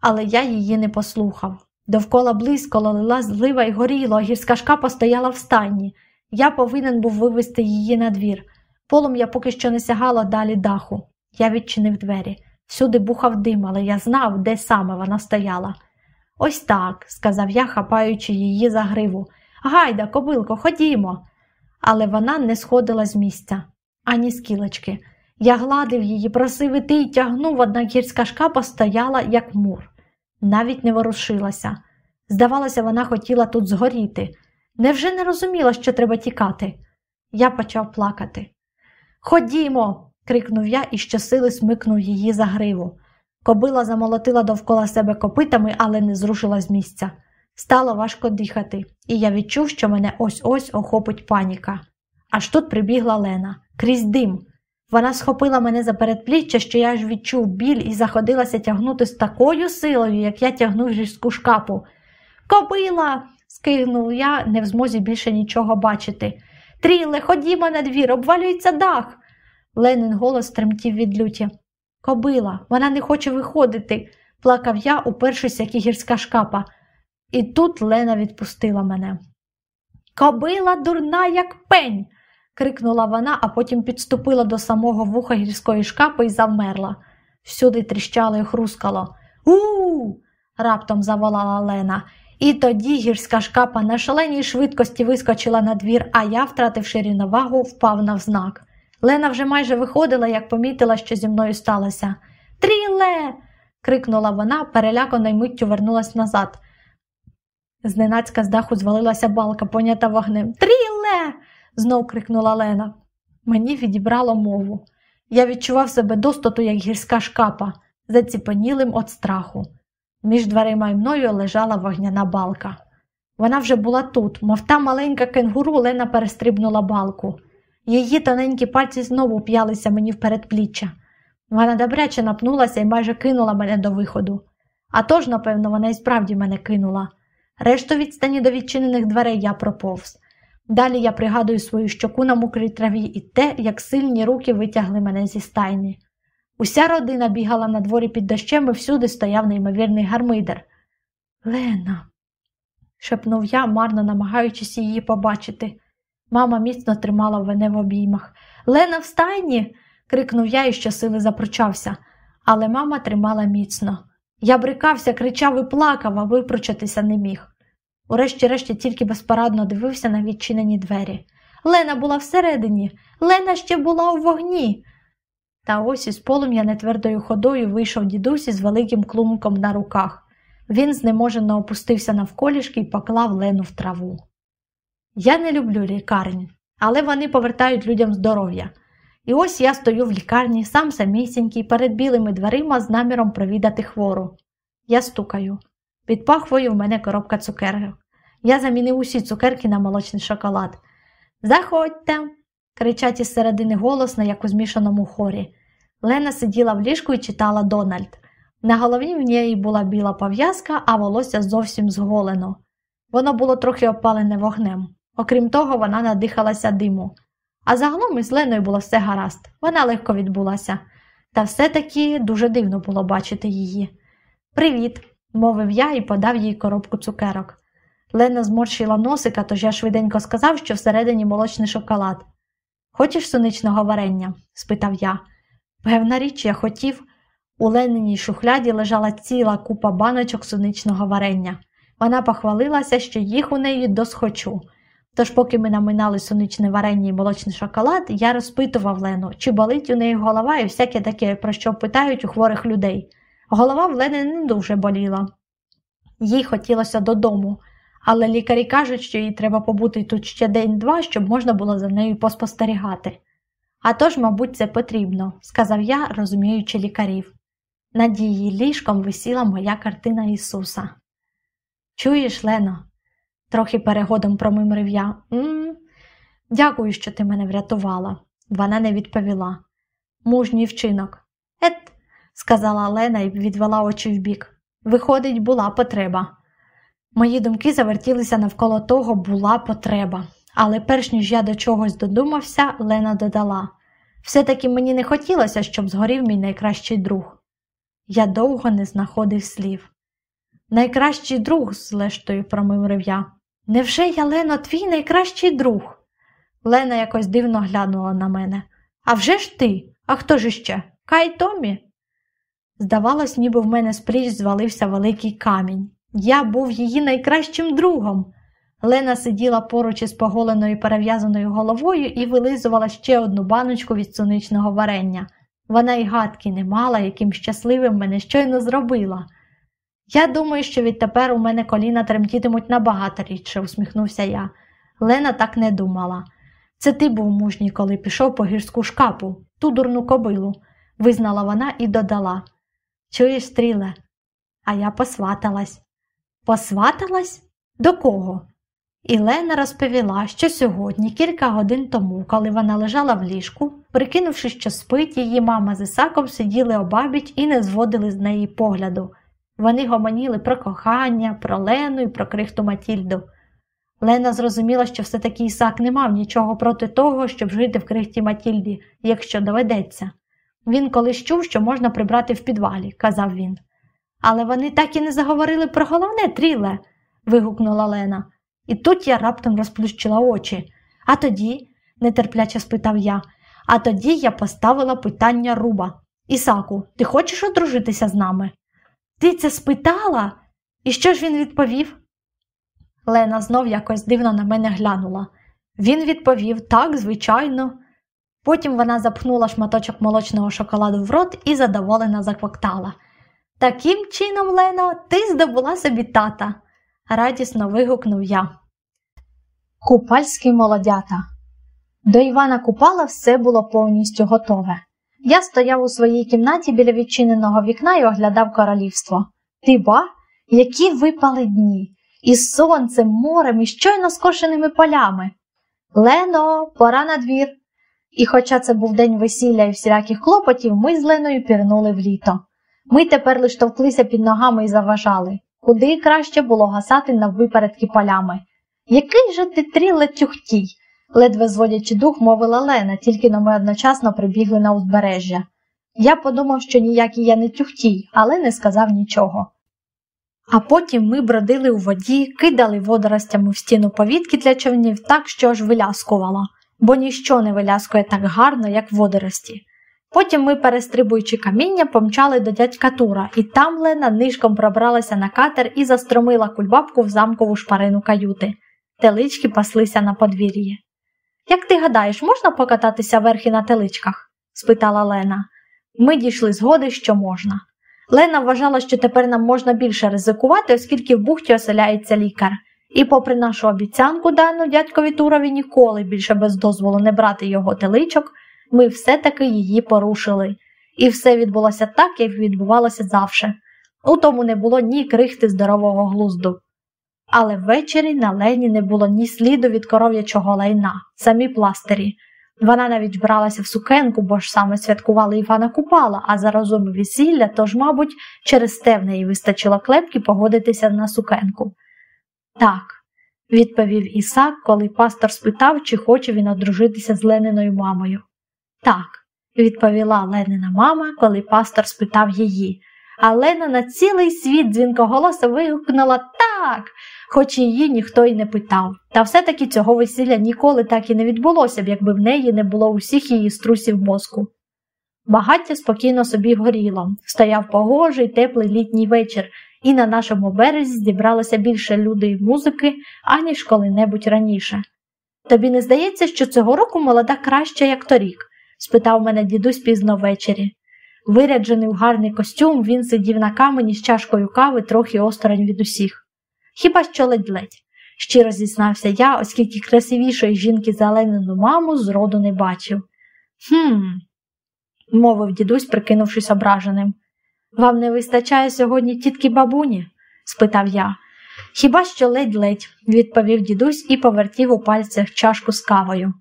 A: Але я її не послухав. Довкола близько лила злива й горіло, гірська шкапа стояла в стайні. Я повинен був вивести її на двір. Полум'я поки що не сягало далі даху. Я відчинив двері. Всюди бухав дим, але я знав, де саме вона стояла. Ось так, сказав я, хапаючи її за гриву. Гайда, кобилко, ходімо. Але вона не сходила з місця, ані з кілочки. Я гладив її, просив іти й тягнув, однак гірська шкапа стояла, як мур, навіть не ворушилася. Здавалося, вона хотіла тут згоріти. Невже не розуміла, що треба тікати? Я почав плакати. Ходімо, крикнув я і щосили смикнув її за гриву. Кобила замолотила довкола себе копитами, але не зрушила з місця. Стало важко дихати, і я відчув, що мене ось ось охопить паніка. Аж тут прибігла Лена крізь дим. Вона схопила мене за передпліччя, що я аж відчув біль і заходилася тягнути з такою силою, як я тягнув жіську шкапу. Кобила. скигнув я, не в змозі більше нічого бачити. Тріле, ходімо на двір, обвалюється дах. Ленин голос тремтів від люті. Кобила, вона не хоче виходити, плакав я, упершись, як і гірська шкапа. І тут Лена відпустила мене. Кобила дурна, як пень. Крикнула вона, а потім підступила до самого вуха гірської шкапи і завмерла. Всюди тріщало і хрускало. У. раптом заволала Лена. І тоді гірська шкапа на шаленій швидкості вискочила на двір, а я, втративши рівновагу, впав навзнак. Лена вже майже виходила, як помітила, що зі мною сталося. Тріле. крикнула вона, перелякано й миттю вернулась назад. Зненацька з даху звалилася балка, понята вогнем. Тріле. Знов крикнула Лена. Мені відібрало мову. Я відчував себе достоту, як гірська шкапа, заціпенілим від страху. Між дверима і мною лежала вогняна балка. Вона вже була тут, мов та маленька кенгуру Лена перестрибнула балку. Її тоненькі пальці знову п'ялися мені в передпліччя. Вона добряче напнулася і майже кинула мене до виходу. А тож, напевно, вона і справді мене кинула. Решту відстані до відчинених дверей я проповз. Далі я пригадую свою щоку на мокрій траві і те, як сильні руки витягли мене зі стайні. Уся родина бігала на дворі під дощем і всюди стояв неймовірний гармидер. Лена, шепнув я, марно намагаючись її побачити. Мама міцно тримала мене в обіймах. Лена в стайні. крикнув я і щосили запрочався, але мама тримала міцно. Я брикався, кричав і плакав, а випрочатися не міг. Урешті-решті тільки безпорадно дивився на відчинені двері. Лена була всередині, Лена ще була у вогні. Та ось із полум'я нетвердою ходою вийшов дідусь із великим клунком на руках. Він знеможено опустився навколішки і поклав Лену в траву. Я не люблю лікарні, але вони повертають людям здоров'я. І ось я стою в лікарні, сам самісінький, перед білими дверима з наміром провідати хвору. Я стукаю. Під пахвою в мене коробка цукерок. Я замінив усі цукерки на молочний шоколад. Заходьте, кричать із середини голосно, як у змішаному хорі. Лена сиділа в ліжку і читала Дональд. На голові в неї була біла пов'язка, а волосся зовсім зголено. Воно було трохи опалене вогнем. Окрім того, вона надихалася диму. А загалом із Леною було все гаразд, вона легко відбулася. Та все-таки дуже дивно було бачити її. Привіт, мовив я і подав їй коробку цукерок. Лена зморщила носика, тож я швиденько сказав, що всередині молочний шоколад. Хочеш суничного варення? спитав я. Певна річ, я хотів. У Лениній шухляді лежала ціла купа баночок суничного варення. Вона похвалилася, що їх у неї досхочу. Тож, поки ми наминали суничне варення і молочний шоколад, я розпитував Лену, чи болить у неї голова і всяке таке, про що питають у хворих людей. Голова в Лени не дуже боліла. Їй хотілося додому, але лікарі кажуть, що їй треба побути тут ще день-два, щоб можна було за нею поспостерігати. А тож, мабуть, це потрібно, сказав я, розуміючи лікарів. Над її ліжком висіла моя картина Ісуса. Чуєш, Лено? трохи перегодом промимрив я. «М-м, Дякую, що ти мене врятувала. Вона не відповіла. Мужній вчинок. Ет, сказала Лена і відвела очі вбік. Виходить, була потреба. Мої думки завертілися навколо того, була потреба. Але перш ніж я до чогось додумався, Лена додала все-таки мені не хотілося, щоб згорів мій найкращий друг. Я довго не знаходив слів. Найкращий друг, злештою, промимрив я. Невже я, Лено, твій найкращий друг? Лена якось дивно глянула на мене. «А вже ж ти? А хто ж іще? Кай Томі? Здавалось, ніби в мене з пліч звалився великий камінь. Я був її найкращим другом. Лена сиділа поруч із поголеною перев'язаною головою і вилизувала ще одну баночку від суничного варення. Вона й гадки не мала, яким щасливим мене щойно зробила. Я думаю, що відтепер у мене коліна тремтітимуть набагато рідше, усміхнувся я. Лена так не думала. Це ти був мужній, коли пішов по гірську шкапу, ту дурну кобилу, визнала вона і додала. Чуєш, стріле? А я посваталась. Посваталась? До кого? І Лена розповіла, що сьогодні, кілька годин тому, коли вона лежала в ліжку, прикинувши, що спить, її мама з Ісаком сиділи обабіч і не зводили з неї погляду. Вони гомоніли про кохання, про Лену і про крихту Матільду. Лена зрозуміла, що все-таки Ісак не мав нічого проти того, щоб жити в крихті Матільді, якщо доведеться. Він колись чув, що можна прибрати в підвалі, казав він. Але вони так і не заговорили про головне тріле. вигукнула Лена. І тут я раптом розплющила очі. А тоді, нетерпляче спитав я, а тоді я поставила питання руба. Ісаку, ти хочеш одружитися з нами? Ти це спитала? І що ж він відповів? Лена знов якось дивно на мене глянула. Він відповів так, звичайно. Потім вона запхнула шматочок молочного шоколаду в рот і задоволено заквоктала. Таким чином, Лено, ти здобула собі тата. радісно вигукнув я. Купальські молодята. До Івана Купала все було повністю готове. Я стояв у своїй кімнаті біля відчиненого вікна і оглядав королівство. Ти ба, які випали дні, із сонцем, морем і щойно скошеними полями. Лено, пора на двір. І хоча це був день весілля і всіляких клопотів, ми з Леною пірнули в літо. Ми тепер лиш товклися під ногами і заважали, куди краще було гасати на випередки полями. Який же ти тюхтій? ледве зводячи дух, мовила Лена, тільки но ми одночасно прибігли на узбережжя. Я подумав, що ніякий я не тюхтій, але не сказав нічого. А потім ми бродили у воді, кидали водоростями в стіну повітки для човнів так, що аж виляскувало, бо ніщо не виляскує так гарно, як водорості. Потім ми, перестрибуючи каміння, помчали до дядька Тура, і там Лена нишком пробралася на катер і застромила кульбабку в замкову шпарину каюти. Телички паслися на подвір'ї. Як ти гадаєш, можна покататися верхи на теличках? спитала Лена. Ми дійшли згоди, що можна. Лена вважала, що тепер нам можна більше ризикувати, оскільки в бухті оселяється лікар. І, попри нашу обіцянку, дану дядькові Турові ніколи більше без дозволу не брати його теличок, ми все-таки її порушили. І все відбулося так, як відбувалося завше. У тому не було ні крихти здорового глузду. Але ввечері на Лені не було ні сліду від коров'ячого лайна, самі пластирі. Вона навіть вбралася в сукенку, бо ж саме святкували Івана Купала, а за весілля, тож, мабуть, через те в неї вистачило клепки погодитися на сукенку. Так, відповів Ісак, коли пастор спитав, чи хоче він одружитися з Лениною мамою. Так, відповіла Ленина мама, коли пастор спитав її. А Лена на цілий світ дзвінкоголосо вигукнула так, хоч її ніхто й не питав. Та все-таки цього весілля ніколи так і не відбулося б, якби в неї не було усіх її струсів мозку. Багаття спокійно собі горіло, стояв погожий, теплий літній вечір, і на нашому березі зібралося більше людей і музики, аніж коли-небудь раніше. Тобі не здається, що цього року молода краще, як торік? спитав мене дідусь пізно ввечері. Виряджений в гарний костюм, він сидів на камені з чашкою кави трохи осторонь від усіх. Хіба що ледь-ледь, щиро зізнався я, оскільки красивішої жінки за маму зроду не бачив. Хм, мовив дідусь, прикинувшись ображеним. Вам не вистачає сьогодні тітки бабуні? спитав я. Хіба що ледь-ледь, відповів дідусь і повертів у пальцях чашку з кавою.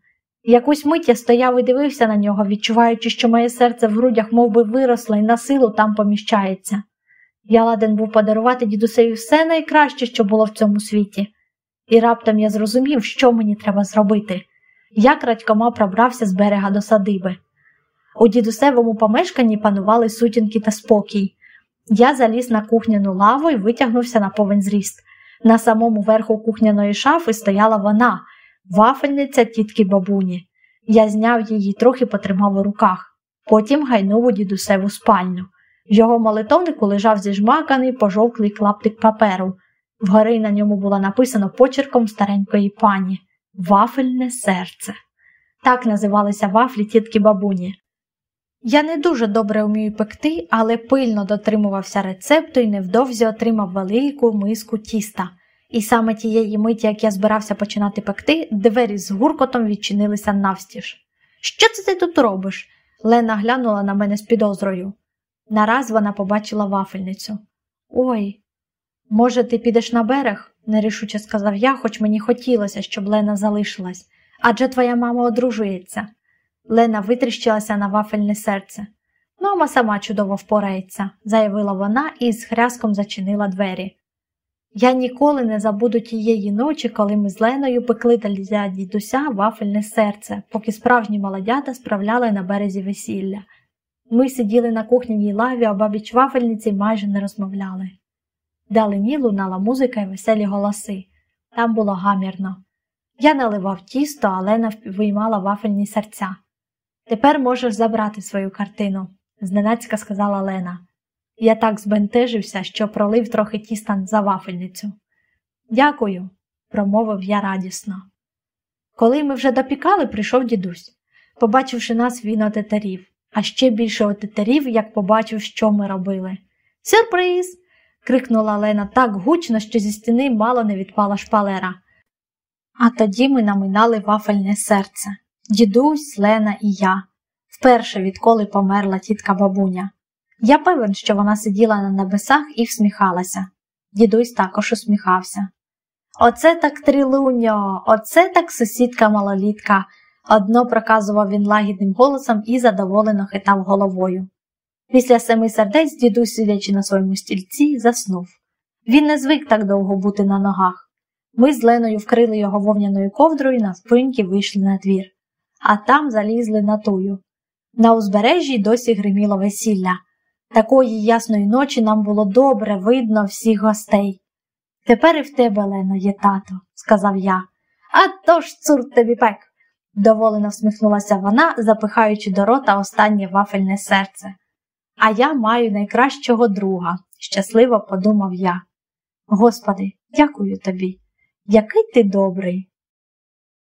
A: Якусь мить я стояв і дивився на нього, відчуваючи, що моє серце в грудях мов би, виросло і на силу там поміщається. Я ладен був подарувати дідусеві все найкраще, що було в цьому світі, і раптом я зрозумів, що мені треба зробити. Я крадькома пробрався з берега до садиби. У дідусевому помешканні панували сутінки та спокій. Я заліз на кухняну лаву і витягнувся на повен зріст. На самому верху кухняної шафи стояла вона, вафельниця тітки бабуні. Я зняв її, трохи потримав у руках, потім гайнув у дідусеву спальню. В його молитовнику лежав зіжмаканий пожовклий клаптик паперу. Вгори на ньому було написано почерком старенької пані Вафельне серце. Так називалися вафлі тітки бабуні. Я не дуже добре вмію пекти, але пильно дотримувався рецепту і невдовзі отримав велику миску тіста. І саме тієї миті, як я збирався починати пекти, двері з гуркотом відчинилися навстіж. Що це ти тут робиш? Лена глянула на мене з підозрою. Нараз вона побачила вафельницю. Ой, може, ти підеш на берег? нерішуче сказав я, хоч мені хотілося, щоб Лена залишилась. Адже твоя мама одружується. Лена витріщилася на вафельне серце. Мама сама чудово впорається, заявила вона і з хряском зачинила двері. Я ніколи не забуду тієї ночі, коли ми з Леною пекли для дідуся вафельне серце, поки справжні молодята справляли на березі весілля. Ми сиділи на кухняній лаві, а бабіч вафельниці майже не розмовляли. Далині лунала музика і веселі голоси. Там було гамірно. Я наливав тісто, а Лена виймала вафельні серця. Тепер можеш забрати свою картину, зненацька сказала Лена. Я так збентежився, що пролив трохи тіста за вафельницю. Дякую, промовив я радісно. Коли ми вже допікали, прийшов дідусь. Побачивши нас, він отетерів, а ще більше отетерів, як побачив, що ми робили. Сюрприз! крикнула Лена так гучно, що зі стіни мало не відпала шпалера. А тоді ми наминали вафельне серце дідусь, Лена і я, вперше відколи померла тітка бабуня. Я певен, що вона сиділа на небесах і всміхалася. Дідусь також усміхався. Оце так трилуньо, оце так сусідка малолітка, одно проказував він лагідним голосом і задоволено хитав головою. Після семи сердець дідусь, сидячи на своєму стільці, заснув. Він не звик так довго бути на ногах. Ми з Леною вкрили його вовняною ковдрою і навпиньки вийшли на двір, а там залізли на тую. На узбережжі досі гриміло весілля. Такої ясної ночі нам було добре видно всіх гостей. Тепер і в тебе, Лено, є тато, сказав я. «А то ж, цур тобі пек, доволено всміхнулася вона, запихаючи до рота останнє вафельне серце. А я маю найкращого друга, щасливо подумав я. Господи, дякую тобі. Який ти добрий.